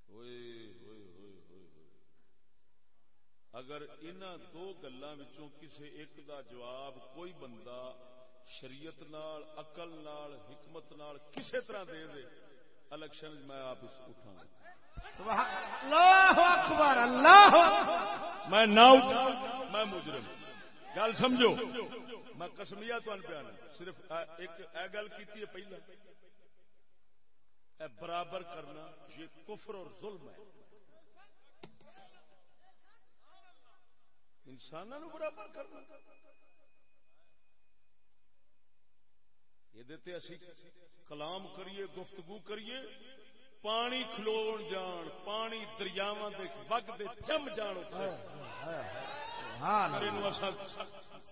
ہوئے ہوئے ہوئے ہوئے اگر ان دو گلوں کسی ایک دا جواب کوئی بندہ شریعت نال اقل نال حکمت نال کسی طرح دے دے الیکشن میں آپ اٹھا اللہ اکبر اللہ میں نہ میں مجرم۔ گل سمجھو؟ میں کسمیا تمہیں صرف ایک گل کی پہلے اے برابر کرنا یہ کفر اور ظلم ہے۔ انسانوں برابر کرنا۔ یہ اسی کلام کریے، گفتگو کریے۔ پانی کھلو جان، پانی دریاوا وگ جم جان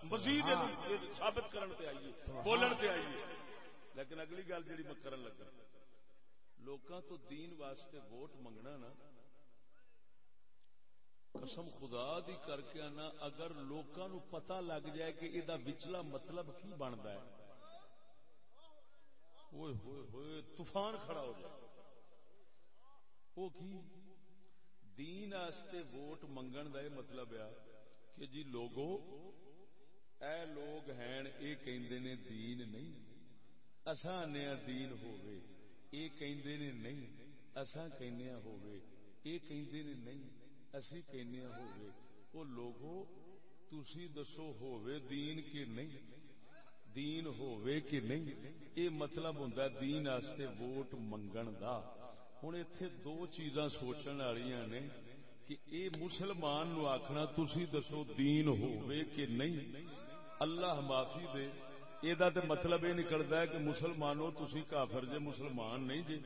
مزید ثابت کرن پہ آئیے بولن پہ آئیے۔ لیکن اگلی گل جی میں کرن لگا لوکاں تو دین واسطے ووٹ منگنا نا قسم خدا دی کر کے آنا اگر لوکاں نو پتہ لگ جائے کہ یہ وچلا مطلب کی بنتا ہے۔ ہوئے ہوئے ہوئے طوفان کھڑا ہو جائے۔ وہ کی؟ دین آستے ووٹ منگن دا مطلب ہے۔ کہ جی لوگو، اے لوگ ہیں اے کہندے نے دین نہیں۔ اساں نیا دین ہووے اے کہندے نے نہیں۔ اساں کہنیا ہووے اے کہندے نے نہیں۔ اسی کہنیا ہووے۔ او لوگو، تسی دسو ہووے دین کے نہیں؟ دین ہووے کہ نہیں؟ اے مطلب ہوندا دین واسطے ووٹ منگن دا۔ ہوں اتے دو چیزاں سوچن والی نے۔ کہ اے مسلمان نو آخنا تھی دسو دین ہووے کہ نہیں؟ اللہ معافی دے۔ یہ مطلب یہ نکلتا ہے کہ مسلمانوں تھی کافر جے، مسلمان نہیں جے۔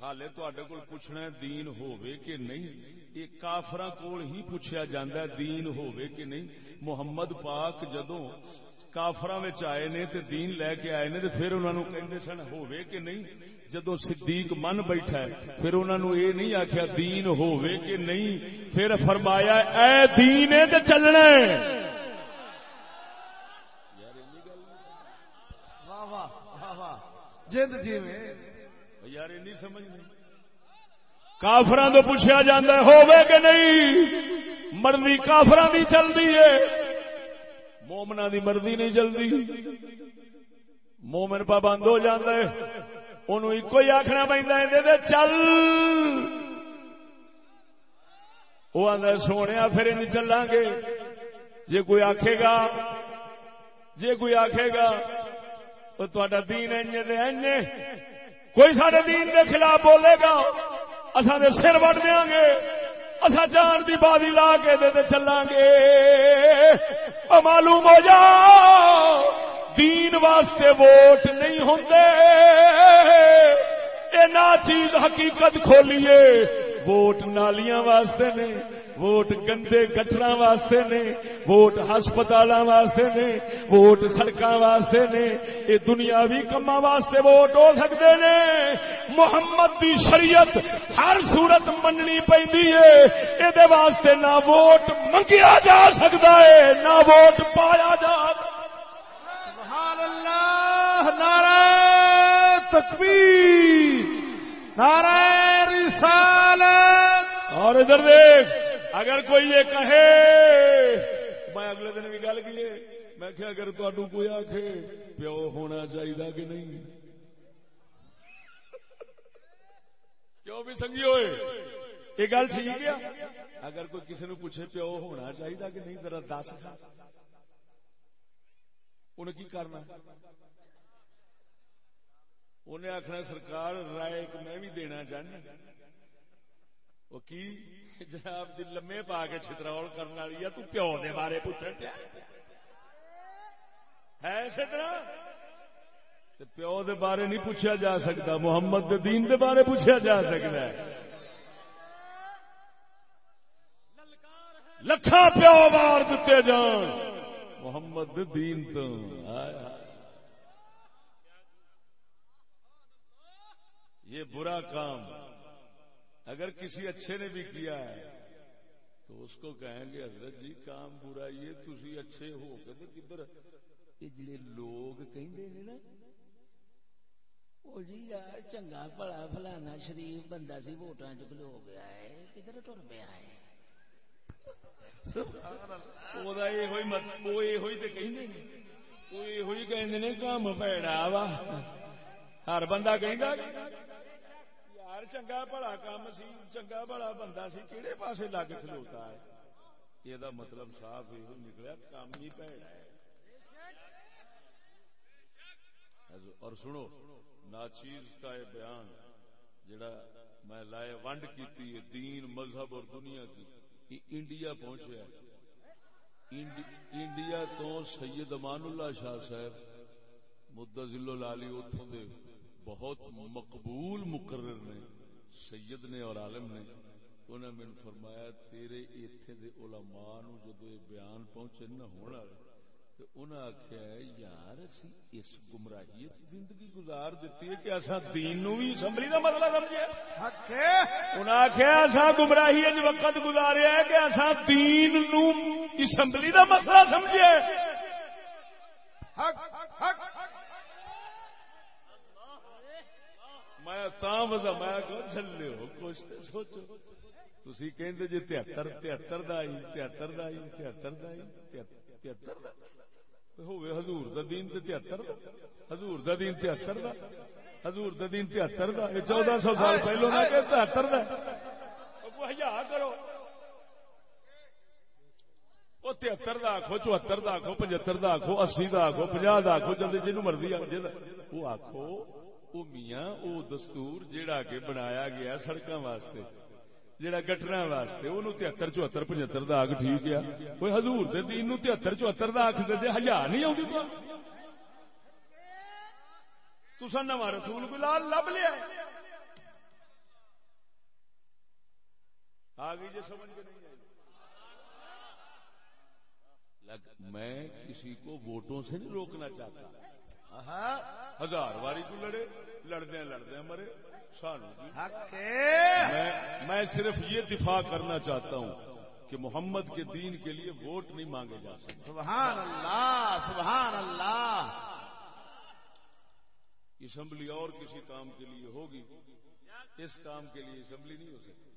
حالے تے کول پوچھنا ہے دین ہووے کہ نہیں؟ یہ کافر کول ہی پوچھا جاندہ ہے دین ہووے کہ نہیں؟ محمد پاک جدوں کافر آئے نے تے دین لے کے آئے نے تے پھر انہوں نے کہندے سن ہووے کہ نہیں؟ جدو صدیق من بیٹھا ہے پھر انہوں نے یہ نہیں آخیا دین ہووے کہ نہیں؟ پھر فرمایا اے دین تے چلنا جی یار نہیں۔ سمجھ نہیں۔ تو پوچھا جاتا ہے ہووے کہ نہیں؟ مرضی کافران کی چلتی ہے۔ مومنا دی مرضی نہیں چلتی۔ مومن پابند ہو جاتا ہے۔ انہوں ایک ہی آخنا پہ چل۔ وہ آدھا سونے پھر نہیں چلیں گے۔ جے کوئی آخے گا، جے کوئی آخے گا تو تا دین ایجے کوئی سارے دین کے خلاف بولے گا اصا دے سر وٹ دیا گے۔ اصا جان کی بازی لا کے دے چلیں گے۔ معلوم ہو جا دین واسطے ووٹ نہیں ہوں نہ چیز حقیقت کھولیے، ووٹ نالیاں واسطے نہیں ووٹ گندے گٹرا واسطے نے ووٹ ہسپتال واسطے نے ووٹ سڑک واسطے نے یہ دنیاوی کما واسطے ووٹ ہو سکتے نے۔ محمد دی شریعت ہر صورت مننی پی یہ واسطے نہ ووٹ منگیا جا سکتا ہے نہ ووٹ پایا جا۔ سبحان اللہ نعرہ تکبیر نعرہ رسالت۔ اور ادھر دیکھ۔ اگر کوئی یہ کہے، میں اگلے دن بھی گل کی میں کہ اگر تڈو کوئی آخ پیو ہونا چاہیے کہ نہیں؟ کیوں بھی سنگھی ہوئے؟ یہ گل ٹھیک ہے اگر کوئی کسی نے پوچھے پیو ہونا چاہیے کہ نہیں، ذرا دس انہیں کی کرنا؟ انہیں آخنا سرکار رائے میں بھی دینا چاہنا۔ وہ کی؟ جناب دی لمے پا کے چترول کرنے والی ہے، تو پیو دے بارے پوچھنے پیا۔ ہے اسی طرح؟ پیو دے بارے نہیں پوچھا جا سکتا، محمد دے دین دے بارے پوچھا جا سکتا ہے۔ لکھا پیو بار دیتے جان، محمد دے دین تو۔ یہ برا کام۔ اگر کسی اچھے نے بھی کیا ہے تو اس کو کہیں گے حضرت جی کام برا یہ تھی اچھے ہو کے کدھر؟ یہ جڑے لوگ کہیں نا وہ جی یار چنگا بڑا فلانا شریف بندہ سی ووٹاں چ کلو گیا ہے کدھر ٹر پیا ہے؟ کام پیڑا وا۔ ہر بندہ کہ یار چنگا بڑا کام سی، چنگا بڑا بندہ سی کہڑے پاسے لگ کھلوتا ہے؟ یہ دا مطلب صاف یہ نکلیا کام ہی پیڑا ہے۔ اور سنو، ناچیز کا یہ بیان جڑا میں لائے ونڈ کی دین، مذہب اور دنیا کی انڈیا پہنچیا انڈیا تو سید امان اللہ شاہ صاحب مدہ ضلع لالی اتوں دے بہت مقبول مقرر نے سید نے اور عالم نے۔ انہیں میں فرمایا تیرے ایتھے دے علماء نو جدو یہ بیان پہنچے نہ ہونا تو انہیں آخیا یار اسی اس گمراہی زندگی گزار دیتی ہے کہ اصا دین نو بھی اسمبلی کا مسئلہ سمجھے انہیں آخیا اصا گمراہی وقت گزاریا ہے کہ اصا دین نو اسمبلی کا مسئلہ سمجھے میں تاں وزا میں کہ چلے ہو، کچھ تے سوچو۔ تھی کہ جی تہتر تہتر دائی تہتر دائی تہتر دائی تہتر ہوئے، حضور دا دین تے تہتر حضور دا دین تہتر دا۔ حضور دا دین تہتر دا۔ یہ چودہ سو سال پہلو نہ کہ تہتر دا۔ او حیا کرو۔ وہ تہتر دا آخو چوہتر دا آخو پچہتر دا آخو اسی دا آخو پناہ دا آخو جلدی جنو مرضی وہ آخو وہ میاں وہ دستور جیڑا کے بنایا گیا سڑکوں واسطے جہاں گٹرا واسطے وہ تہتر چوہتر پچہتر داگ ٹھیک ہے کوئی ہزور دین تہتر چوہتر داگ دے ہزار نہیں آتی تو نواں رسول گلال لب لیا آ گئی جی سمجھ کے نہیں میں کسی کو ووٹوں سے نہیں روکنا چاہتا۔ ہزار واری کو لڑے لڑدیا لڑدیا مرے میں صرف یہ دفاع کرنا چاہتا ہوں کہ محمد کے دین کے لیے ووٹ نہیں مانگے جا سکتے۔ سبحان اللہ سبحان اللہ. اسمبلی اور کسی کام کے لیے ہوگی اس کام کے لیے اسمبلی نہیں ہو سکتی۔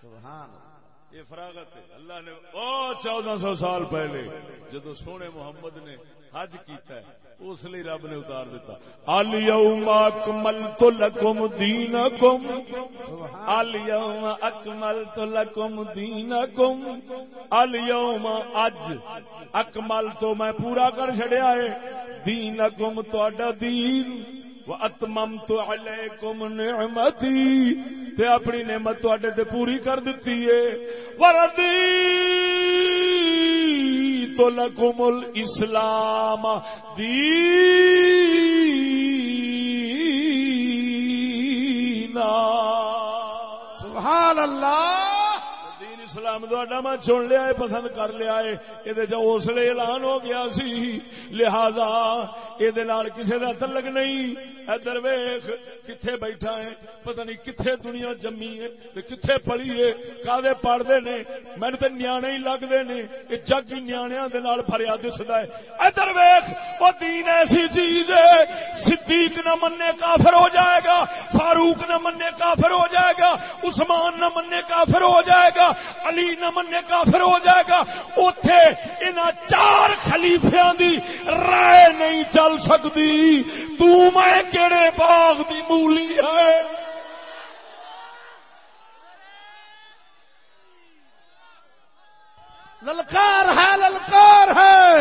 سبحان اللہ۔ یہ فراغت ہے۔ اللہ نے او، چودہ سو سال پہلے جدو سونے محمد نے حج کیتا ہے، اس لیے رب نے اتار دیتا۔ الیوم اکملت لکم دینکم الیوم اکملت لکم دینکم الیوم اج اکمل تو میں پورا کر چھڑیا ہے۔ دینکم تہاڈا دین۔ واتممت علیکم نعمتی تے اپنی نعمت تواڈے تے پوری کر دتی ہے۔ وردی تو لکم الاسلام دینا سبحان اللہ۔ اسلام دا میں چن لیا ہے، پسند کر لیا ہے۔ یہ اس لیے اعلان ہو گیا سی، لہذا یہ کسی کا تلک نہیں۔ ادھر ویخ کتنے بیٹھا ہے، پتہ نہیں کتنے دنیا جمی ہے کتنے پڑھی ہے کدے پڑھتے نے؟ مینو تو نیا ہی لگتے نے۔ یہ جگ نیا فریا دستا ہے۔ ادھر ویخ وہ دین ایسی چیز ہے، صدیق نہ مننے کافر ہو جائے گا، فاروق نہ مننے کافر ہو جائے گا، عثمان نہ مننے کافر ہو جائے گا۔ علی نہ مننے کافر ہو جائے گا اتے ان چار خلیفیا دی رائے نہیں چل سکتی۔ تو میں کہڑے باغ دی مولی ہے؟ للکار ہے للکار ہے۔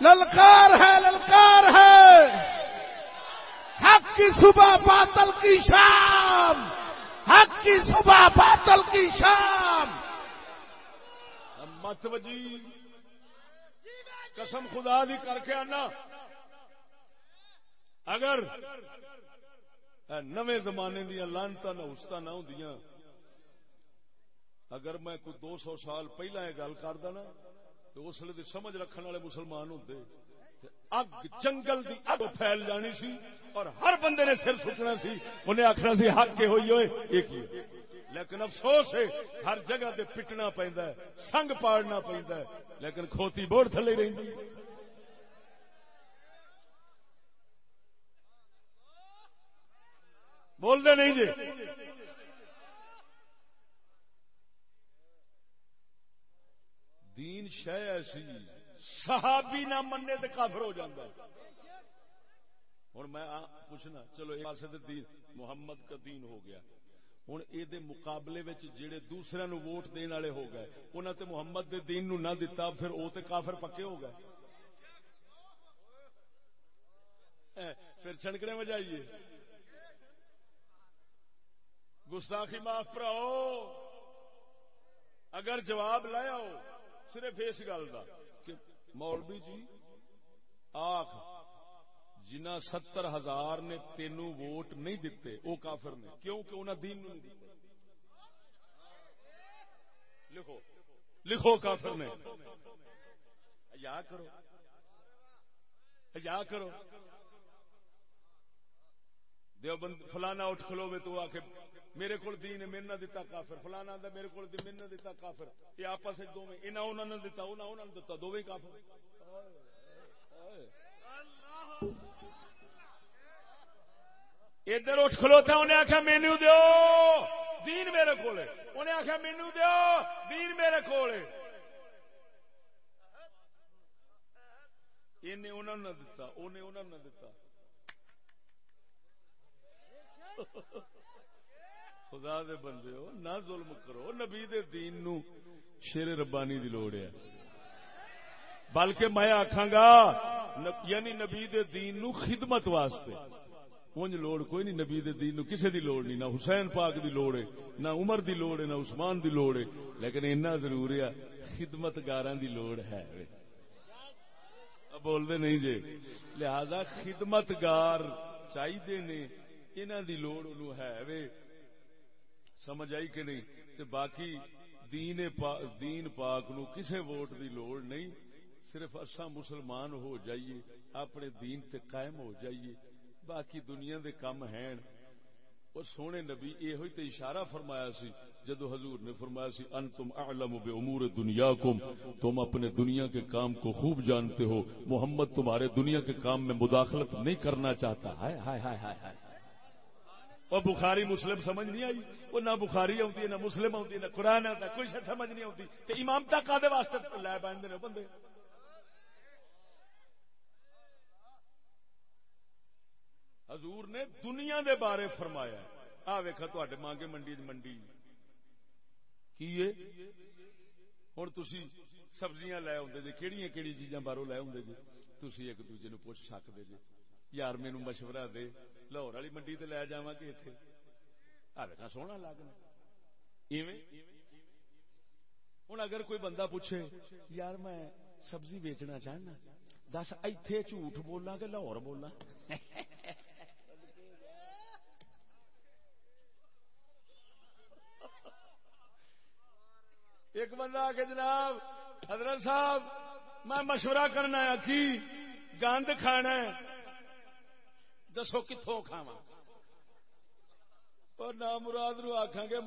للکار ہے للکار ہے۔ حق کی صبح باطل کی شام۔ حق کی صبح باطل کی شام۔ مت وجی۔ قسم خدا دی کر کے آنا۔ اگر نوے زمانے دیا لانتا نہ استا نہ ہوں اگر میں کوئی دو سو سال پہلا یہ گل کردا نا، تو اس لیے سمجھ رکھنے والے مسلمان ہوتے اگ، جنگل دی اگ پھیل جانی سی۔ اور ہر بندے نے سر سٹنا سی، انہیں آخنا سی، حق کے ہوئی ہوئے ایک ہی لیکن افسوس ہے، ہر جگہ تے پٹنا پہنتا ہے، سنگ پاڑنا پہنتا ہے، لیکن کھوتی بوڑ تھلے رہی بول دے نہیں جی؟ دین شہ ایسی، صحابی نہ مننے تے کافر ہو جاتا ہوں۔ میں پوچھنا، چلو ایک پاس دین۔ محمد کا دین ہو گیا۔ ہوں یہ مقابلے جڑے دوسرے نو ووٹ دن والے ہو گئے انہوں تے محمد دے دین نو نہ دتا، پھر وہ تے کافر پکے ہو گئے۔ پھر چھڑکنے میں جائیے گستاخی معاف پراؤ اگر جواب لایا ہو صرف اس گل کا کہ مولوی جی آخ جنہ ستر ہزار نے تینوں ووٹ نہیں دیتے، وہ کافر نے۔ کیوں کہ انہیں دین نہیں دیتے۔ لکھو۔ لکھو کافر نے۔ یا کرو۔ یا کرو۔ دیو بند، فلانا اٹھ کھلو میں تو آ کے میرے کو دین میرے نہ دیتا کافر۔ فلانا آدھا میرے کو دین میرے نہ دیتا کافر۔ یہ آپس دو میں انہیں انہوں نے دیتا انہوں نے دیتا دو کافر۔ اللہ! ادھر اٹھ کھلوتا انہیں آخیا مینو دو دین میرے کو انہیں آخیا مینو دو دین میرے کو انہوں دتا، انہیں انہوں نے دتا۔ خدا دے بندے ہو، نہ ظلم کرو، نبی دے دین نو شیر ربانی دی لوڑ ہے۔ بلکہ میں آخا گا یعنی نبی دے دین نو خدمت واسطے۔ انج لوڑ کوئی نہیں نبی دے دین نو کسے دی لوڑ نہیں نہ حسین پاک دی لوڑ ہے نہ عمر دی لوڑ ہے نہ عثمان دی لوڑ ہے لیکن اتنا ضرور ہے خدمت گاران دی لوڑ ہے۔ بول دے نہیں جے لہذا خدمت گار چاہیے نے انہوں دی لوڑ انہوں ہے وے۔ سمجھ آئی کہ نہیں؟ تے باقی دین, پا دین پاک نو کسے ووٹ دی لوڑ نہیں صرف اصا مسلمان ہو جائیے اپنے دین تے قائم ہو جائیے۔ باقی دنیا دے کم ہیں۔ اور سونے نبی یہ تے اشارہ فرمایا سی، جدو حضور نے فرمایا سی ان تم اعلم بے امور دنیا کم تم اپنے دنیا کے کام کو خوب جانتے ہو۔ محمد تمہارے دنیا کے کام میں مداخلت نہیں کرنا چاہتا۔ ہائے ہائے ہائے ہائے ہائے۔ وہ بخاری مسلم سمجھ نہیں آئی؟ وہ نہ بخاری آتی نہ مسلم آتی نہ قرآن آتا، کوئی شاید سمجھ نہیں آتی تو امام تک آدھے واسطے لے پہ بندے۔ حضور نے دنیا دے بارے فرمایا آ ویخا تے مانگے منڈی منڈی۔ کی ہوں تھی سبزیاں لے آدھے جی کہڑی کہڑی چیزاں باہروں لے آدھے جی تھی ایک دوجے پوچھ سکتے جی یار مینو مشورہ دے۔ لاہور والی منڈی تے لے جا گے اتنے ہر سونا لگنا ہوں اگر کوئی بندہ پوچھے، یار میں سبزی بیچنا چاہنا۔ دس ایتھے جھوٹ بولا کہ لاہور بولا ایک بندہ آ کے جناب، حضرت صاحب، میں مشورہ کرنا ہے، کی گند کھانا ہے؟ دسو کتوں کھاوا اور نام مراد نو آخان گے